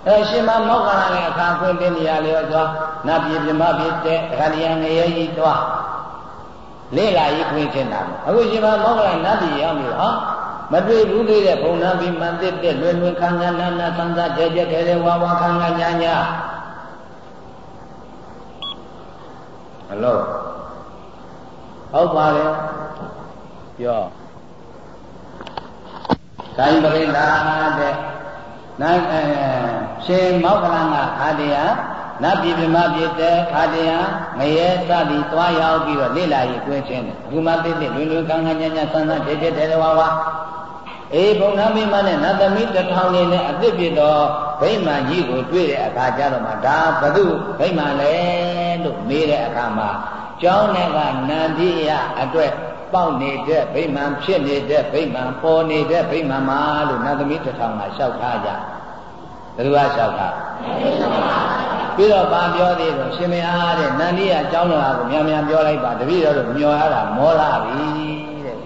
အဲရှင်မမောက္ခလာနဲ့အခါခွင့်တင်နေရလေတော့နတ်ပြည်ပြမပြည်တဲ့အခါလျံငရဲကြီးတော့ လေ့လာရေးခွင့်တင်တာအခုရှင်မမောက္ခလာနတ်ပြည်ရောက်ပြီဟောမတွေ့ဘူးသေးတဲ့ဘုံနာပြီးမှန်တဲ့တဲ့လွယ်လွယ်ခံခံနာနာသံသာတဲတဲတဲတဲဝါဝါခံခံညာညာဟလိုဟုတ်ပါလေပြောတိုင်းပရိသတ်တဲ့နိုင်အဲရှင်မောက္ခလန်ကအာတရား နတ်ပြည်ပြမပြည်တဲ့ခါတရားငရဲစသည်သွားရောက်ပြီးတော့လေ့လာရေးကွင်းချင်းတယ်အခုမှသိသိလွင်လွင်ကန်းကန်းညံ့ညံ့ဆန်းဆန်းတဲတဲတဲဝါဝါအေးဘုံနာမိမနဲ့နတ်သမီးတထောင်နေနဲ့အသစ်ပြတော်ဗိမာန်ကြီးကိုတွေ့တဲ့အခါကျတော့မှဒါဘု து ဗိမာန်လဲလို့မေးတဲ့အခါမှာကျောင်းနဲ့ကနန္ဒီယအတွက်ပေါက်နေတဲ့ဗိမာန်ဖြစ်နေတဲ့ဗိမာန်ပေါ်နေတဲ့ဗိမာန်မှာလို့နတ်သမီးတစ်ထောင်ကလျှောက်ထားကြဘယ်သူကလျှောက်ထား ပြီးတော့ဗာပြောသေးတော့ရှင်မအားတဲ့နန္ဒီယကျောင်းတော်ကိုမြန်မြန်ပြောလိုက်ပါတပည့်တော်တို့မျောရတာမောလာပြီတဲ့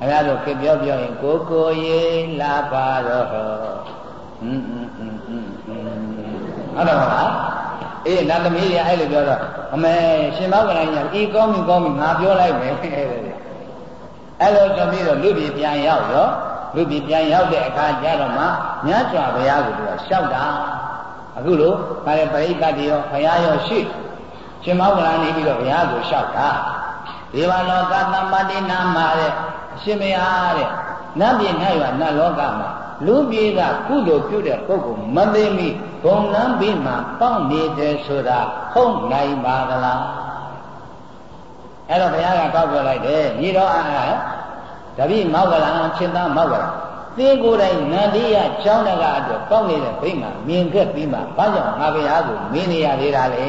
အဲဒါလို့ခေပြောပြောရင်ကိုကိုရေလာပါတော့ဟွန်းဟွန်းဟွန်းဟွန်းဟုတ်တယ်မလားအေးနတ်သမီးကြီးအဲ့လိုပြောတော့အမေရှင်မောကရိုင်းကြီးဤကောင်းပြီကောင်းပြီငါပြောလိုက်မယ်တဲ့အဲ့လိုဆိုပြီးတော့လူပြည်ပြန်ရောက်ရောလူပြည်ပြန်ရောက်တဲ့အခါကျတော့မှမြတ်စွာဘုရားကိုသူကလျှောက်တာ အခုလိုဒါရပရိသတ်တွေရောဘုရားရောရှိရှင်မောကရိုင်းနေပြီးတော့ဘုရားကိုလျှောက်တာဒေဝလောကသမ္ပတိနာမှာတဲ့အရှင်မယားတဲ့နတ်ပြည်၌ရနတ်လောကမှာလူပြည်ကကုသိုလ်ပြုတဲ့ပုဂ္ဂိုလ်မသိမိဂုံလန်းပြီးမှပေါက်နေတယ်ဆိုတာဟုတ်နိုင်ပါသလားအဲ့တော့ဘုရားကကောက်ပြောလိုက်တယ်ညီတော်အားတပိမောက္ကလံချင်းသားမောက္ကလံ သင်ကိုယ်တိုင်နန္ဒီယကျောင်းတကအတွက်ပေါက်နေတဲ့ဗိမာန်မြင်ခဲ့ပြီးမှဘာကြောင့်ငါဘုရားကိုမင်းနေရသေးတာလဲ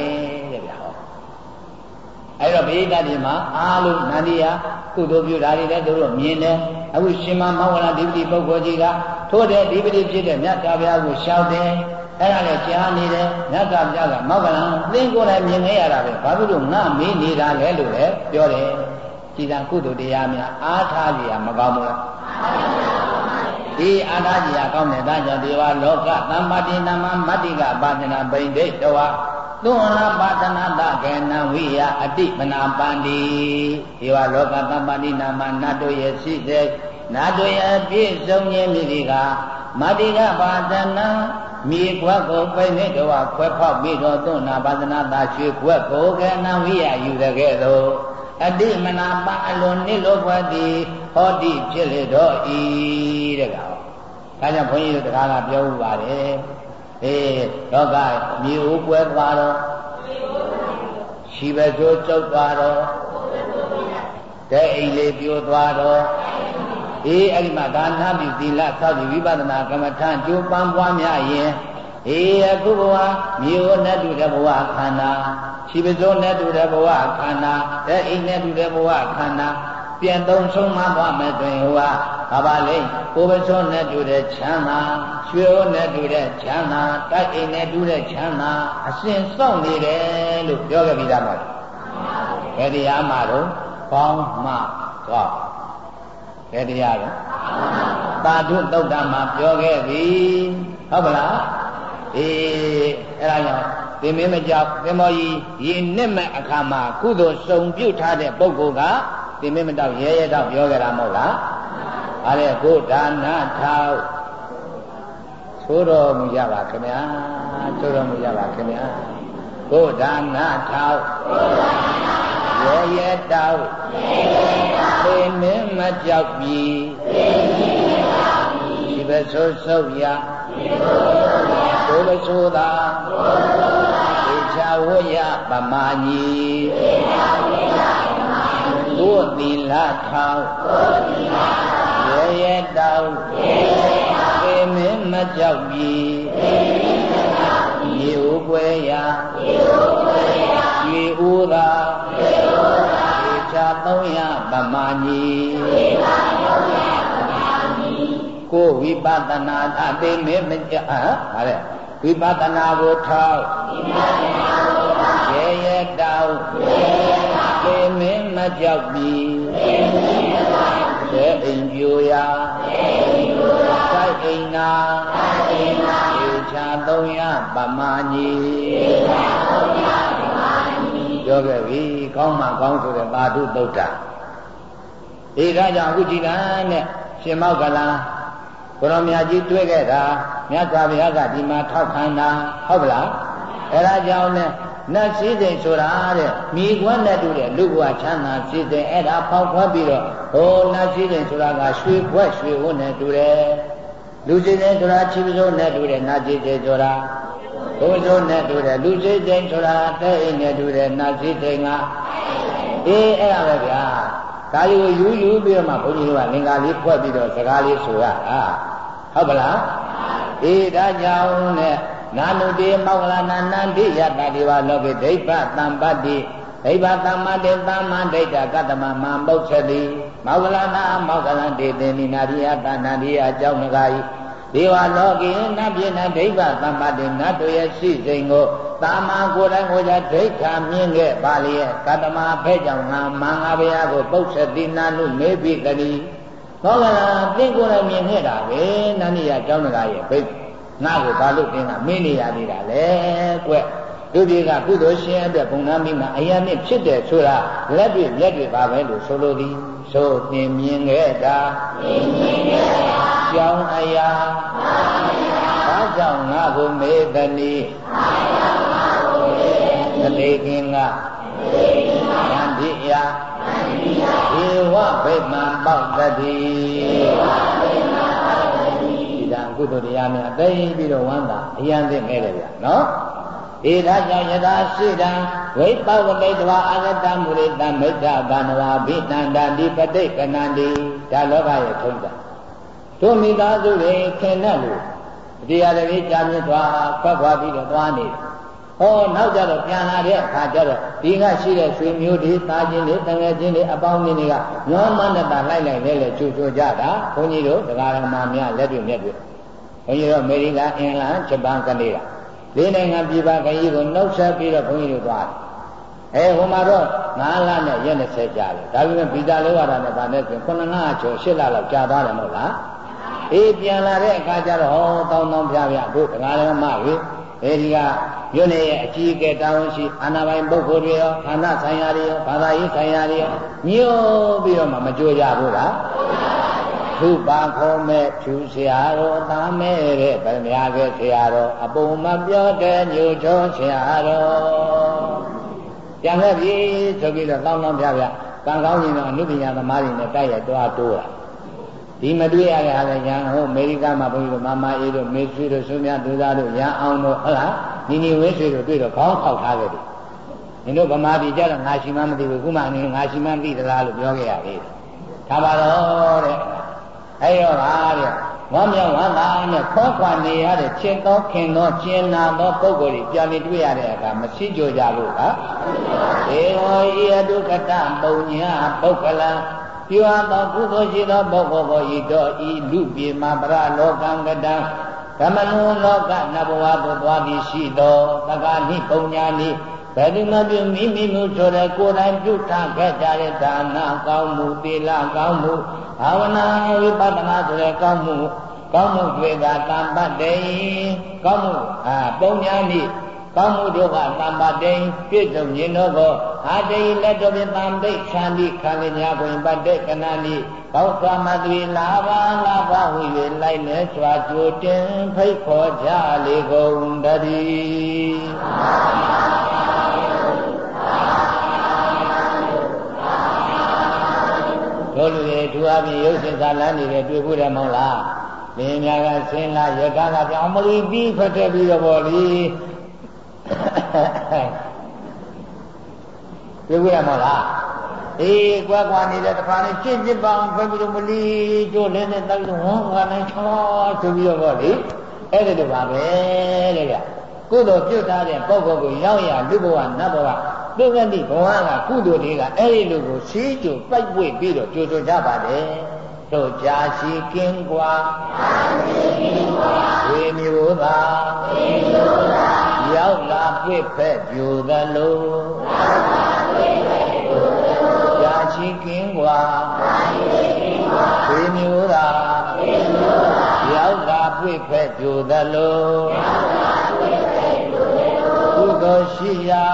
တဲ့ဗျာဟောအဲ့တော့ပိဋကတိမှာအားလုံးနန္ဒီယကုသိုလ်ပြုတာတွေလည်းသူတို့မြင်တယ်အခုရှင်မမောက္ကလံဒီပတိပုဂ္ဂိုလ်ကြီးကထို့တဲ့ဒီပတိဖြစ်တဲ့မြတ်စွာဘုရားကိုရှောက်တယ်အဲ့ဒါလည်းကြားနေတယ်မြတ်စွာဘုရားကမောက္ကလံသင်ကိုယ်တိုင်မြင်ခဲ့ရတာပဲဘာဖြစ်လို့ငါမေးနေတာလဲလို့လည်းပြောတယ်ကြည်သာကုသိုလ်တရားများအားထားကြရမကောင်းဘူးလား ဒီအားထားကြရကောင်းတယ်ဒါကြောင့်ဒီဝါလောကသမ္ပတိနာမမတ္တိကပါဒနာဗိန္ဒိတဝါသုဟနာပါဒနာတကေနဝိယအတိမနာပန္တိဒီဝါလောကသမ္ပတိနာမနတ်တို့ရဲ့ရှိတဲ့နတ်တို့ရဲ့အပြည့်စုံခြင်းမိဒီကမတ္တိကပါဒနာမြေခွက်ကိုပိနေတော်ခွဲဖောက်ပြီးတော့သွန်နာပါဒနာသာရွှေခွက်ကိုကနဝိယယူတဲ့ကဲ့သို့အတိမနာပအလွန်နိလောဘတိ ဟောတိဖြစ်လေတော့ဤတဲ့ကောင်ဒါကြောင့်ဘုန်းကြီးတို့တရားကပြောဥပါတယ်အေးလောကမြေဦးကွဲသွားတော့ရှိပဲဆိုးကြောက်သွားတော့တဲ့အိမ်လေးပြိုသွားတော့အေးအဲ့ဒီမှာဒါနပြုသီလသောက်ပြီးဝိပဿနာကမ္မထကျိုးပန်းပွားများရင်အေးအခုဘဝမြေဝနဲ့တူတဲ့ဘဝခန္ဓာရှိပစိုးနဲ့တူတဲ့ဘဝခန္ဓာတဲ့အိမ်နဲ့တူတဲ့ဘဝခန္ဓာ ပြန်သုံးဆုံးမသွားမယ်ဆိုရင်ဟိုကဘာပါလဲကိုယ်ပစိုးနဲ့တူတဲ့ချမ်းသာရွှေအိုးနဲ့တူတဲ့ချမ်းသာတိုက်အိမ်နဲ့တူတဲ့ချမ်းသာအစဉ်စောင့်နေတယ်လို့ပြောခဲ့ပြီးသားပါဘယ်တရားမှတော့ကောင်းမှကောင်းဘယ်တရားလဲသာဓုသုတ်တမှာပြောခဲ့ပြီဟုတ်ပလားအေးအဲ့ဒါကြောင့်သင်မင်းမကြောက်သင်္ဘောကြီးရင်းနှစ်မဲ့အခါမှာကုသိုလ်စုံပြုတ်ထားတဲ့ပုဂ္ဂိုလ်က သင်မင်းမတောက်ရဲရဲတော့ပြောကြတာမဟုတ်လားအဲ့ဒါကိုဒါနထောက်သိုးတော်မူကြပါခင်ဗျာသိုးတော်မူကြပါခင်ဗျာကိုဒါနထောက်ရဲရဲတောက်သင်မင်းမကြောက်ပြီဒီပဲဆိုးဆုပ်ရဘုရားဆိုသာသေချာဝရပမာ ကြီးသို့သီလထောင်ရဲရဲတောင်းသေမင်းမကြောက်ပြီမြေဥပွဲရာရွေဥသာသေချာသုံးရပမာကြီးကိုဝိပဿနာအသိမင်းမကြဟာတဲ့ဝိပဿနာကိုထောက်ရေရဲတောက်သေမင်း မကြောက်ပြီသေအိမ်ပြိုရာစိုက်အိမ်နာသေချာသုံးရပမာကြီးပြောခဲ့ပြီကောင်းမှကောင်းဆိုတဲ့သာဓုသုတ်တာဒီကကြောင့်အခုကြည်ကံနဲ့ရှင်မောက္ကလံကိုရောမြတ်ကြီးတွေ့ခဲ့တာမြတ်စွာဘုရားကဒီမှာထောက်ခံတာဟုတ်ပလားအဲဒါကြောင့်နဲ့ နတ်စည်းစိမ်ဆိုတာတဲ့မိခွန်းနဲ့တူတဲ့လူဘဝချမ်းသာစည်းစိမ်အဲ့ဒါဖောက်ခွဲပြီးတော့ဟိုနတ်စည်းစိမ်ဆိုတာကရွှေခွက်ရွှေဝတ်နဲ့တူတယ်လူစည်းစိမ်ဆိုတာချီပစိုးနဲ့တူတယ်နတ်စည်းစိမ်ဆိုတာဘုရားနဲ့တူတယ်လူစည်းစိမ်ဆိုတာတဲ့အိမ်နဲ့တူတယ်နတ်စည်းစိမ်ကအေးအဲ့ဒါပဲဗျာဒါလေးကိုယူယူပြီးတော့မှဘုန်းကြီးတို့ကလင်္ကာလေးဖွဲ့ပြီးတော့စကားလေးဆိုရတာဟုတ်ပလားအေးဒါကြောင့်နဲ့ နာနုတေမောက္ကလနာနန္တိယတတိဝလောကေဒိဋ္ဌတံပတ္တိဒိဗ္ဗသမ္မတေသမ္မဒိဋ္ဌကတ္တမမံပု္ပ္ပတိမောက္ကလနာမောက္ကလံတေတေနိနာရိယတဏ္ဍိယအကြောင်းငါဤဒေဝလောကေနတ်ပြည်နဒိဗ္ဗသမ္မတေနတ်တို့ရဲ့ရှိစိန်ကိုတာမန်ကိုယ်တိုင်ကိုယ်ကြဒိဋ္ဌာမြင်ခဲ့ပါလျက်ကတ္တမဖဲ့ကြောင့်ငါမင်္ဂဘုရားကိုပု္ပ္ပတိနာနုမေပိကတိမောက္ကလံသင်ကိုယ်တိုင်မြင်ခဲ့တာပဲနန္ဒီယအကြောင်းငါရဲ့ဘိက္ငါ့ကိုဘာလို့သင်ကမင်းနေရသေးတာလဲကွဒုတိယကကုသိုလ်ရှင်အတွက်ဘုံနာမိမှာအယံနဲ့ဖြစ်တယ်ဆိုတာလက်တွေ့လက်တွေ့ပါပဲလို့ဆိုလိုသည်ဆိုသင်မြင်ခဲ့တာသင်မြင်ခဲ့တာကြောင်းအရာဘာကြောင့်ငါကိုမေးသနည်းဘာကြောင့်ငါကိုမေးသနည်းခင်ကယန္တိယဧဝဗိမာန်ပေါတတိဒီတံ ကုသိုလ်တရားများသိပြီးတော့ဝမ်းသာအယံသိခဲ့တယ်ဗျာနော်ဧဒါကြောင့်ယထာရှိတံဝိပဝတိတဝအာဂတမုရိတမိစ္ဆာဘာနဝဘိတန္တတိပဋိကနန္တိဒါလောကရဲ့ထုံးတာတို့မိသားစုတွေခင်တဲ့လူတရားတွေကြာမြင့်သွားခွက်ခွာပြီးတော့သွားနေတယ်ဟောနောက်ကြတော့ပြန်လာတဲ့အခါကျတော့ဒီကရှိတဲ့ဆွေမျိုးတွေသားချင်းတွေတငယ်ချင်းတွေအပေါင်းအသင်းတွေကညောမန္တတာလိုက်လိုက်လဲလဲကြိုကြိုကြတာဘုန်းကြီးတို့ဒကာရမများလက်တွေ့မြတ်တွေ ဘုန်းကြီးတို့အမေရိကန်အင်္ဂလန်ဂျပန်ကနေကလေးနိုင်ငံပြည်ပခရီးကိုနှုတ်ဆက်ပြီးတော့ဘုန်းကြီးတို့သွားတယ်အဲဟိုမှာတော့9လနဲ့ရက်20ကြာတယ်ဒါပေမဲ့ဗီဇာလောက်ရတာနဲ့ဗာနဲ့ဆို9လကျော်10လလောက်ကြာသွားတယ်မဟုတ်လားအေးပြန်လာတဲ့အခါကျတော့ဟောတောင်းတောင်းပြပြအခုဒကာလည်းမဝေအဲဒီကမြို့နယ်ရဲ့အကြီးအကဲတာဝန်ရှိအာဏာပိုင်ပုဂ္ဂိုလ်တွေရောဌာနဆိုင်ရာတွေရောဘာသာရေးဆိုင်ရာတွေရောညှို့ပြီးတော့မှမကြိုးကြဘူးလား ထုပါခေါ်မဲ့ဖြူဆရာတော်သားမဲ့တဲ့ဗမာကဆရာတော်အပုံမပြောတဲ့ညိုချောဆရာတော်ပြန်ခဲ့ပြီဆိုပြီးတော့တောင်းတပြပြကံကောင်းရင်တော့အနုပညာသမားတွေနဲ့တိုက်ရိုက်တွားတိုးတာဒီမတွေ့ရတဲ့ဟာလည်းရန်ဟိုအမေရိကမှာဘုန်းကြီးတို့မမအေးတို့မေဆွေတို့ဆွေမြဒူသားတို့ရန်အောင်တို့ဟုတ်လားညီညီဝဲဆွေတို့တွေ့တော့ခေါင်းထောက်ထားကြတယ်မင်းတို့ဗမာပြည်ကြတော့ငါရှိမှမသိဘူးခုမှနေငါရှိမှသိသလားလို့ပြောခဲ့ရလေဒါပါတော့တဲ့ အဲ့ရောပါတဲ့ဝမ်းမြောက်ဝမ်းသာနဲ့ခေါ်ခွာနေရတဲ့ချစ်သောခင်သောကျင်နာသောပုဂ္ဂိုလ်တွေပြန်ပြီးတွေ့ရတဲ့အခါမရှိကြကြလို့လားဧဝံဤအတုကတပုံညာပုဂ္ဂလံပြုအပ်သောကုသိုလ်ရှိသောပုဂ္ဂိုလ်ကိုဤတော့ဤလူပြေမှာပရလောကံကတံဓမ္မနုလောကနဘဝသို့သွားပြီးရှိသောသက္ကာနိပုံညာနိ ဘယ်သူမှပြုမိမိမှုဆိုတဲ့ကိုယ်တိုင်ပြုထားခဲ့ကြတဲ့ဒါနကောင်းမှုသီလကောင်းမှုဘာဝနာဝိပဿနာဆိုတဲ့ကောင်းမှုကောင်းမှုတွေကတမ္ပတ္တေကောင်းမှုအာပုံညာနိကောင်းမှုတို့ကတမ္ပတေပြည့်စုံခြင်းတို့ကိုအာတေလက်တော်ဖြင့်တံပိတ်ခံတိခံလျာတွင်ပတ္တေကနာနိကောက်သွားမသွေလာပါလာပါဟူ၍လိုက်လဲစွာကြိုတင်ဖိတ်ခေါ်ကြလေကုန်တည်း တို့လူတွေထူအပြင်ရုပ်ရှင်ဇာလန်းတွေတွေ့ဖို့တယ်မဟုတ်လား။လင်းများကဆင်းလာရကကပြောင်းမလီပြီးဖတ်တဲ့ပြီးတော့ဗောလေတွေ့ဘူးရမလားအေးကွာကွာနေတဲ့တခါလေးကြည့်ကြည့်ပါအောင်ဖွင့်ပြီးတော့မလီကျိုးလေးနဲ့တောက်လို့ဝန်းကလည်းချောဆိုပြီးတော့ဗောလေအဲ့ဒါတော့ပါပဲတဲ့ဗျ ကုသိုလ်ပြုတ်ထားတဲ့ပုဂ္ဂိုလ်ကိုရောက်ရလူဘဝနတ်ဘဝဒုက္ခတိဘဝကကုသိုလ်တွေကအဲ့ဒီလူကိုစီးကြိုပိုက်ပွေပြီးတော့ကြိုးကြကြပါတယ်တို့ကြာရှိကင်းกว่าဝေမျိုးသာရောက်လာပြည့်ဖက်ပြူသလိုကြာရှိကင်းกว่าဝေမျိုးသာရောက်လာပြည့်ဖက်ပြူသလို ကုသိုလ်ရှိရာ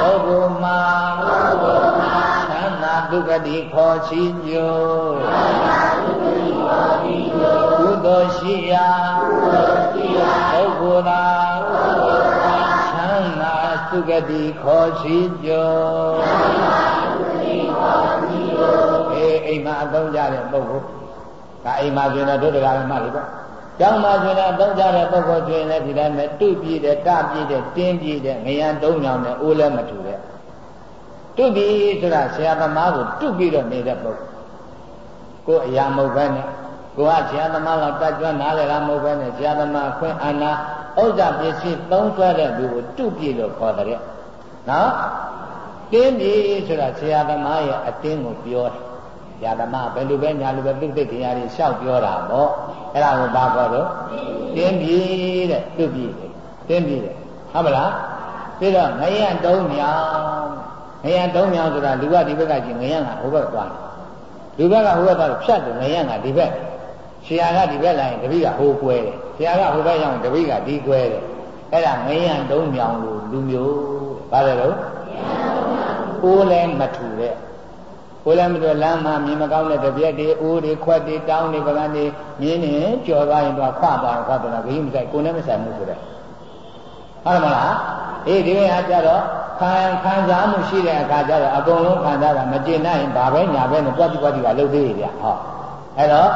ပုဂ္ဂိုလ်မှာဒုက္ခတိခေါ်ရှိညိုကုသိုလ်ရှိရာပုဂ္ဂိုလ်သာချမ်းသာသုခတိခေါ်ရှိညိုအေးအိမ်မှာအသုံးကြတဲ့ပုဂ္ဂိုလ်ဒါအိမ်မှာဆိုရင်တော့ဒုက္ခလည်းမှတ်လို့ ကျောင်းမှာဆိုရင်အသုံးကြတဲ့ပုဂ္ဂိုလ်ဆိုရင်လည်းဒီတိုင်းပဲတုပြည့်တဲ့တပြည့်တဲ့တင်းပြည့်တဲ့ငရံတုံးညောင်တဲ့အိုးလည်းမထူတဲ့တုပြီဆိုတာဆရာသမားကိုတုပြီးတော့နေတဲ့ပုဂ္ဂိုလ်ကိုအရာမဟုတ်ပဲနဲ့ကိုကဆရာသမားလောက်တတ်ကြွနားလည်တာမဟုတ်ပဲနဲ့ဆရာသမားခွင့်အာဏာဥစ္စာပစ္စည်းသုံးဆွဲတဲ့လူကိုတုပြီလို့ခေါ်တယ်နော်တင်းပြီဆိုတာဆရာသမားရဲ့အတင်းကိုပြောတယ် ဆရာသမားဘယ်လိုပဲညာလိုပဲသူ့သိတရားတွေလျှောက်ပြောတာပေါ့အဲ့ဒါကိုဘာခေါ်တော့တင်းပြီတဲ့တုပြီတင်းပြီတဲ့ဟုတ်မလားပြီးတော့ငရံတုံးမြောင်ငရံတုံးမြောင်ဆိုတာလူကဒီဘက်ကကြည့်ငရံကဟိုဘက်သွားတယ်လူဘက်ကဟိုဘက်သွားဖြတ်တယ်ငရံကဒီဘက်ဆရာကဒီဘက်လာရင်တပည့်ကဟိုကွဲတယ်ဆရာကဟိုဘက်ရောက်ရင်တပည့်ကဒီကွဲတယ်အဲ့ဒါငရံတုံးမြောင်လို့လူမျိုးပါတယ်လို့ကိုယ်လည်းမထူတဲ့ ကိုယ်လည်းမထူလမ်းမှာမြင်မကောင်းတဲ့တပြက်တွေအိုးတွေခွက်တွေတောင်းတွေပကန်းတွေမြင်နေကြော်သွားရင်တော့ခွသွားခွသွားတော့ဂိမ်းမဆိုင်ကိုယ်နဲ့မဆိုင်ဘူးဆိုတဲ့ဟုတ်မလားအေးဒီဟာကြတော့ခံခံစားမှုရှိတဲ့အခါကျတော့အကုန်လုံးခံစားတာမကျေနပ်ရင်ဘာပဲညာပဲနဲ့တွတ်တိတွတ်တိကလှုပ်သေးရဟောအဲ့တော့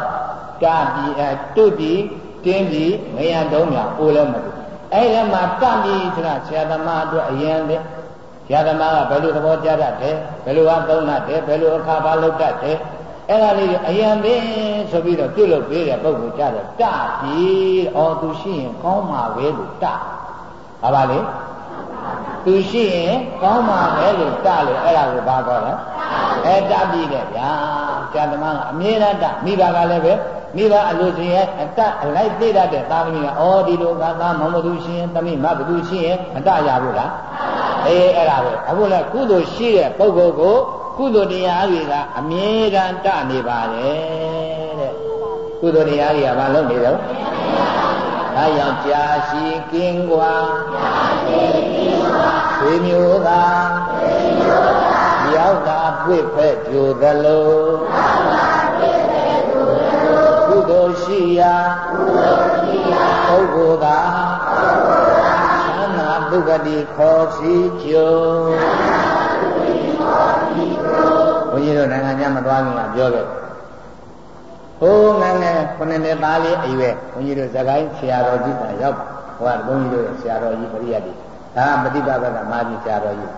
တာပြီးအဲတုတ်ပြီးတင်းပြီးငရံတုံးညာအိုးလည်းမတူအဲ့ဒီမှာတတ်ပြီးဆိုတာဆရာသမားအတွက်အရင်လေ ဆရာသမားကဘယ်လိုသဘောကြားတတ်တယ်ဘယ်လိုအသုံးတတ်တယ်ဘယ်လိုအခါပါလုပ်တတ်တယ်အဲ့ဒါလေးအယံပင်ဆိုပြီးတော့ပြုတ်လို့ပေးတဲ့ပုံကိုကြားတော့တပြီးဩသူရှိရင်ကောင်းမှာပဲလို့တဟာပါလေသူရှိရင်ကောင်းမှာပဲလို့တလို့အဲ့ဒါကိုဘာခေါ်လဲအဲတပြီတဲ့ဗျာကျန်သမားကအမြဲတမ်းတမိဘကလည်းပဲ မိဘအလိုစင်ရဲ့အတအလိုက်သိတတ်တဲ့သားသမီးကအော်ဒီလိုကသားမမသူရှိရင်သမီးမဘသူရှိရင်အတရဘူးလား အေးအဲ့ဒါပဲအခုလည်းကုသိုလ်ရှိတဲ့ပုဂ္ဂိုလ်ကိုကုသိုလ်တရားတွေကအမြဲတမ်းတနေပါတယ်တဲ့ကုသိုလ်တရားတွေကဘာလုပ်နေတော့ဒါကြောင့်ကြာရှိကင်းกว่าဆွေမျိုးသာရောက်တာပြည့်ဖက်ကြိုသလို ကုသိုလ်ရှိရာပုဂ္ဂိုလ်သာသန္နာဒုက္ခတိခေါ်စီကြုံဘုန်းကြီးတို့နိုင်ငံခြားမသွားခင်ကပြောခဲ့ဟိုးငန်းငယ်ခုနှစ်နှစ်သားလေးအရွယ်ဘုန်းကြီးတို့ဇဂိုင်းဆရာတော်ကြီးကရောက်ပါဟိုကဘုန်းကြီးတို့ဆရာတော်ကြီးပရိယတ်တိဒါကမတိပါဘကမာကြီးဆရာတော်ကြီး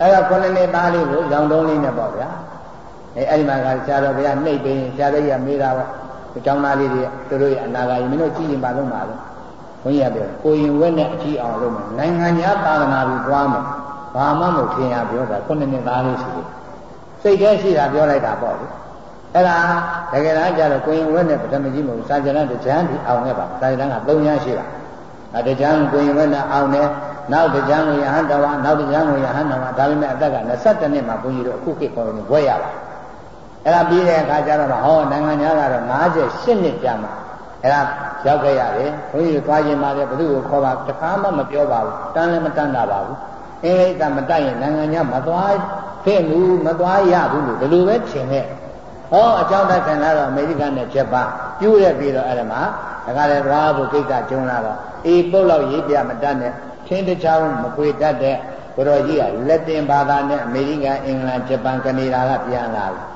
အဲ့တော့ခုနှစ်နှစ်သားလေးကိုရောင်တုံးလေးနဲ့ပေါ့ဗျာ အဲအဲ့ဒီမှာကဆရာတော်ဘုရားနှိပ်ပင်ဆရာတော်ကြီးကမေးတာပေါ့ဒီကျောင်းသားလေးတွေသူတို့ရဲ့အနာဂါကြီးမင်းတို့ကြည့်ရင်ပါလို့မှာလို့ဘုန်းကြီးကပြောကိုရင်ဝက်နဲ့အကြည့်အောင်လုပ်မယ်နိုင်ငံညာသာသနာပြီးသွားမယ်ဘာမှမထင်ရပြောတာခုနှစ်နှစ်သားလေးရှိတယ်စိတ်ထဲရှိတာပြောလိုက်တာပေါ့လေအဲ့ဒါတကယ်တမ်းကျတော့ကိုရင်ဝက်နဲ့ပထမကြီးမဟုတ်စာကြလန်တကြမ်းဒီအောင်ခဲ့ပါစာကြလန်က3ရရှိတာအဲတကြမ်းကိုရင်ဝက်နဲ့အောင်တယ်နောက်တကြမ်းကိုယဟန်တော်နောက်တကြမ်းကိုယဟန်တော်ဒါပေမဲ့အသက်က22နှစ်မှာဘုန်းကြီးတို့အခုခေတ်ခေါ်နေဘွဲရပါ အဲ့ဒါပြီးတဲ့အခါကျတော့ဟောနိုင်ငံသားကတော့58နှစ်ကြာမှအဲ့ဒါရောက်ခဲ့ရတယ်ဘုန်းကြီးတို့သွားခြင်းပါတယ်ဘုသူ့ကိုခေါ်ပါတခါမှမပြောပါဘူးတန်းလည်းမတန်းတာပါဘူးအင်္ဂလိပ်ကမတိုက်ရင်နိုင်ငံသားမသွားခဲ့ဘူးမသွားရဘူးလို့ဒီလိုပဲထင်တဲ့ဟောအကြောင်းတက်ခင်လာတော့အမေရိကန်နဲ့ဂျပန်ပြူရပြီးတော့အဲ့ဒါမှာဒါကြတဲ့သွားဖို့ကိစ္စကျုံလာတော့အေးပုတ်လောက်ရေးပြမတတ်နဲ့ထင်းတချောင်းမခွေတတ်တဲ့ဘုရောကြီးကလက်တင်ဘာသာနဲ့အမေရိကန်အင်္ဂလန်ဂျပန်ကနေဒါကပြန်လာတယ်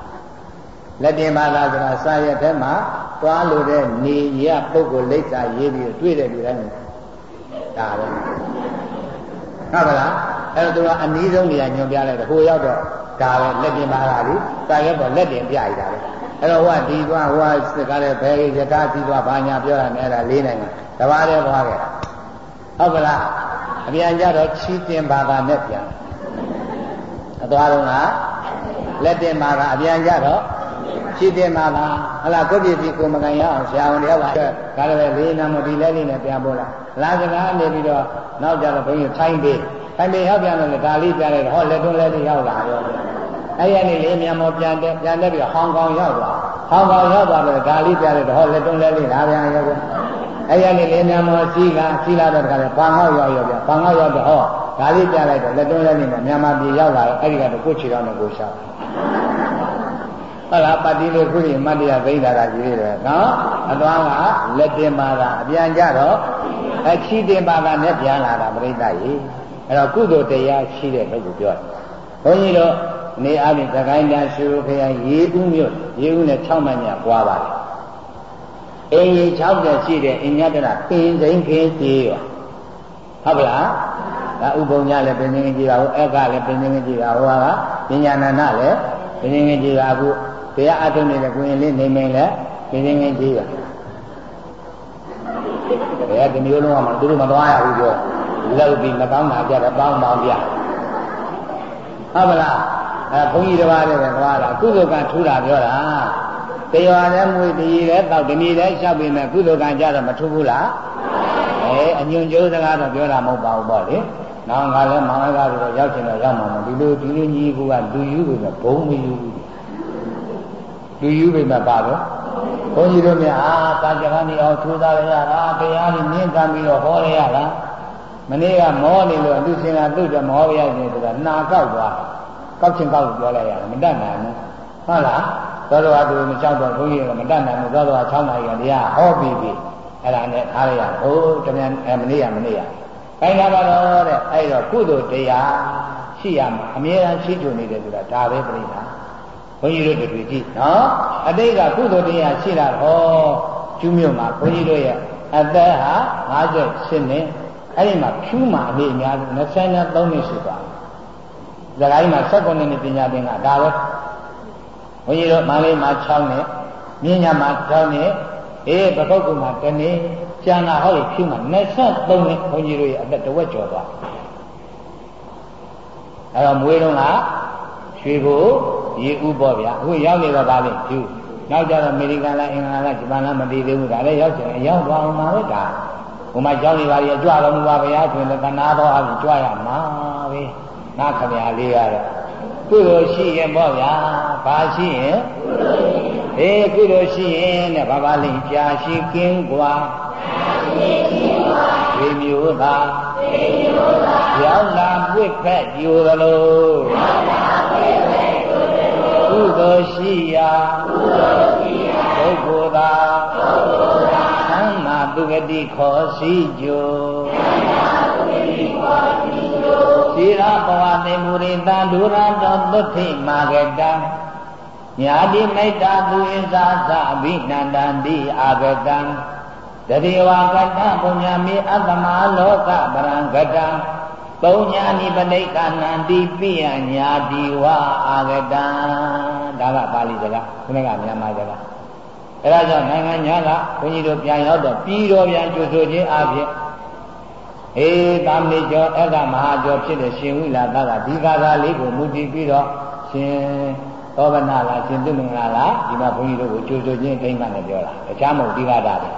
လက်တင်ဘာသာဆိုတာစာရက်ထဲမှာသွားလို့တဲ့နေရပုဂ္ဂိုလ်လိပ်စာရေးပြီးတွေ့တဲ့လူတိုင်းဒါပဲဟုတ်ပါလားအဲ့တော့သူကအနည်းဆုံးနေရာညွှန်ပြလိုက်တယ်ဟိုရောက်တော့ဒါပဲလက်တင်ဘာသာလीစာရက်ပေါ်လက်တင်ပြရတာပဲအဲ့တော့ဟိုကဒီသွားဟိုကစကားတဲ့ဘယ်ရတာစီသွားဘာညာပြောတာနဲ့အဲ့ဒါလေးနိုင်ငံတဘာတည်းသွားခဲ့ဟုတ်ပါလားအပြန်ကြတော့ချီးတင်ဘာသာနဲ့ပြန်အသွားတော့ကလက်တင်ဘာသာအပြန်ကြတော့ ချီးတင်ဘာသာဟလာကိုပြည့်စီကိုမကန်ရအောင်ဆရာဝန်တယောက်ကဒါလည်းလေးနာမဒီလဲလေးနဲ့ပြန်ပို့လာလာစကားနေပြီးတော့နောက်ကြတော့ဘုန်းကြီးထိုင်းပေးထိုင်းပေးရောက်ပြန်တော့လေဒါလေးပြလိုက်တော့ဟောလက်တွန်းလဲလေးရောက်လာရောအဲ့ရနေလေးမြန်မာပြန်တဲ့ပြန်တဲ့ပြီးဟောင်ကောင်ရောက်သွားဟောင်ကောင်ရောက်သွားတော့ဒါလေးပြလိုက်တော့ဟောလက်တွန်းလဲလေးလာပြန်ရောအဲ့ရနေလေးမြန်မာစီကစီလာတော့တခါလေပန်ငေါက်ရောက်ရောက်ပြန်ပန်ငေါက်ရောက်တော့ဟောဒါလေးပြလိုက်တော့လက်တွန်းလဲလေးနဲ့မြန်မာပြည်ရောက်လာတော့အဲ့ဒီကတော့ကိုချီတော်နဲ့ကိုရှောက် ဟုတ်လားပတ်တိလို့ခုရင်မတ္တရားသိတာကကြီးရတယ်နော်အသွားကလက်တင်ပါတာအပြန်ကြတော့အချီတင်ပါတာနဲ့ပြန်လာတာပြိဿကြီးအဲ့တော့ကုသိုလ်တရားရှိတဲ့ဘုရားပြောတယ်ဘုန်းကြီးတို့နေအပြင်သခိုင်းတန်ရှုခရိုင်ရေဦးမြို့ရေဦးနဲ့6မိုင်ညပွားပါတယ်အင်းကြီး60ရှိတဲ့အင်ညတရပင်စိန်ခင်းကြီးရောဟုတ်ပါလားဒါဥပုံညလည်းပင်စိန်ခင်းကြီးပါဘူးအက်ကလည်းပင်စိန်ခင်းကြီးပါဟိုကပညာနာနာလည်းပင်စိန်ခင်းကြီးပါအခု တရားအထုံးနေတဲ့ကိုရင်လေးနေမင်းလည်းပင်စိန်ခင်းကြီးပါဘယ်ကဒီမျိုးလုံးကမှသူတို့မသွားရဘူးပြောလောက်ပြီးမကောင်းတာကြတယ်ပေါင်းပေါင်းပြဟုတ်ပါလားအဲဘုန်းကြီးတစ်ပါးလည်းပဲသွားတာကုသိုလ်ကထူတာပြောတာတရွာလည်းမွေတည်လည်းတောက်တနည်းလည်းလျှောက်ပြီးမဲ့ကုသိုလ်ကကြတော့မထူဘူးလားအဲအညွန်ကျိုးစကားတော့ပြောတာမဟုတ်ပါဘူးပေါ့လေနောက်ငါလည်းမောင်လိုက်ကားတော့ရောက်ချင်တော့ရောက်မှာမဟုတ်ဒီလိုဒီလိုကြီးကလူယူပြီမဲ့ဘုံမယူဘူး လူယူပြီမဲ့ပါတော့ဘုန်းကြီးတို့များအာတာကြကနေအောင်ထူသားရရတာတရားကြီးမြင့်ကမ်းပြီးတော့ဟောရရတာမနေ့ကမောနေလို့အလူရှင်ကသူ့တော့မောရရခြင်းဆိုတာနာကောက်သွားကောက်ချင်ကောက်လို့ပြောလိုက်ရတယ်မတတ်နိုင်ဘူးဟုတ်လားသောတော်သူမချောက်တော့ဘုန်းကြီးကမတတ်နိုင်ဘူးသောတော်6နာရီကတရားဟောပြီးပြီအဲ့ဒါနဲ့ထားရရဟိုးတမြန်မနေ့ကမနေ့ကခိုင်းတာပါတော့တဲ့အဲ့တော့ကုသိုလ်တရားရှိရမှာအမြဲတမ်းရှိကြနေတယ်ဆိုတာဒါပဲပြိဿ ဘုန်းကြီးတို့တွေ့ကြည့်နော်အတိတ်ကကုသိုလ်တရားရှိတာဟောကျူးမြို့မှာဘုန်းကြီးတို့ရဲ့အသက်ဟာ58နှစ်အဲ့ဒီမှာဖြူးမှာအလေးအများဆုံး23နှစ်ရှိသွားတယ်။ဇဂိုင်းမှာ16နှစ်ပညာသင်ကဒါပဲဘုန်းကြီးတို့မန္တလေးမှာ6နှစ်မြင်းညာမှာ6နှစ်အေးပကုတ်ကူမှာတနေ့ကျန်တာဟောဒီဖြူးမှာ23နှစ်ဘုန်းကြီးတို့ရဲ့အသက်တဝက်ကျော်သွားအဲ့တော့မွေးတော့က ရွှေကိုရေဥပေါ့ဗျာအခုရောက်နေတော့ဗာလဲဖြူနောက်ကြတော့အမေရိကန်လားအင်္ဂလန်လားဂျပန်လားမသိသေးဘူးဒါလည်းရောက်ချင်ရောက်သွားအောင်ပါပဲဒါဟ ဟိုမှာကြောင်းနေပါလေကြွတော်မူပါဗျာဆိုရင်လည်းကနာတော်အပြင်ကြွရမှာပဲနာခမရလေးရတော့ကုသိုလ်ရှိရင်ပေါ့ဗျာဘာရှိရင်အေးကုသိုလ်ရှိရင်တဲ့ဘာပါလိမ့်ကြာရှိကင်းกว่าဝိမျိုးသာရောက်လာပွင့်ဖက်ယူသလိုကု သိုလ်ရှိရာပုဂ္ဂိုလ်သာသံဃာသူဂတိခေါ်စီကြိုသီရဘဝသေမူရိတံဒုရတောသုထိမာဂတံညာတိမိတ္တာသူဣဇာသအဘိနန္တံတိအာဂတံတတိဝကတပုညမေအတ္တမလောကပရံဂတံ ပုံညာနိပဋိက္ခဏံတိပိယညာတိဝအာဂတံဒါကပါဠိစကားခုနကမြန်မာစကားအဲဒါကြောင့်နိုင်ငံညာကဘုန်းကြီးတို့ပြန်ရောက်တော့ပြီးတော်ပြန်ကြိုဆိုခြင်းအပြင်အေးသာမဏေကျော်အကမဟာကျော်ဖြစ်တဲ့ရှင်ဝိလာသကဒီကာသာလေးကိုမူတည်ပြီးတော့ရှင်သောဗနာလားရှင်သူမင်္ဂလာလားဒီမှာဘုန်းကြီးတို့ကိုကြိုဆိုခြင်းအိမ်မှနဲ့ပြောတာတခြားမဟုတ်ဒီကာသာပဲ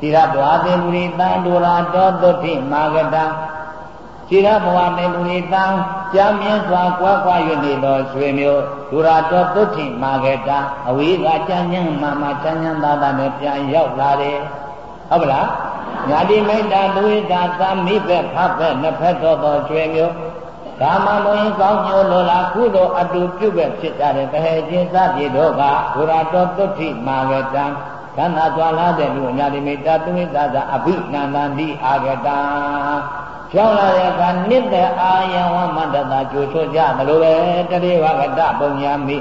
တိရဘဝသေမူရိတံဒုရာတောသုတိမာဂတံ တိရဘဝသေမူရိတံကြာမြင့်စွာကွာကွာ၍နေသောဆွေမျိုးဒုရာတောသုတိမာဂတံအဝိကကြံ့ညံ့မှမှချမ်းချမ်းသာသာနဲ့ပြန်ရောက်လာတယ်ဟုတ်ပလားညာတိမိတ်တာလူဝိတာသာမိဘက်ဖဘက်နှစ်ဖက်သောသောကျွေမျိုးကာမမွင်ကောင်းညိုလိုလားကုသိုလ်အတူပြုပဲဖြစ်ကြတဲ့တဟေချင်းစပြေတို့ကဘုရားတော်တုဋ္ဌိမာဂတံ ခန္ဓာသွားလာတဲ့လူညာတိမိတ်တာသူဝိတာသာအဘိနန္တန္တိအာဂတံရောက်လာတဲ့အခါနိတ္တအာယဝမတ္တတာကြိုဆိုကြသလိုပဲတတိဝကတပုံညာမိ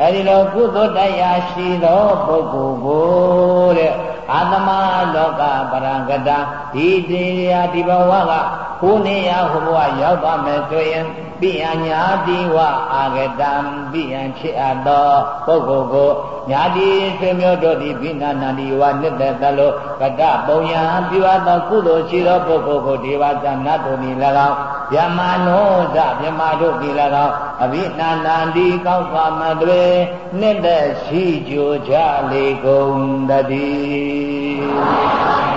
အဲဒီလိုကုသိုလ်တရားရှိသောပုဂ္ဂိုလ်ကိုတဲ့အာသမလောကပရံကတာဒီတရားဒီဘဝကကိုနေရဟိုဘဝရောက်သွားမယ်ဆိုရင် ပိယညာတိဝအာဂတံပိယံဖြစ်အပ်သောပုဂ္ဂိုလ်ကိုညာတိဆွေမျိုးတို့သည်ဘိနာနာတိဝနှစ်သက်သလိုကတပုံယံပြုအပ်သောကုသိုလ်ရှိသောပုဂ္ဂိုလ်ကိုဒေဝသနတ်တို့သည်၎င်းဗျမနောဇဗျမတို့သည်၎င်းအဘိနာနာတိကောက်ပါမတွေနှစ်သက်ရှိကြကြလေကုန်တည်း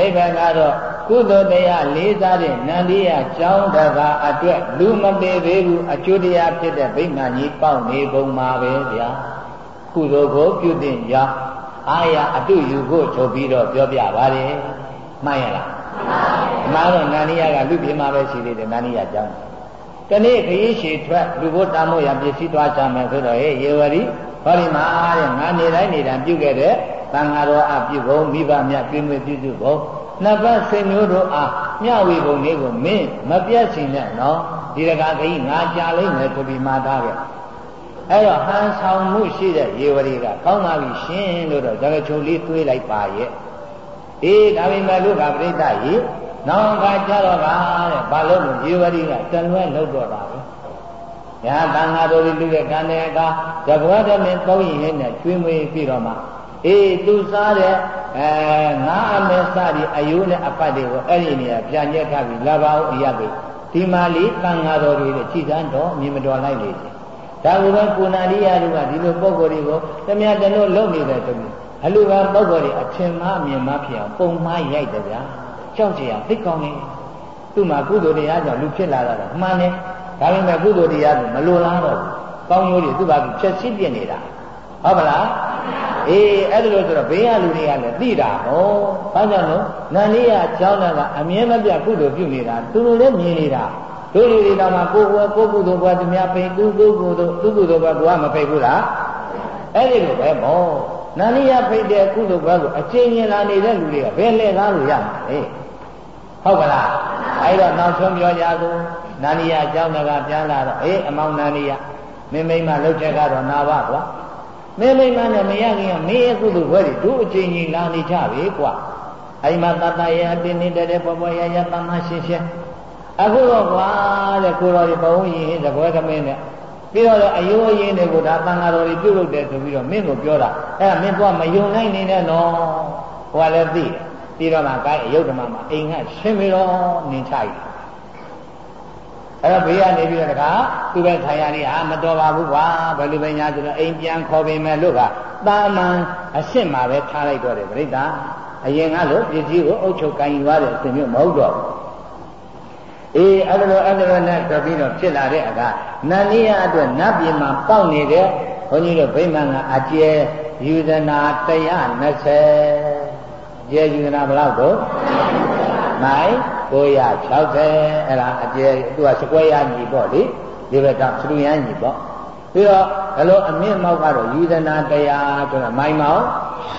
အဓိပ္ပာယ်ကတော့ကုသိုလ်တရားလေးစားတဲ့နန္ဒီယကျောင်းတကာအတွက်လူမပေသေးဘူးအကျိုးတရားဖြစ်တဲ့ဗိမာန်ကြီးပေါက်နေကုန်ပါပဲဗျာကုသိုလ်ကိုပြုတင်ကြောင်းအာရအတုယူဖို့ဆိုပြီးတော့ပြောပြပါတယ်မှန်ရလားမှန်ပါဘူးမှန်တော့နန္ဒီယကလူပြမှာပဲရှိသေးတယ်နန္ဒီယကျောင်းတနေ့ခရီးရှည်ထွက်လူဘုတမို့ရပစ္စည်းသွားကြမယ်ဆိုတော့ဟေးယေဝရီဟောဒီမှာတဲ့ငါနေတိုင်းနေတိုင်းပြုခဲ့တဲ့ သံဃာတော်အပြုဖို့မိဘမြတ်ပြင်းမပြုစုဖို့နှစ်ပတ်ဆွေမျိုးတို့အားမျှဝေပုံလေးကိုမင်းမပြတ်ချင်နဲ့နော်ဒီတကာခကြီးငါကြာလိမ့်မယ်ဆိုပြီးမှာထားခဲ့အဲ့တော့ဟန်ဆောင်မှုရှိတဲ့ရေဝရီကကောင်းပါပြီရှင်လို့တော့ဇဂချုံလေးတွေးလိုက်ပါရဲ့အေးဒါပေမဲ့လူကပြိဋ္ဌာကြီးနောင်ကကြတော့ကတဲ့ဘာလို့လဲရေဝရီကတလွဲလောက်တော့တာပဲညာတန်ဃာတော်လူရဲ့ကံတဲ့အခါဇဂဝတ္တမင်းသုံးရင်နဲ့ကျွေးမွေးပြီးတော့မှ အေးသူစားတဲ့အဲငါအမေစသည်အယိုးနဲ့အပတ်တွေကိုအဲ့ဒီနေရာပြန်ညက်ထားပြီးလာပါဦးအရာပဲဒီမာလီတန်ဃာတော်တွေနဲ့ခြိစမ်းတော့မြင်မတော်လိုက်လေတယ်ဒါကပဲကုဏာရိယတို့ကဒီလိုပုံကိုယ်တွေကိုတမန်တလို့လုံနေတယ်ဆိုပြီးအလူကပုံကိုယ်တွေအထင်မှားမြင်မှားဖြစ်အောင်ပုံမှားရိုက်တယ်ဗျာကြောက်ကြရသိကောင်းနေသူ့မှာကုသိုလ်တရားကြောင့်လူဖြစ်လာတာမှန်တယ်ဒါပေမဲ့ကုသိုလ်တရားကမလိုလားတော့ဘူးကောင်းကျိုးတွေသူ့ဘာဖြစ်ဖြစ်စီးပြနေတာ ဟုတ်ပါလားအေးအဲ့ဒါလို့ဆိုတော့ဘေးကလူတွေကလည်းသိတာဟောဘာကြောင့်လို့နန္ဒီယကျောင်းသားကအမြဲမပြတ်ကုသိုလ်ပြုနေတာသူတို့လည်းမြင်နေတာတို့လူတွေတော့မှကိုယ်ကကိုကုသိုလ်ကသူများဖိတ်သူသူကုသိုလ်သူကုသိုလ်ကကိုကမဖိတ်ဘူးလားအဲ့ဒီလိုပဲမောနန္ဒီယဖိတ်တဲ့ကုသိုလ်ဘက်ကိုအကျဉ်းချင်းလာနေတဲ့လူတွေကဘယ်လဲကားလို့ရမှာလဲဟုတ်ကလားအဲ့တော့နောက်ဆုံးပြောကြသူနန္ဒီယကျောင်းသားကပြန်လာတော့အေးအမောင်နန္ဒီယမင်းမိမလှုပ်ချက်ကတော့နာပါကွာ မင်းမိမနဲ့မရခင်ကမင်းရဲ့ကုသိုလ်ဘွဲတွေတို့အချိန်ကြီးလာနေကြပြီကွာအဲ့မှာတတရဲ့အတင်းနေတဲ့ပေါ်ပေါ်ရရတမရှင်းရှင်းအခုတော့ကွာတဲ့ကိုတော်ဒီဘုံရင်သဘောကမင်းနဲ့ပြီးတော့အယိုးအရင်တွေကိုဒါတန်ဃာတော်တွေပြုတ်လုပ်တယ်ဆိုပြီးတော့မင်းကိုပြောတာအဲ့ဒါမင်းကမယုံနိုင်နေနဲ့နော်ဟိုကလည်းသိတယ်ပြီးတော့မှကိုင်းအယုတ်ဓမ္မမှာအိမ်ကရှင်းပြီးတော့နင်ချလိုက် အဲ့တော့ဘေးကနေပြီးတော့တခါသူပဲထိုင်ရနေဟာမတော်ပါဘူးကွာဘယ်လိုပဲညာဆိုတော့အိမ်ပြန်ခေါ်ပေမဲ့လို့ကတာမန်အစ်စ်မှာပဲထားလိုက်တော့တယ်ပြိတ္တာအရင်ကလို့ပစ္စည်းကိုအုပ်ချုပ်ကိုင်ယူရတဲ့အစဉ်မျိုးမဟုတ်တော့ဘူးအေးအဲ့လိုအဲ့လိုနဲ့ဆိုပြီးတော့ဖြစ်လာတဲ့အခါနန္ဒီယအတွက်နတ်ပြည်မှာပေါက်နေတဲ့ဘုန်းကြီးတို့ဗိမာန်ကအကျဲယူဇနာ120ကျဲယူဇနာဘယ်လောက်တော့မိုင် 960အဲ့ဒါအကျဲသူကစကွဲရညီပေါ့လေဒီဘက်ကသလူရန်ညီပေါ့ပြီးတော့ဘလို့အမြင့်မောက်ကတော့ယူဇနာ100ဆိုတော့မိုင်မောက်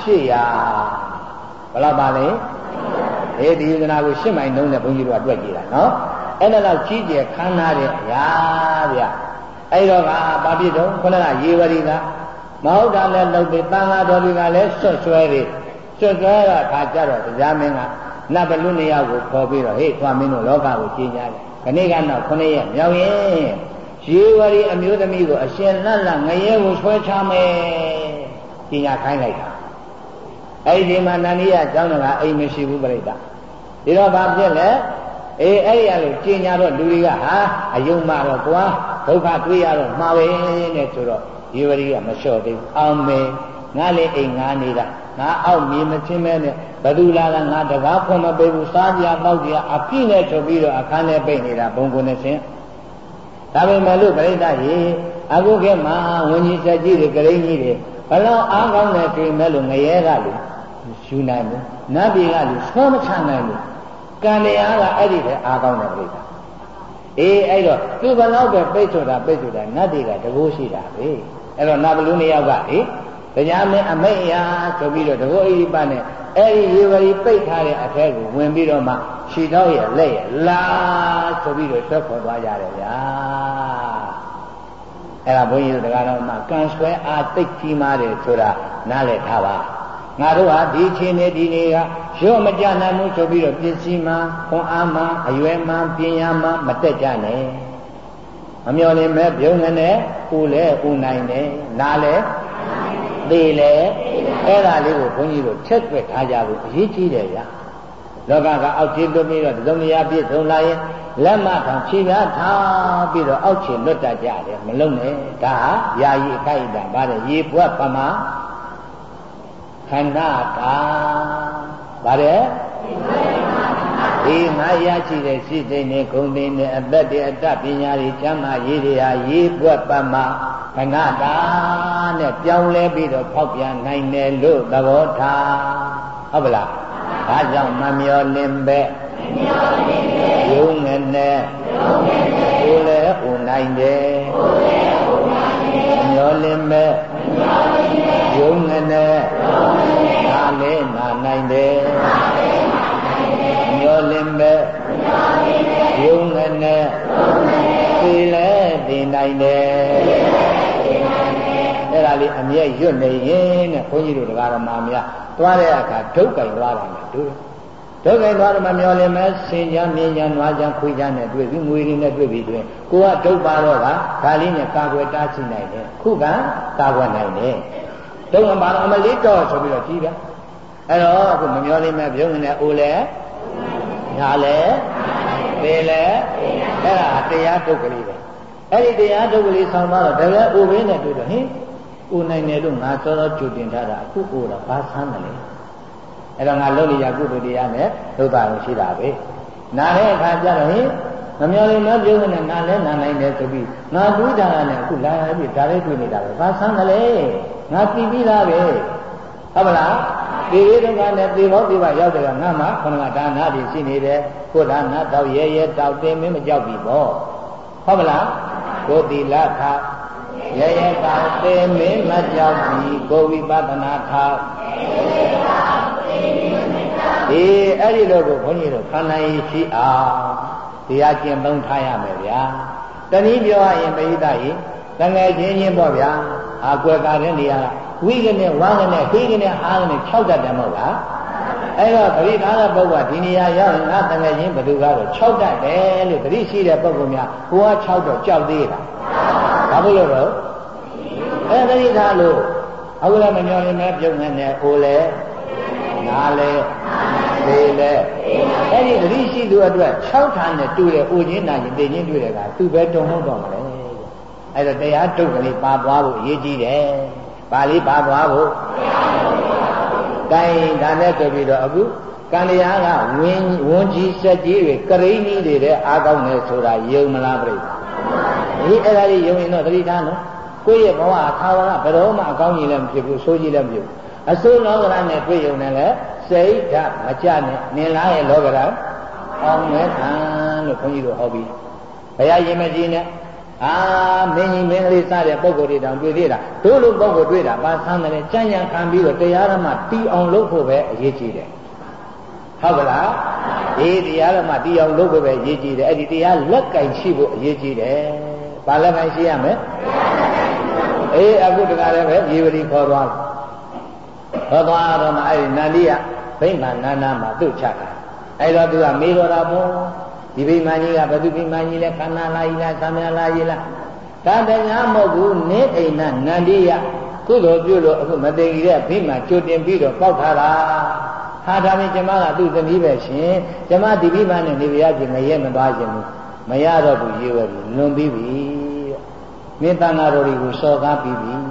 800ဘယ်လောက်ပါလဲအေးဒီယူဇနာကို8မိုင်နှုံးနဲ့ဘုန်းကြီးတို့ကတွက်ကြည့်တာနော်အဲ့ဒါတော့ကြီးကျယ်ခမ်းနားတဲ့အရာဗျအဲ့တော့ကဘာဖြစ်တော့ခொနကရေဝရီကမဟုတ်တာလည်းလုပ်ပြီးတန်ဃာတော်တွေကလည်းဆွတ်ဆွဲပြီးဆွတ်ဆွဲတာခါကြတော့တရားမင်းက နတ်ဘလူနေယောက်ကိုခေါ်ပြီးတော့ဟေ့သွားမင်းတို့လောကကိုကြီးညာတယ်ခဏိကတော့ခုနှစ်ရက်မြောက်ရင်ရေဝရီအမျိုးသမီးကိုအရှင်လတ်လတ်ငရဲကိုဆွဲချမယ်ကြီးညာခိုင်းလိုက်တာအဲ့ဒီမှာနန္ဒီယကျောင်းတော်ကအိမ်မရှိဘူးပြိတ္တာဒီတော့ဘာဖြစ်လဲအေးအဲ့ဒီအလိုကျင်ညာတော့လူတွေကဟာအယုံမှတော့ကွာဒုက္ခတွေးရတော့မှာပဲနဲ့ဆိုတော့ရေဝရီကမလျှော့သေးဘူးအောင်မေငါလေအိမ်ငါနေတာ ငါအောက်မြေမချင်းမဲနဲ့ဘသူလာလာငါတကားဖွင့်မပေးဘူးစားကြတောက်ကြအပြည့်နဲ့ထုတ်ပြီးတော့အခန်းထဲပိတ်နေတာဘုံကုန်နဲ့ဆင်းဒါပေမဲ့လို့ပြိဿရေအခုခေတ်မှာဝင်းကြီးဆက်ကြီးတွေကလေးကြီးတွေဘလောက်အားကောင်းတဲ့တွေ့မဲ့လို့ငရဲကလူယူနိုင်ဘူးနတ်ပြည်ကလူဆွမ်းမချနိုင်ဘူးကံတရားကအဲ့ဒီထဲအားကောင်းတဲ့ပြိဿအေးအဲ့တော့သူဘလောက်ပဲပိတ်ဆိုတာပိတ်ဆိုတာနတ်တွေကတကိုးရှိတာပဲအဲ့တော့နတ်ဘလူးနှစ်ယောက်ကလေ တရားမင်းအမိတ်ရာဆိုပြီးတော့တကောဣပနဲ့အဲ့ဒီရေဝရီပိတ်ထားတဲ့အထက်ကိုဝင်ပြီးတော့မှခြေထောက်ရဲ့လက်ရဲ့လာဆိုပြီးတော့ဆွဲခေါ်သွားကြတယ်ဗျာအဲ့ဒါဘုန်းကြီးတို့တရားတော်မှာကံဆွဲအားသိကြီးမားတယ်ဆိုတာနားလည်ထားပါငါတို့ဟာဒီချင်းနေဒီနေကရော့မကြနိုင်ဘူးဆိုပြီးတော့ပစ္စည်းမှခွန်အားမှအရွယ်မှပညာမှမတက်ကြနဲ့မမျော်လင့်မဲ့ပြုံးနေနဲ့ကိုယ်လည်းကိုနိုင်တယ်နားလည်း သေးလေအဲ့ဒါလေးကိုဘုန်းကြီးတို့ချက်ွက်ထားကြဖို့အရေးကြီးတယ်ဗျာလောကကအောက်ခြေလွတ်ပြီးတော့သုံးရာပြည့်စုံလာရင်လက်မထောင်ခြေပြားထားပြီးတော့အောက်ခြေလွတ်တတ်ကြတယ်မလုံးနဲ့ဒါဟာယာယီအခိုက်အတန့်ပါတယ်ရေပွက်ပမာခန္ဓာတာပါတယ် ဒီငါရရှိတဲ့စိတ်သိနေဂုံသိနေအသက်တည်းအတ္တပညာတွေကျမ်းမာရေးတွေဟာရေပွက်ပမာခဏတာနဲ့ပြောင်းလဲပြီးတော့ဖောက်ပြန်နိုင်တယ်လို့သဘောထားဟုတ်ပလားဒါကြောင့်မမျောလင်းပဲယုံငနဲ့ကိုယ်လည်းဟိုနိုင်တယ်မျောလင်းပဲယုံငနဲ့ဒါလည်းနာနိုင်တယ် ယုံငနဲ့သိလဲသိနိုင်တယ်အဲ့ဒါလေးအမြဲရွတ်နေရင်တဲ့ဘုန်းကြီးတို့တရားတော်မှာများသွားတဲ့အခါဒုက္ခိသွားတာနဲ့တို့ဒုက္ခိသွားတော့မမျောလင်မဲ့ဆင်ကြမြင်ကြနွားကြခွေးကြနဲ့တွေ့ပြီးငွေရင်းနဲ့တွေ့ပြီးတွင်ကိုကဒုက္ပါတော့ကဒါလေးနဲ့ကာကွယ်တားရှိနိုင်တယ်ခုကကာကွယ်နိုင်တယ်ဒုက္ခမှာတော့အမလေးတော့ဆိုပြီးတော့ကြည့်ဗျအဲ့တော့အခုမမျောလင်မဲ့ပြုံးနေတဲ့အိုလဲညာလဲ ပေလဲအဲ့ဒါတရားဒုက္ခလေးပဲအဲ့ဒီတရားဒုက္ခလေးဆောင်းသွားတော့တကယ်အိုဘင်းနဲ့တွေ့တော့ဟင်ကိုနိုင်တယ်လို့ငါစောစောကြိုတင်ထားတာအခုကိုတော့ဘာဆန်းတယ်လဲအဲ့တော့ငါလုပ်နေရကုသိုလ်တရားနဲ့သုဒ္ဓရုံရှိတာပဲနားတဲ့အခါကျတော့ဟင်မမျော်လင့်မပြုံးနဲ့ငါလည်းနာနိုင်တယ်ဆိုပြီးငါတွေးတာနဲ့အခုလာပြီးဒါလေးတွေ့နေတာပဲဘာဆန်းတယ်လဲငါသိပြီးသားပဲဟုတ်မလား ဒီလေးတော့ကနဲ့သေဘောပြပါရောက်တယ်ကငါမှခဏကဒါနာတွေရှိနေတယ်ကိုဒါနာတော့ရဲရဲတောက်တင်မင်းမကြောက်ပြီပေါ့ဟုတ်မလားကိုသီလထားရရတာသေမင်းမကြောက်ပြီကိုဝိပဿနာထားဒီအဲ့ဒီလိုကိုဘုန်းကြီးတို့ခန္ဓာရည်ရှိအောင်တရားကျင့်သုံးထားရမယ်ဗျာတနည်းပြောရရင်ပိဋကကြီးတငယ်ချင်းချင်းပေါ့ဗျာအာကွယ်ကာတဲ့နေရာ ဝိကနေဝါကနေခေကနေအားကနေ၆တတ်တယ်မဟုတ်လားအဲ့တော့သတိထားတဲ့ပုဂ္ဂိုလ်ကဒီနေရာရောက်ရင်ငါတငယ်ချင်းဘယ်သူကတော့6တတ်တယ်လို့သတိရှိတဲ့ပုဂ္ဂိုလ်များကိုက6တော့ကြောက်သေးတာဘာဖြစ်လို့တော့အဲသတိထားလို့အခုလည်းမမျောလင်းမဲ့ပြုံးနေနဲ့ဟိုလေနားလဲသိလဲအဲ့ဒီတတိရှိသူအတွက်6ဌာန်နဲ့တူတယ်အိုချင်းနာချင်းသိချင်းတွေ့တယ်ကသူပဲတုံဟုတ်တော့မှာလေအဲ့တော့တရားတုတ်ကလေးပါသွားဖို့အရေးကြီးတယ် ပါဠိပါသွားဖို့ကိုင်းဒါနဲ့ဆိုပြီးတော့အခုကံတရားကဝင်းဝန်းကြီးစက်ကြီးတွေကရိန်းကြီးတွေတဲ့အားကောင်းတယ်ဆိုတာယုံမလားပြိတ္တာဒီအဲ့ဒါကြီးယုံရင်တော့သတိထားနော်ကိုယ့်ရဲ့ဘဝအခါဝရဘယ်တော့မှအကောင်းကြီးလည်းမဖြစ်ဘူးဆိုးကြီးလည်းမဖြစ်ဘူးအဆိုးလောကရနဲ့တွေ့ရုံနဲ့လည်းစိတ်ဓာတ်မကြနဲ့နင်လားရဲ့လောကရအောင်မဲ့ခံလို့ခွန်ကြီးတို့ဟောပြီးဘုရားရင်မကြီးနဲ့ အာမင်းကြီးမင်းကလေးစတဲ့ပုံကိုယ်တွေတောင်တွေ့သေးတာတို့လိုပုံကိုယ်တွေ့တာပါဆန်းတယ်ကြံ့ကြံ့ခံပြီးတော့တရားဓမ္မတီးအောင်လုပ်ဖို့ပဲအရေးကြီးတယ်ဟုတ်ကလားဒီတရားဓမ္မတီးအောင်လုပ်ဖို့ပဲအရေးကြီးတယ်အဲ့ဒီတရားလက်ကင်ရှိဖို့အရေးကြီးတယ်ဘာလက်ကင်ရှိရမလဲအေးအခုတကားလည်းပဲရေဝတီခေါ်သွားခေါ်သွားတော့မှအဲ့ဒီနန္ဒီကဗိမာန်နာနာမှာသူ့ချတာအဲ့တော့သူကမေးတော့တာပေါ့ ဒီဗိမာန်ကြီးကဘယ်သူဗိမာန်ကြီးလဲခန္ဓာလားကြီးလားသံဃာလားကြီးလားဒါတရားမဟုတ်ဘူးနေအိမ်နာနန္ဒီယကုသိုလ်ပြုလို့အခုမသိကြီးတဲ့ဗိမာန်ကြိုတင်ပြီးတော့ပေါက်ထားတာဟာဒါဖြင့်ကျမကသူ့သမီးပဲရှင်ကျမဒီဗိမာန်နဲ့နေပြရခြင်းမရဲမသွားခြင်းဘူးမရတော့ဘူးရေဝယ်ပြီလွန်ပြီးပြီမင်းတန်ဃာတော်တွေကိုစော်ကားပြီးပြီတဲ့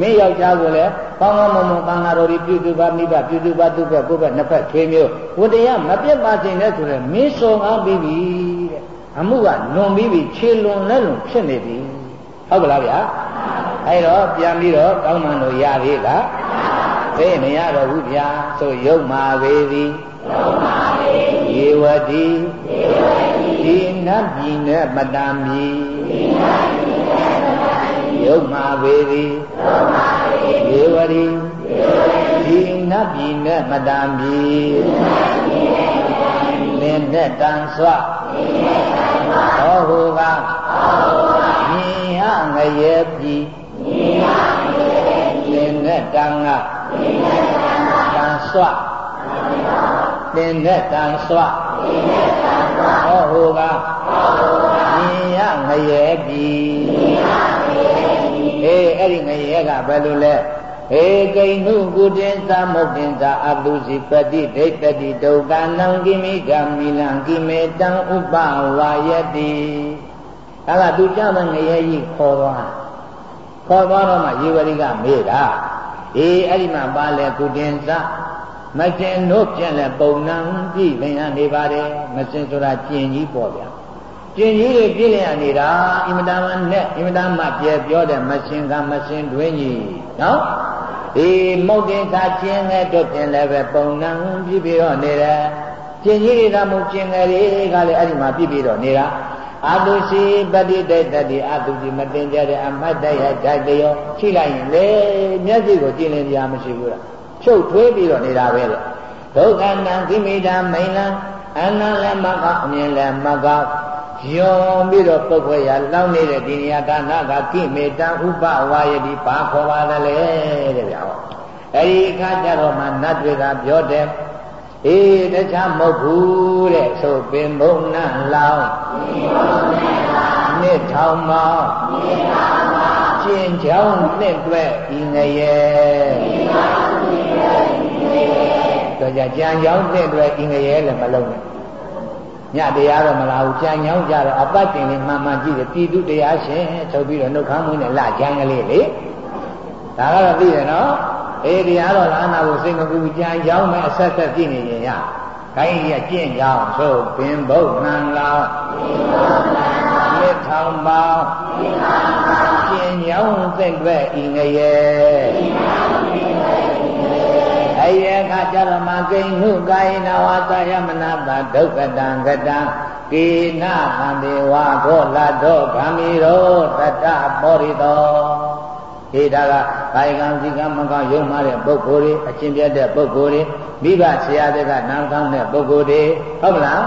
မင်းယောက်ျားကိုလည်းကောင်းကောင်းမွန်မွန်တန်ဃာတော်တွေပြုစုပါမိဘပြုစုပါသူ့ဘက်ကိုယ့်ဘက်နှစ်ဖက်ထွေးမျိုးဝတ္တရားမပြတ်ပါစေနဲ့ဆိုရင်မင်းစော်ကားပြီးပြီတဲ့အမှုကလွန်ပြီးပြီခြေလွန်လက်လွန်ဖြစ်နေပြီဟုတ်ကလားဗျာအဲ့တော့ပြန်ပြီးတော့ကောင်းမှန်လို့ရသေးလားသိမရတော့ဘူးဗျာဆိုရုပ်မာပေသည်ရုပ်မာပေသည်ယေဝတိယေဝတိဒီနတ်ပြည်နဲ့မတမ်းမီဒီနတ်ပြည်နဲ့မ တမ်းမီရုပ်မာပေသည်ရုပ်မာပေသည်ယေဝတိယေဝတိဒီနတ်ပြည်နဲ့မတမ်းမီဒီနတ်ပြည်နဲ့မတမ်းမီလင်းနဲ့တန်ဆွလင်းနဲ့တန်ဆွဟောဟုကဟောဟုကမြင်ရငရဲပြည်မြင်ရငရဲပြည်လင်းနဲ့တန်ကလင်းနဲ့တန်ကတန်ဆွလင်းနဲ့တန်ဆွလင်းနဲ့တန်ဆွဟောဟုကမြင်ရငရဲပြီ အေးအဲ့ဒီငရဲကဘယ်လိုလဲဧကိဏုကုတင်သမုတ်တင်သာအတုစီပတိဒိဋ္ဌတိဒုက္ခနံကိမိကမိလံကိမေတံဥပဝါယတိအဲ့ဒါသူကြတဲ့ငရဲကြီးခေါ်သွားခေါ်သွားတော့မှယေဝရိကမေးတာအေးအဲ့ဒီမှာပါလဲကုတင်သမကျင်တို့ပြန်လဲပုံနံပြည့်လင်ရနေပါတယ်မစင်ဆိုတာကျင်ကြီးပေါ့ဗျာ ကျင်ကြီးတွေပြည့်လင်ရနေတာအင်မတန်နဲ့အင်မတန်မှပြဲပြောတဲ့မစင်ကမစင်တွင်းကြီးနော်ဒီမုတ်တင်သာကျင်တဲ့တို့ပြန်လဲပဲပုံနံပြည့်ပြီးတော့နေတယ်ကျင်ကြီးတွေကမဟုတ်ကျင်ငယ်တွေကလည်းအဲ့ဒီမှာပြည့်ပြီးတော့နေတာအတုစီပฏิတေတတိအတုစီမတင်ကြတဲ့အမတ်တရဓာတ်တရောရှိလိုက်ရင်လေမျက်စိကိုကြည့်လင်ကြမရှိဘူးလားချုပ်ထွေးပြီးတော့နေတာပဲလေဒုက္ခနံကိမိတာမိန်လံအနန္လမကအမြင်လဲမက ယုံပြီးတော့ပုဂ္ဂိုလ်ရလောင်းနေတဲ့ဒီနေရာဒါနကကိမေတံဥပဝါယတိဘာခေါ်ပါသလဲတဲ့ဗျာဟောအဲဒီအခါကျတော့မှနတ်တွေကပြောတယ်အေးတခြားမဟုတ်ဘူးတဲ့ဆိုပင်ဘုံနံလောင်းနှစ်ထောင်မောင်းကျင်ချောင်းနှစ်တွဲဤငရဲ့တော့ကြကြံကြောင်းတဲ့အတွက်အင်္ဂရဲလည်းမလုံးနဲ့ ညတရားတော့မလာဘူးကြံကြောင်းကြတော့အပတ်တင်လေးမှန်မှန်ကြည့်တယ်ပြည်သူတရားရှင်ဆိုပြီးတော့နှုတ်ခမ်းမွေးနဲ့လာကြံကလေးလေဒါကတော့သိတယ်နော်အေးတရားတော့လာနာကိုစိတ်မကူကြံကြောင်းမဲ့အဆက်ဆက်ကြည့်နေရင်ရခိုင်းကြီးကကျင့်ကြောင်းဆိုပင်ဘုတ်နံလောင်းလက်ထောင်ပေါင်းကျင့်ကြောင်းသိတဲ့ဤငရဲ့ အဲ့ဒီအခါကျတော့မကိဉ္ဟုကာယနာဝသယမနာတာဒုက္ကတံကတံကေနသံဒေဝခောလတောဗာမိရောတတပောရိတောဟေဒါကကာယကံစီကံမကံယုံမှတဲ့ပုဂ္ဂိုလ်တွေအချင်းပြတ်တဲ့ပုဂ္ဂိုလ်တွေမိဘဆရာတွေကနာမ်ကောင်းတဲ့ပုဂ္ဂိုလ်တွေဟုတ်မလား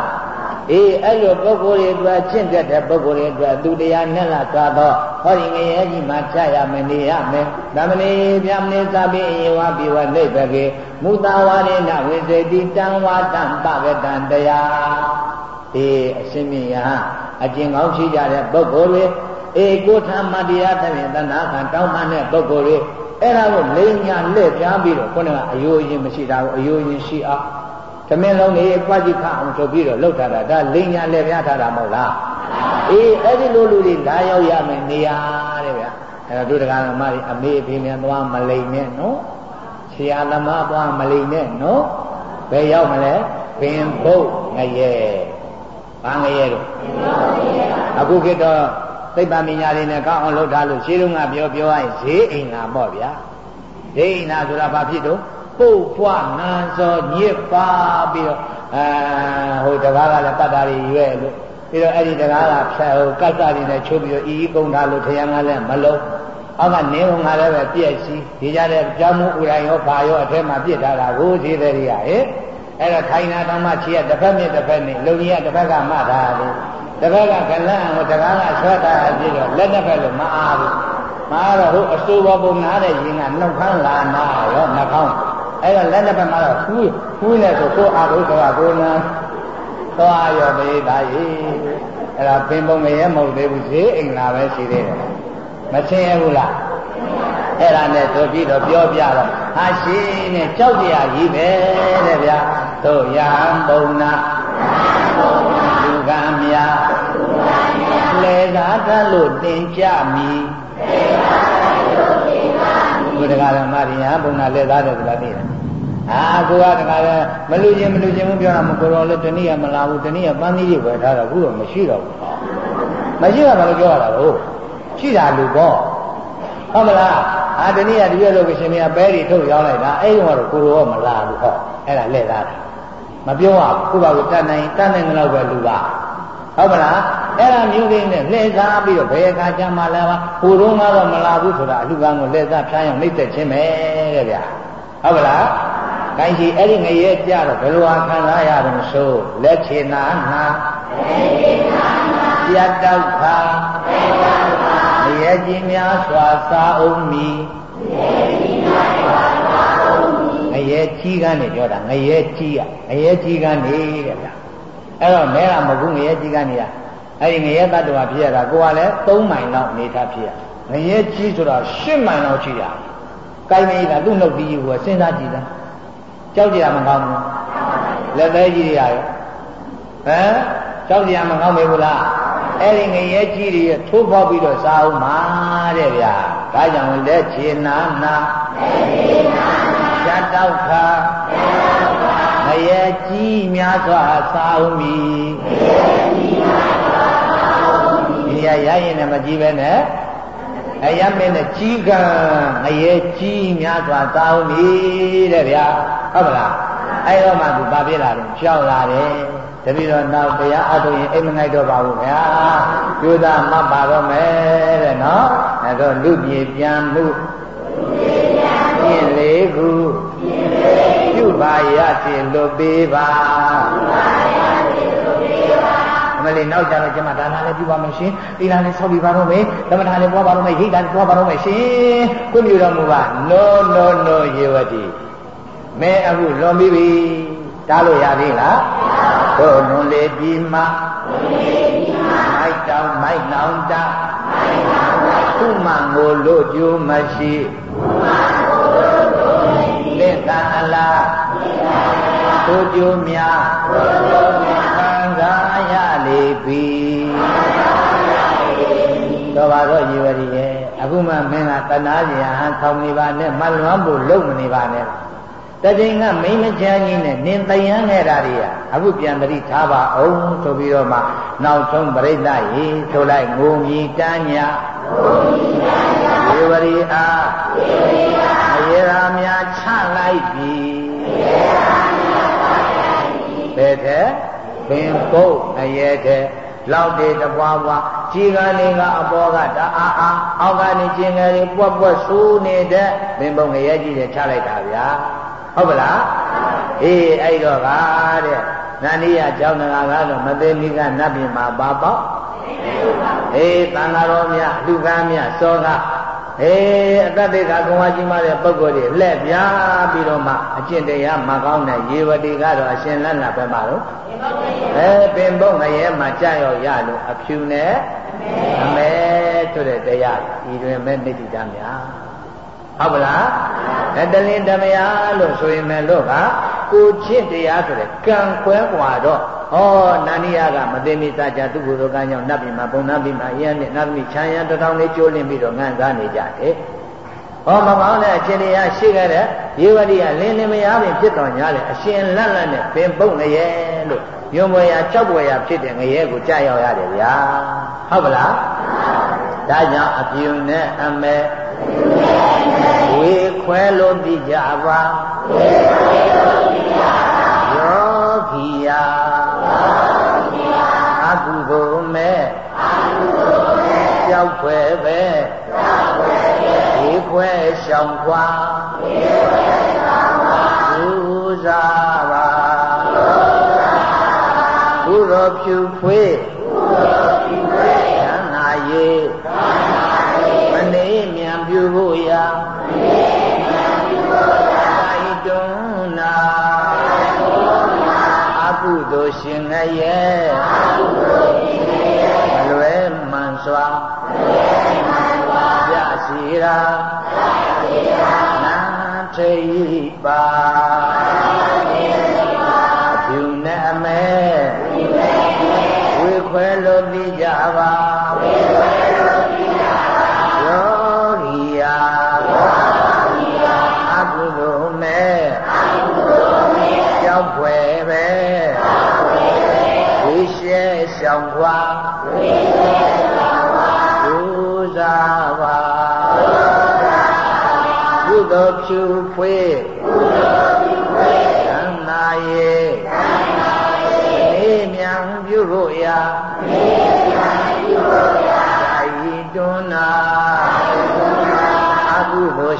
အေးအဲ့လိုပုဂ္ဂိုလ်တွေအတွက်ချင့်ပြတ်တဲ့ပုဂ္ဂိုလ်တွေအတွက်သူတရားနဲ့လာသွားတော့ဟောဒီငရဲကြီးမှာချရမယ်နေရမယ်သမဏေဗျမနေသဗ္ဗေဧဝပိဝနိဗ္ဗကေမုတဝါရေနဝိစေတိတံဝါတံပကတံတရားအေးအရှင်မြတ်အကျင့်ကောင်းရှိကြတဲ့ပုဂ္ဂိုလ်တွေအေးကိုထာမတရားသဖြင့်တဏှာခံတောင်းမှတဲ့ပုဂ္ဂိုလ်တွေအဲ့ဒါကိုလိန်ညာလက်ပြားပြီးတော့ခုနကအယိုးရင်မရှိတာကိုအယိုးရင်ရှိအောင် သမင်းလုံးလေးပွားကြည့်ခအောင်ဆိုပြီးတော့လှုပ်ထားတာဒါလိန်ညာလက်ပြားထားတာမဟုတ်လားအေးအဲ့ဒီလိုလူတွေလာရောက်ရမယ်နေရာတဲ့ဗျအဲ့တော့တို့တရားဓမ္မတွေအမေအဖေမြန်သွားမလိန်နဲ့နော်ဆရာသမားသွားမလိန်နဲ့နော်ဘယ်ရောက်မလဲပင်ဘုတ်ငရဲဘာငရဲတော့အခုခေတ်တော့သိပ္ပံပညာတွေနဲ့ကောင်းအောင်လုပ်ထားလို့ရှင်းလုံးကပြောပြောရင်ဈေးအိမ်သာပေါ့ဗျာဈေးအိမ်သာဆိုတာဘာဖြစ်တော့ ပုတ်ဖွားနန်းစောညစ်ပါပြီးတော့အာဟိုတကားကလည်းတတ်တာတွေရွဲ့လို့ပြီးတော့အဲ့ဒီတကားကဖြတ်ဟိုကတ်တာတွေနဲ့ချုပ်ပြီးတော့အီးကုန်းထားလို့ထရံကလည်းမလုံးအောက်ကနေုံကလည်းပဲပြည့်စည်ဒီကြတဲ့ကြောင်းမှုဥရိုင်ရောဘာရောအထက်မှာပြစ်ထားတာကိုဈေးတွေကဟဲ့အဲ့တော့ထိုင်တာတောင်မှခြေကတစ်ဖက်မြစ်တစ်ဖက်နဲ့လုံကြီးကတစ်ဖက်ကမှတ်ထားတယ်တစ်ဖက်ကကလန့်ကိုတကားကဆွဲထားအပြည့်တော့လက်တစ်ဖက်လို့မအားဘူးမအားတော့ဟိုအစိုးဘပုံနားတဲ့ရင်ကနှုတ်ခမ်းလာနာရောနှာခေါင်း အဲ့တော့လက်တစ်ဖက်မှာတော့ဖူးဖူးနေဆိုကိုအာဘုရားကိုနာသွားရောမေးသားရေအဲ့ဒါပင်ပုံငရဲမဟုတ်သေးဘူးဈေးအိမ်လာပဲရှိသေးတယ်မဆင်းရဘူးလားအဲ့ဒါနဲ့တို့ပြီးတော့ပြောပြတော့ဟာရှိနဲ့ကြောက်ကြရကြီးပဲတဲ့ဗျာတို့ရဟန်းပုံနာလူကံများလေသာတတ်လို့တင်ကြမည်ဘုရားဓမ္မရိယဘုံနာလေသာတယ်ဆိုတာသိတယ် အာကိုကတခါလဲမလူချင်းမလူချင်းဘူးပြောတာမကိုတော့လေတနည်းကမလာဘူးတနည်းကပန်းသီးတွေဝယ်ထားတော့အခုတော့မရှိတော့ဘူးမရှိတော့ဘာလို့ပြောရတာလို့ရှိတာလူပေါ့ဟုတ်မလားအာတနည်းကဒီရက်လို့ရှင်မင်းကပဲတွေထုတ်ရောက်လိုက်တာအဲ့ဒီကတော့ကိုရောမလာဘူးဟောအဲ့ဒါလက်သားတာမပြောရဘူးကိုပါကိုတတ်နိုင်တတ်နိုင်တော့ပဲလူပါဟုတ်မလားအဲ့ဒါမျိုးလေးနဲ့လှည့်စားပြီးတော့ဘယ်အခါကျမှလဲပါဟိုတုန်းကတော့မလာဘူးဆိုတာအလူကံကိုလှည့်စားဖြားအောင်နှိမ့်သက်ခြင်းပဲတဲ့ဗျာဟုတ်မလား ကိုင်းရှိအဲ့ဒီငရဲကြတော့ဘယ်လိုခံစားရမလဲဆိုလက်ချေနာနာလက်ချေနာနာပြတ်တောက်ခါပြတ်တောက်ခါငရဲကြီးများစွာစာအောင်မီငရဲကြီးများစွာစာအောင်မီငရဲကြီးကနေပြောတာငရဲကြီးอ่ะငရဲကြီးကနေတဲ့ဗျာအဲ့တော့မဲတာမဟုတ်ဘူးငရဲကြီးကနေရအဲ့ဒီငရဲတ attva ဖြစ်ရတာကိုကလည်း3မိုင်လောက်နေထားဖြစ်ရငရဲကြီးဆိုတော့10မိုင်လောက်ရှိရတယ်ကိုင်းနေတာသူ့နှုတ်ပြီးကိုစဉ်းစားကြည့်တာ ကြောက်ကြရမကောင်းဘူးလက်သေးကြီးတွေရရောဟမ်ကြောက်ကြရမကောင်းမေဘူးလားအဲ့ဒီငရဲကြီးတွေထိုးပေါက်ပြီးတော့စားအောင်ပါတဲ့ဗျာဒါကြောင့်လက်ချေနာနာလက်ချေနာနာရတောက်ခါရတောက်ခါငရဲကြီးများစွာစားအောင်ပြီငရဲကြီးများစွာစားအောင်ပြီဒီရရရင်လည်းမကြည့်ပဲနဲ့ အယမင်းနဲ့ကြီးကံငရဲကြီးများစွာစားအောင်ပြီတဲ့ဗျာဟုတ်မလားအဲ့တော့မှသူဗာပြလာတယ်ကြောက်လာတယ်တပည့်တော်နောက်တရားအထုတ်ရင်အိမ်မငိုက်တော့ပါဘူးဗျာကျိုးသားမှတ်ပါတော့မယ်တဲ့နော်အဲတော့လူပြေပြန်မှုပြင်းလေးခုပြုပါရစေလို့ပေးပါ မလေးနောက်ကြတော့ကျမဒါနာလည်းပြုပါမယ်ရှင်သီလလည်းဆောက်ပြီးပါတော့မယ်သမထလည်းပွားပါတော့မယ်ဟိတ်တာလည်းပွားပါတော့မယ်ရှင်ကိုမြူတော်မူပါ no no no ယေဝတိမဲအခုလွန်ပြီးပြီတားလို့ရသေးလားတို့လွန်လေပြီးမှမိုက်တောင်မိုက်နောင်တာခုမှငိုလို့ကြိုးမရှိလက်သာအလားကိုကြိုးများခံစားရ လေပြီတော့ပါတော့ရေဝရီရဲ့အခုမှမင်းကတနာစရာဟန်ဆောင်နေပါနဲ့မလွမ်းဖို့လုံမနေပါနဲ့တတိကမိမချမ်းကြီးနဲ့နင်တယမ်းခဲ့တာတွေကအခုပြန်တတိထားပါအောင်ဆိုပြီးတော့မှနောက်ဆုံးပြိဿရေဆိုလိုက်ငိုမြည်တန်းညာဒေဝရီအားအယေရာများချလိုက်ပြီဘယ်တဲ့ ပင်ပုတ်အယေတဲ့လောက်တေတပွားပွားခြေကနေကအပေါ်ကတအားအားအောက်ကနေကျင်ငယ်တွေပွက်ပွက်ဆူးနေတဲ့ပင်ပုတ်ငရဲကြီးတွေချလိုက်တာဗျာဟုတ်ပလားအေးအဲ့တော့ကတဲ့နန္ဒီယကျောင်းနာကတော့မသိမိကနတ်ပြည်မှာပါပေါ့အေးတန်ဃာတော်များလူကမ်းများစောက အေးအတ္တတေကကုံဝါကြီးမတဲ့ပုဂ္ဂိုလ်တွေလက်ပြားပြီးတော့မှအကျင့်တရားမကောင်းတဲ့ရေဝတိကတော့အရှင်လတ်လာပဲမှာတော့အဲပင်ပုတ်ငရဲမှာကြာရောက်ရလို့အဖြူနဲ့အမဲဆိုတဲ့တရားဤတွင်မဲ့နိတိတများ ဟုတ်ပါလားအဲတလင်းတမယာလို့ဆိုရင်လည်းလို့ကကိုချစ်တရားဆိုတဲ့ကံခွဲกว่าတော့ ဩနန္ဒီယကမသိမိသကြသူ့ဘုရားကကြောင့်နတ်ပြည်မှာပုံနာပြည်မှာအရင်နဲ့နတ်ပြည်ချမ်းရန်တထောင်လေးကျိုးလင်းပြီးတော့ငံစားနေကြတယ်ဟောမကောင်းတဲ့အချင်းတရားရှိခဲ့တဲ့ရေဝတိကလင်းလင်းမယားပင်ဖြစ်တော်ညာလေအရှင်လတ်လတ်နဲ့ပင်ပုတ်ငရဲလို့ညွန်ပွဲရ၆ပွဲရဖြစ်တဲ့ငရဲကိုကြာရောက်ရတယ်ဗျာဟုတ်ပလားဒါကြောင့်အပြုံနဲ့အမဲဝေခွဲလို့သိကြပါဝေခွဲလို့သိကြပါယောဂီယာယောဂီယာအကုသိုလ်မဲ့အကုသိုလ်မဲ့ကြောက်ွယ်ပဲကြောက်ွယ်ပဲဒီခွဲ ရှောင်ခွာဒီခွဲရှောင်ခွာသူစားပါသူစားပါဘုရောဖြူဖွေးဘုရောဖြူဖွေးသံနာယေသံနာယေမနေမြန်ပြုဖို့ရာမနေမြန်ပြုဖို့ရာဣတုနာဣတုနာအကုသိုလ်ရှင်ငရဲ့အကုသိုလ်ရှင်ငရဲ့မလွဲမှန်စွာမလွဲမှန်စွာပြစီရာပြစီရာ နာထိပါဖြူနဲ့အမဲဝေခွဲလို့ပြီးကြပါ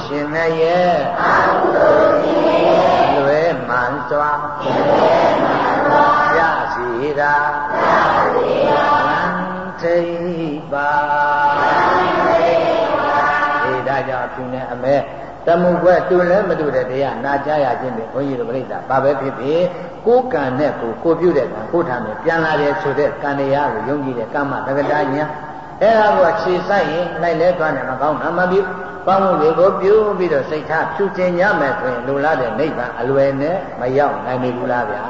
ရှင်မရဲ့အကုသိုလ်ရှင်မရဲ့လွယ်မှန်စွာလွယ်မှန်စွာရစီရာရစီရာသံထိပါဒီဒါကြောင့်သူနဲ့အမဲတမှုကွက်တူလည်းမတူတဲ့တရားနာကြရခြင်းဖြင့်ဘုန်းကြီးတို့ပြိဿဘာပဲဖြစ်ဖြစ်ကိုယ်ကံနဲ့ကိုကိုပြုတဲ့ကံကိုထားမယ်ပြန်လာတယ်ဆိုတဲ့ကံတရားကိုယုံကြည်တဲ့ကမ္မတက္ကတာညာအဲ့ဒါကိုခြေဆိုင်ရင်လိုက်လဲသွားတယ်မကောင်းတာမပြု ပေါင်းမှုတွေကိုပြုပြီးတော့စိတ်ထားဖြူတင်ကြမယ်ဆိုရင်လိုလားတဲ့နိဗ္ဗာန်အလွယ်နဲ့မရောက်နိုင်ဘူးလားဗျာ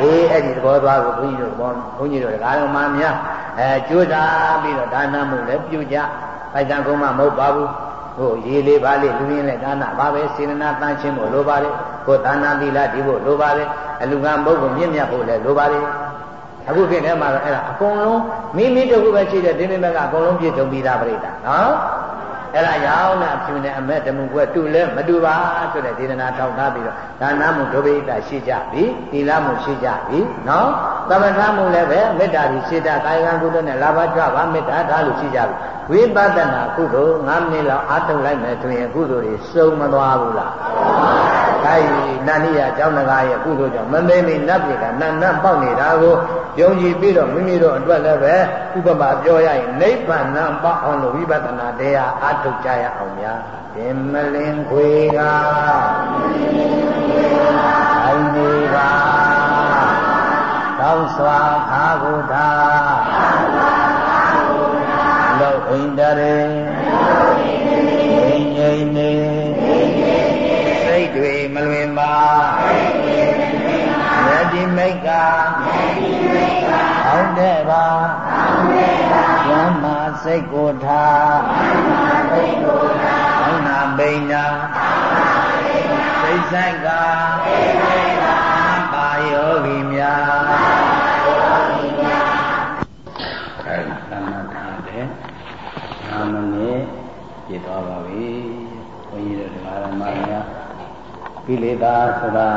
အေးအဲ့ဒီသဘောသွားကိုဘုန်းကြီးတို့ဘောဘုန်းကြီးတို့ဓမ္မများအဲကြိုးစားပြီးတော့ဒါနမှုလည်းပြုကြဖိုက်တန်ကုန်းမမဟုတ်ပါဘူးဟိုရေးလေးပါလေးလူရင်းနဲ့ဒါနဘာပဲစေရနာတန်းချင်းဖို့လိုပါတယ်ကိုဒါနသီလဒီဖို့လိုပါတယ်အလူကံပုဂ္ဂိုလ်မြင့်မြတ်ဖို့လည်းလိုပါတယ်အခုခေတ်ထဲမှာတော့အဲ့ဒါအကုန်လုံးမိမိတခုပဲရှိတဲ့ဒီနေ့ဘက်ကအကုန်လုံးပြည့်စုံပြီးသားပြိတ္တာနော် အဲ့ဒါရောင်းတဲ့အဖြူနဲ့အမက်တမှုကွယ်တူလဲမတူပါဆိုတဲ့ဒေသနာထောက်ထားပြီးတော့ဒါနမှုဒုဗိဒရှိကြပြီသီလမှုရှိကြပြီနော်သမထမှုလည်းပဲမေတ္တာဒီစေတကာယကံကုသိုလ်နဲ့လာဘကြွပါမေတ္တာဒါလို့ရှိကြပြီဝိပဿနာကုသိုလ်9မိနစ်လောက်အားထုတ်လိုက်မယ်ဆိုရင်ကုသိုလ်တွေစုံမသွားဘူးလားဒါကြီးနန္ဒီယကျောင်းတကားရဲ့ကုသိုလ်ကြောင့်မမေမိနတ်ပြည်ကနန္နပေါက်နေတာကို ယုံကြည်ပြီးတော့မိမိတို့အတွက်လည်းပဲဥပမာပြောရရင်နိဗ္ဗာန်ပေါက်အောင်လို့ဝိပဿနာတရားအားထုတ်ကြရအောင်များပင်မလင်ခွေကအိုင်နေပါတောင်းစွာခါကိုသာလောဣန္ဒရေငိမ့်ငိမ့်နေစိတ်တွေမလွင်ပါယတိမိတ်ကအော င်တဲ့ပါဝမ်းမာစိတ်ကိုထားအောင်နာပိဏစိတ်ဆိုင်ကပါယောဂီများအဲသမထတဲ့နာမနဲ့ပြည့်သွားပါပြီဘုန်းကြီးတို့ဓမ္မရမများကိလေသာဆိုတာ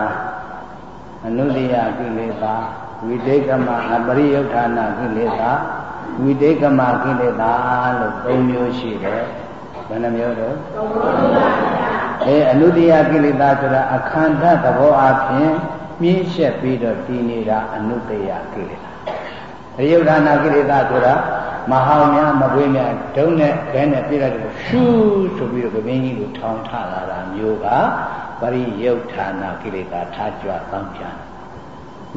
အနုတ္တိယကိလေသာ ဝိတေကမအပရိယုဌာဏကိလေသာဝိတေကမကိလေသာလို့၃မျိုးရှိတယ်ဘယ်နှမျိုးတော့၃မျိုးပါဗျာအဲအနုတ္တိယကိလေသာဆိုတာအခန္ဓာသဘောအဖြစ်မြင်းရှက်ပြီးတော့တည်နေတာအနုတ္တိယကိလေသာပရိယုဌာဏကိလေသာဆိုတာမဟောင်များမပွေးများဒုံနဲ့ဘဲနဲ့ပြည့်လိုက်တယ်ရှူးဆိုပြီးတော့ဗင်းကြီးကိုထောင်ထလာတာမျိုးကပရိယုဌာဏကိလေသာထားကြွတောင်းပြန်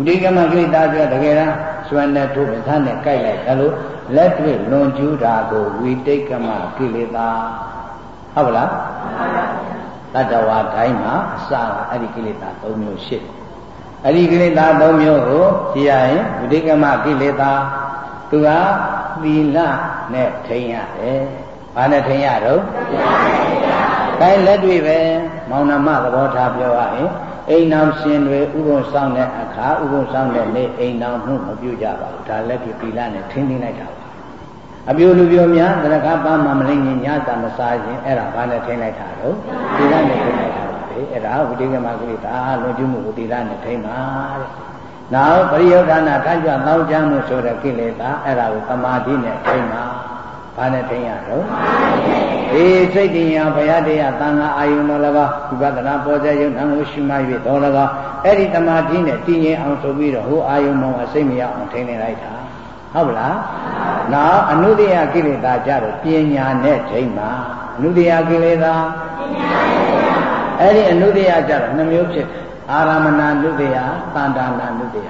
ဝိတိကမကိလေသာဆိုတကယ်တမ်းစွမ်းနဲ့ထိုးပသနဲ့ကြိုက်လိုက်ဒါလို့လက်တွေ့လွန်ကျူးတာကိုဝိတိကမကိလေသာဟုတ်ပါလားတတ္တဝါတိုင်းမှာအစကအဲ့ဒီကိလေသာ၃မျိုးရှိတယ်အဲ့ဒီကိလေသာ၃မျိုးကိုကြည့်ရရင်ဝိတိကမကိလေသာသူကသီလနဲ့ထိန်ရတယ်။ဘာနဲ့ထိန်ရတော့။အဲလက်တွေ့ပဲမောင်နှမသဘောထားပြောရရင် အိမ်နောင်ရှင်တွေဥပုံဆောင်တဲ့အခါဥပုံဆောင်တဲ့နေ့အိမ်နောင်မှုမပြုကြပါဘူး။ဒါလက်ဖြစ်သီလနဲ့ထိန်သိလိုက်တာပါ။အပြိုလူပြိုများတရကပန်းမမလိမ့်ညတာမစားရင်အဲ့ဒါဘာနဲ့ထိန်လိုက်တာတော့သီလနဲ့ထိန်လိုက်တာပါပဲ။အဲ့ဒါဝိတိကမကိလေသာလွန်ကျူးမှုကိုသီလနဲ့ထိန်ပါတဲ့။နောက်ပရိယုဒ္ဓနာကကြွသောကြမှုဆိုတဲ့ကိလေသာအဲ့ဒါကိုသမာဓိနဲ့ထိန်းပါ ဘာနဲ့ထိန်းရတော့ဒီစိတ်တရားဘုရားတရားသံဃာအာယုံတော်၎င်းဝိပဿနာပေါ်စေယုံနာကိုရှုမှတ်၍တော်၎င်းအဲ့ဒီသမာဓိနဲ့တည်ငြိမ်အောင်ဆိုပြီးတော့ဟိုအာယုံမောအစိတ်မရအောင်ထိန်းနေလိုက်တာဟုတ်ပလားနောက်အနုတ္တယကိလေသာကြတော့ပညာနဲ့ထိန်းပါအနုတ္တယကိလေသာအဲ့ဒီအနုတ္တယကြတော့နှမျိုးဖြစ်တယ်အာရမဏနုတ္တယတန်တာနာနုတ္တယ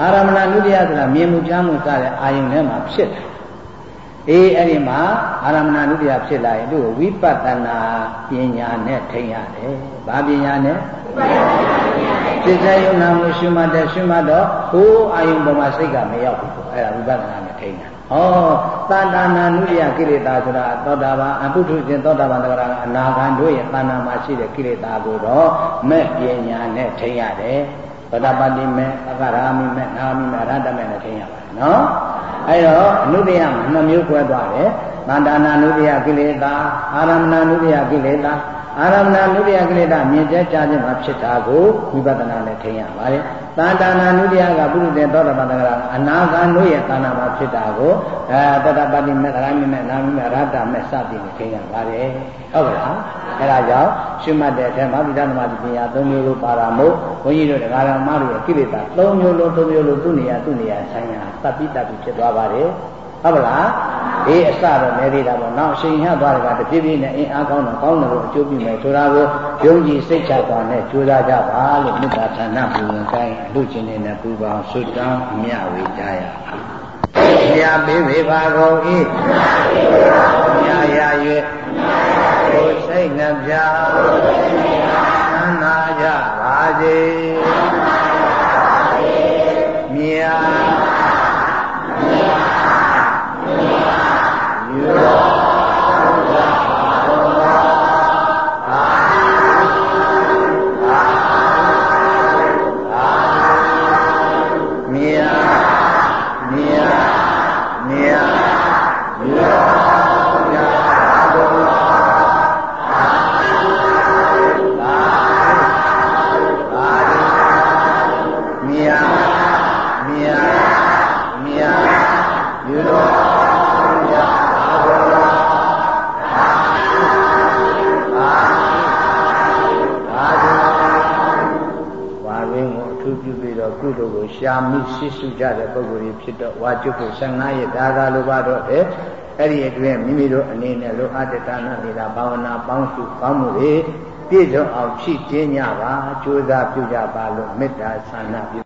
အာရမဏနုတ္တယဆိုတာမြင်မှုကြားမှုစတဲ့အာယုန်ထဲမှာဖြစ်တယ် အေးအဲ့ဒီမှာအာရမဏနုတ္တယဖြစ်လာရင်သူ့ဝိပဿနာပညာနဲ့ထိန်းရတယ်။ဘာပညာနဲ့စိတ်စေယုံနာမှုရှုမှတ်တဲ့ရှုမှတ်တော့ဟိုးအာယုန်ပေါ်မှာစိတ်ကမရောက်ဘူး။အဲ့ဒါဝိပဿနာနဲ့ထိန်းတာ။ဩတန်တာနာနုတ္တယကိလေသာဆိုတာသောတာပန်အပုထုရှင်သောတာပန်တဂရအနာဂံတို့ရဲ့တဏ္ဍာမှာရှိတဲ့ကိလေသာကိုတော့မဲ့ပညာနဲ့ထိန်းရတယ်။သောတာပတိမဲ့အကရာမိမဲ့နာမိမဲ့အရဟတမဲ့နဲ့ထိန်းရပါတယ်နော်။ အဲ့တော့အနုတ္တယမှာနှမျိုးကွဲသွားတယ်။တန်တာနာနုတ္တယကိလေသာအာရမဏနုတ္တယကိလေသာအာရမဏနုတ္တယကိလေသာမြင်တဲ့ကြားခြင်းမှာဖြစ်တာကိုဝိပဿနာနဲ့ထိန်းရပါတယ်။ တန်တာနာနုတ္တယကပုရုသေသောတာပန်တဂရအနာဂံတို့ရဲ့တဏ္ဍာမှာဖြစ်တာကိုအဲတတပတိမေသရမိမေနာမိမေရတ္တမေစသည်နဲ့ထိန်းရပါတယ်။ဟုတ်ကလား။အဲဒါကြောင့်ရှုမှတ်တဲ့အထက်မှာဗိဓမ္မာတိပညာ၃မျိုးလို့ပါတာမို့ဘုန်းကြီးတို့တရားတော်မတို့ရဲ့ကိလေသာ၃မျိုးလုံး၃မျိုးလုံးသူ့နေရာသူ့နေရာဆိုင်ရာသတိတတ်ပြီးဖြစ်သွားပါတယ်။ ဟုတ်ပါလားဒီအစတော့နေသေးတာပေါ့နောက်အချိန်ရသွားတယ်ကတပြည့်ပြည့်နဲ့အင်းအားကောင်းတော့ကောင်းတယ်လို့အကျိုးပြုမယ်ဆိုတာကိုယုံကြည်စိတ်ချစွာနဲ့ကြိုးစားကြပါလို့မေတ္တာဌာနပူဝင်ကိုင်းလူချင်းနေနဲ့ပူပေါင်းဆွတောင်းအမြဝေကြရဆရာပေးပေပါကုန်၏မြာရ၍ကိုယ်စိတ်နှပြသမ်းနာကြပါစေမြာ ရှာမိရှိစုကြတဲ့ပုဂ္ဂိုလ်တွေဖြစ်တော့ဝါကျွတ်ဖို့15ရက်ဒါသာလိုပါတော့တယ်အဲ့ဒီအတွင်းမိမိတို့အနေနဲ့လိုအပ်တဲ့ဒါနနေတာဘာဝနာပေါင်းစုကောင်းမှုတွေပြည့်စုံအောင်ဖြည့်ကျင်းကြပါကြိုးစားပြုကြပါလို့မေတ္တာဆန္ဒပြု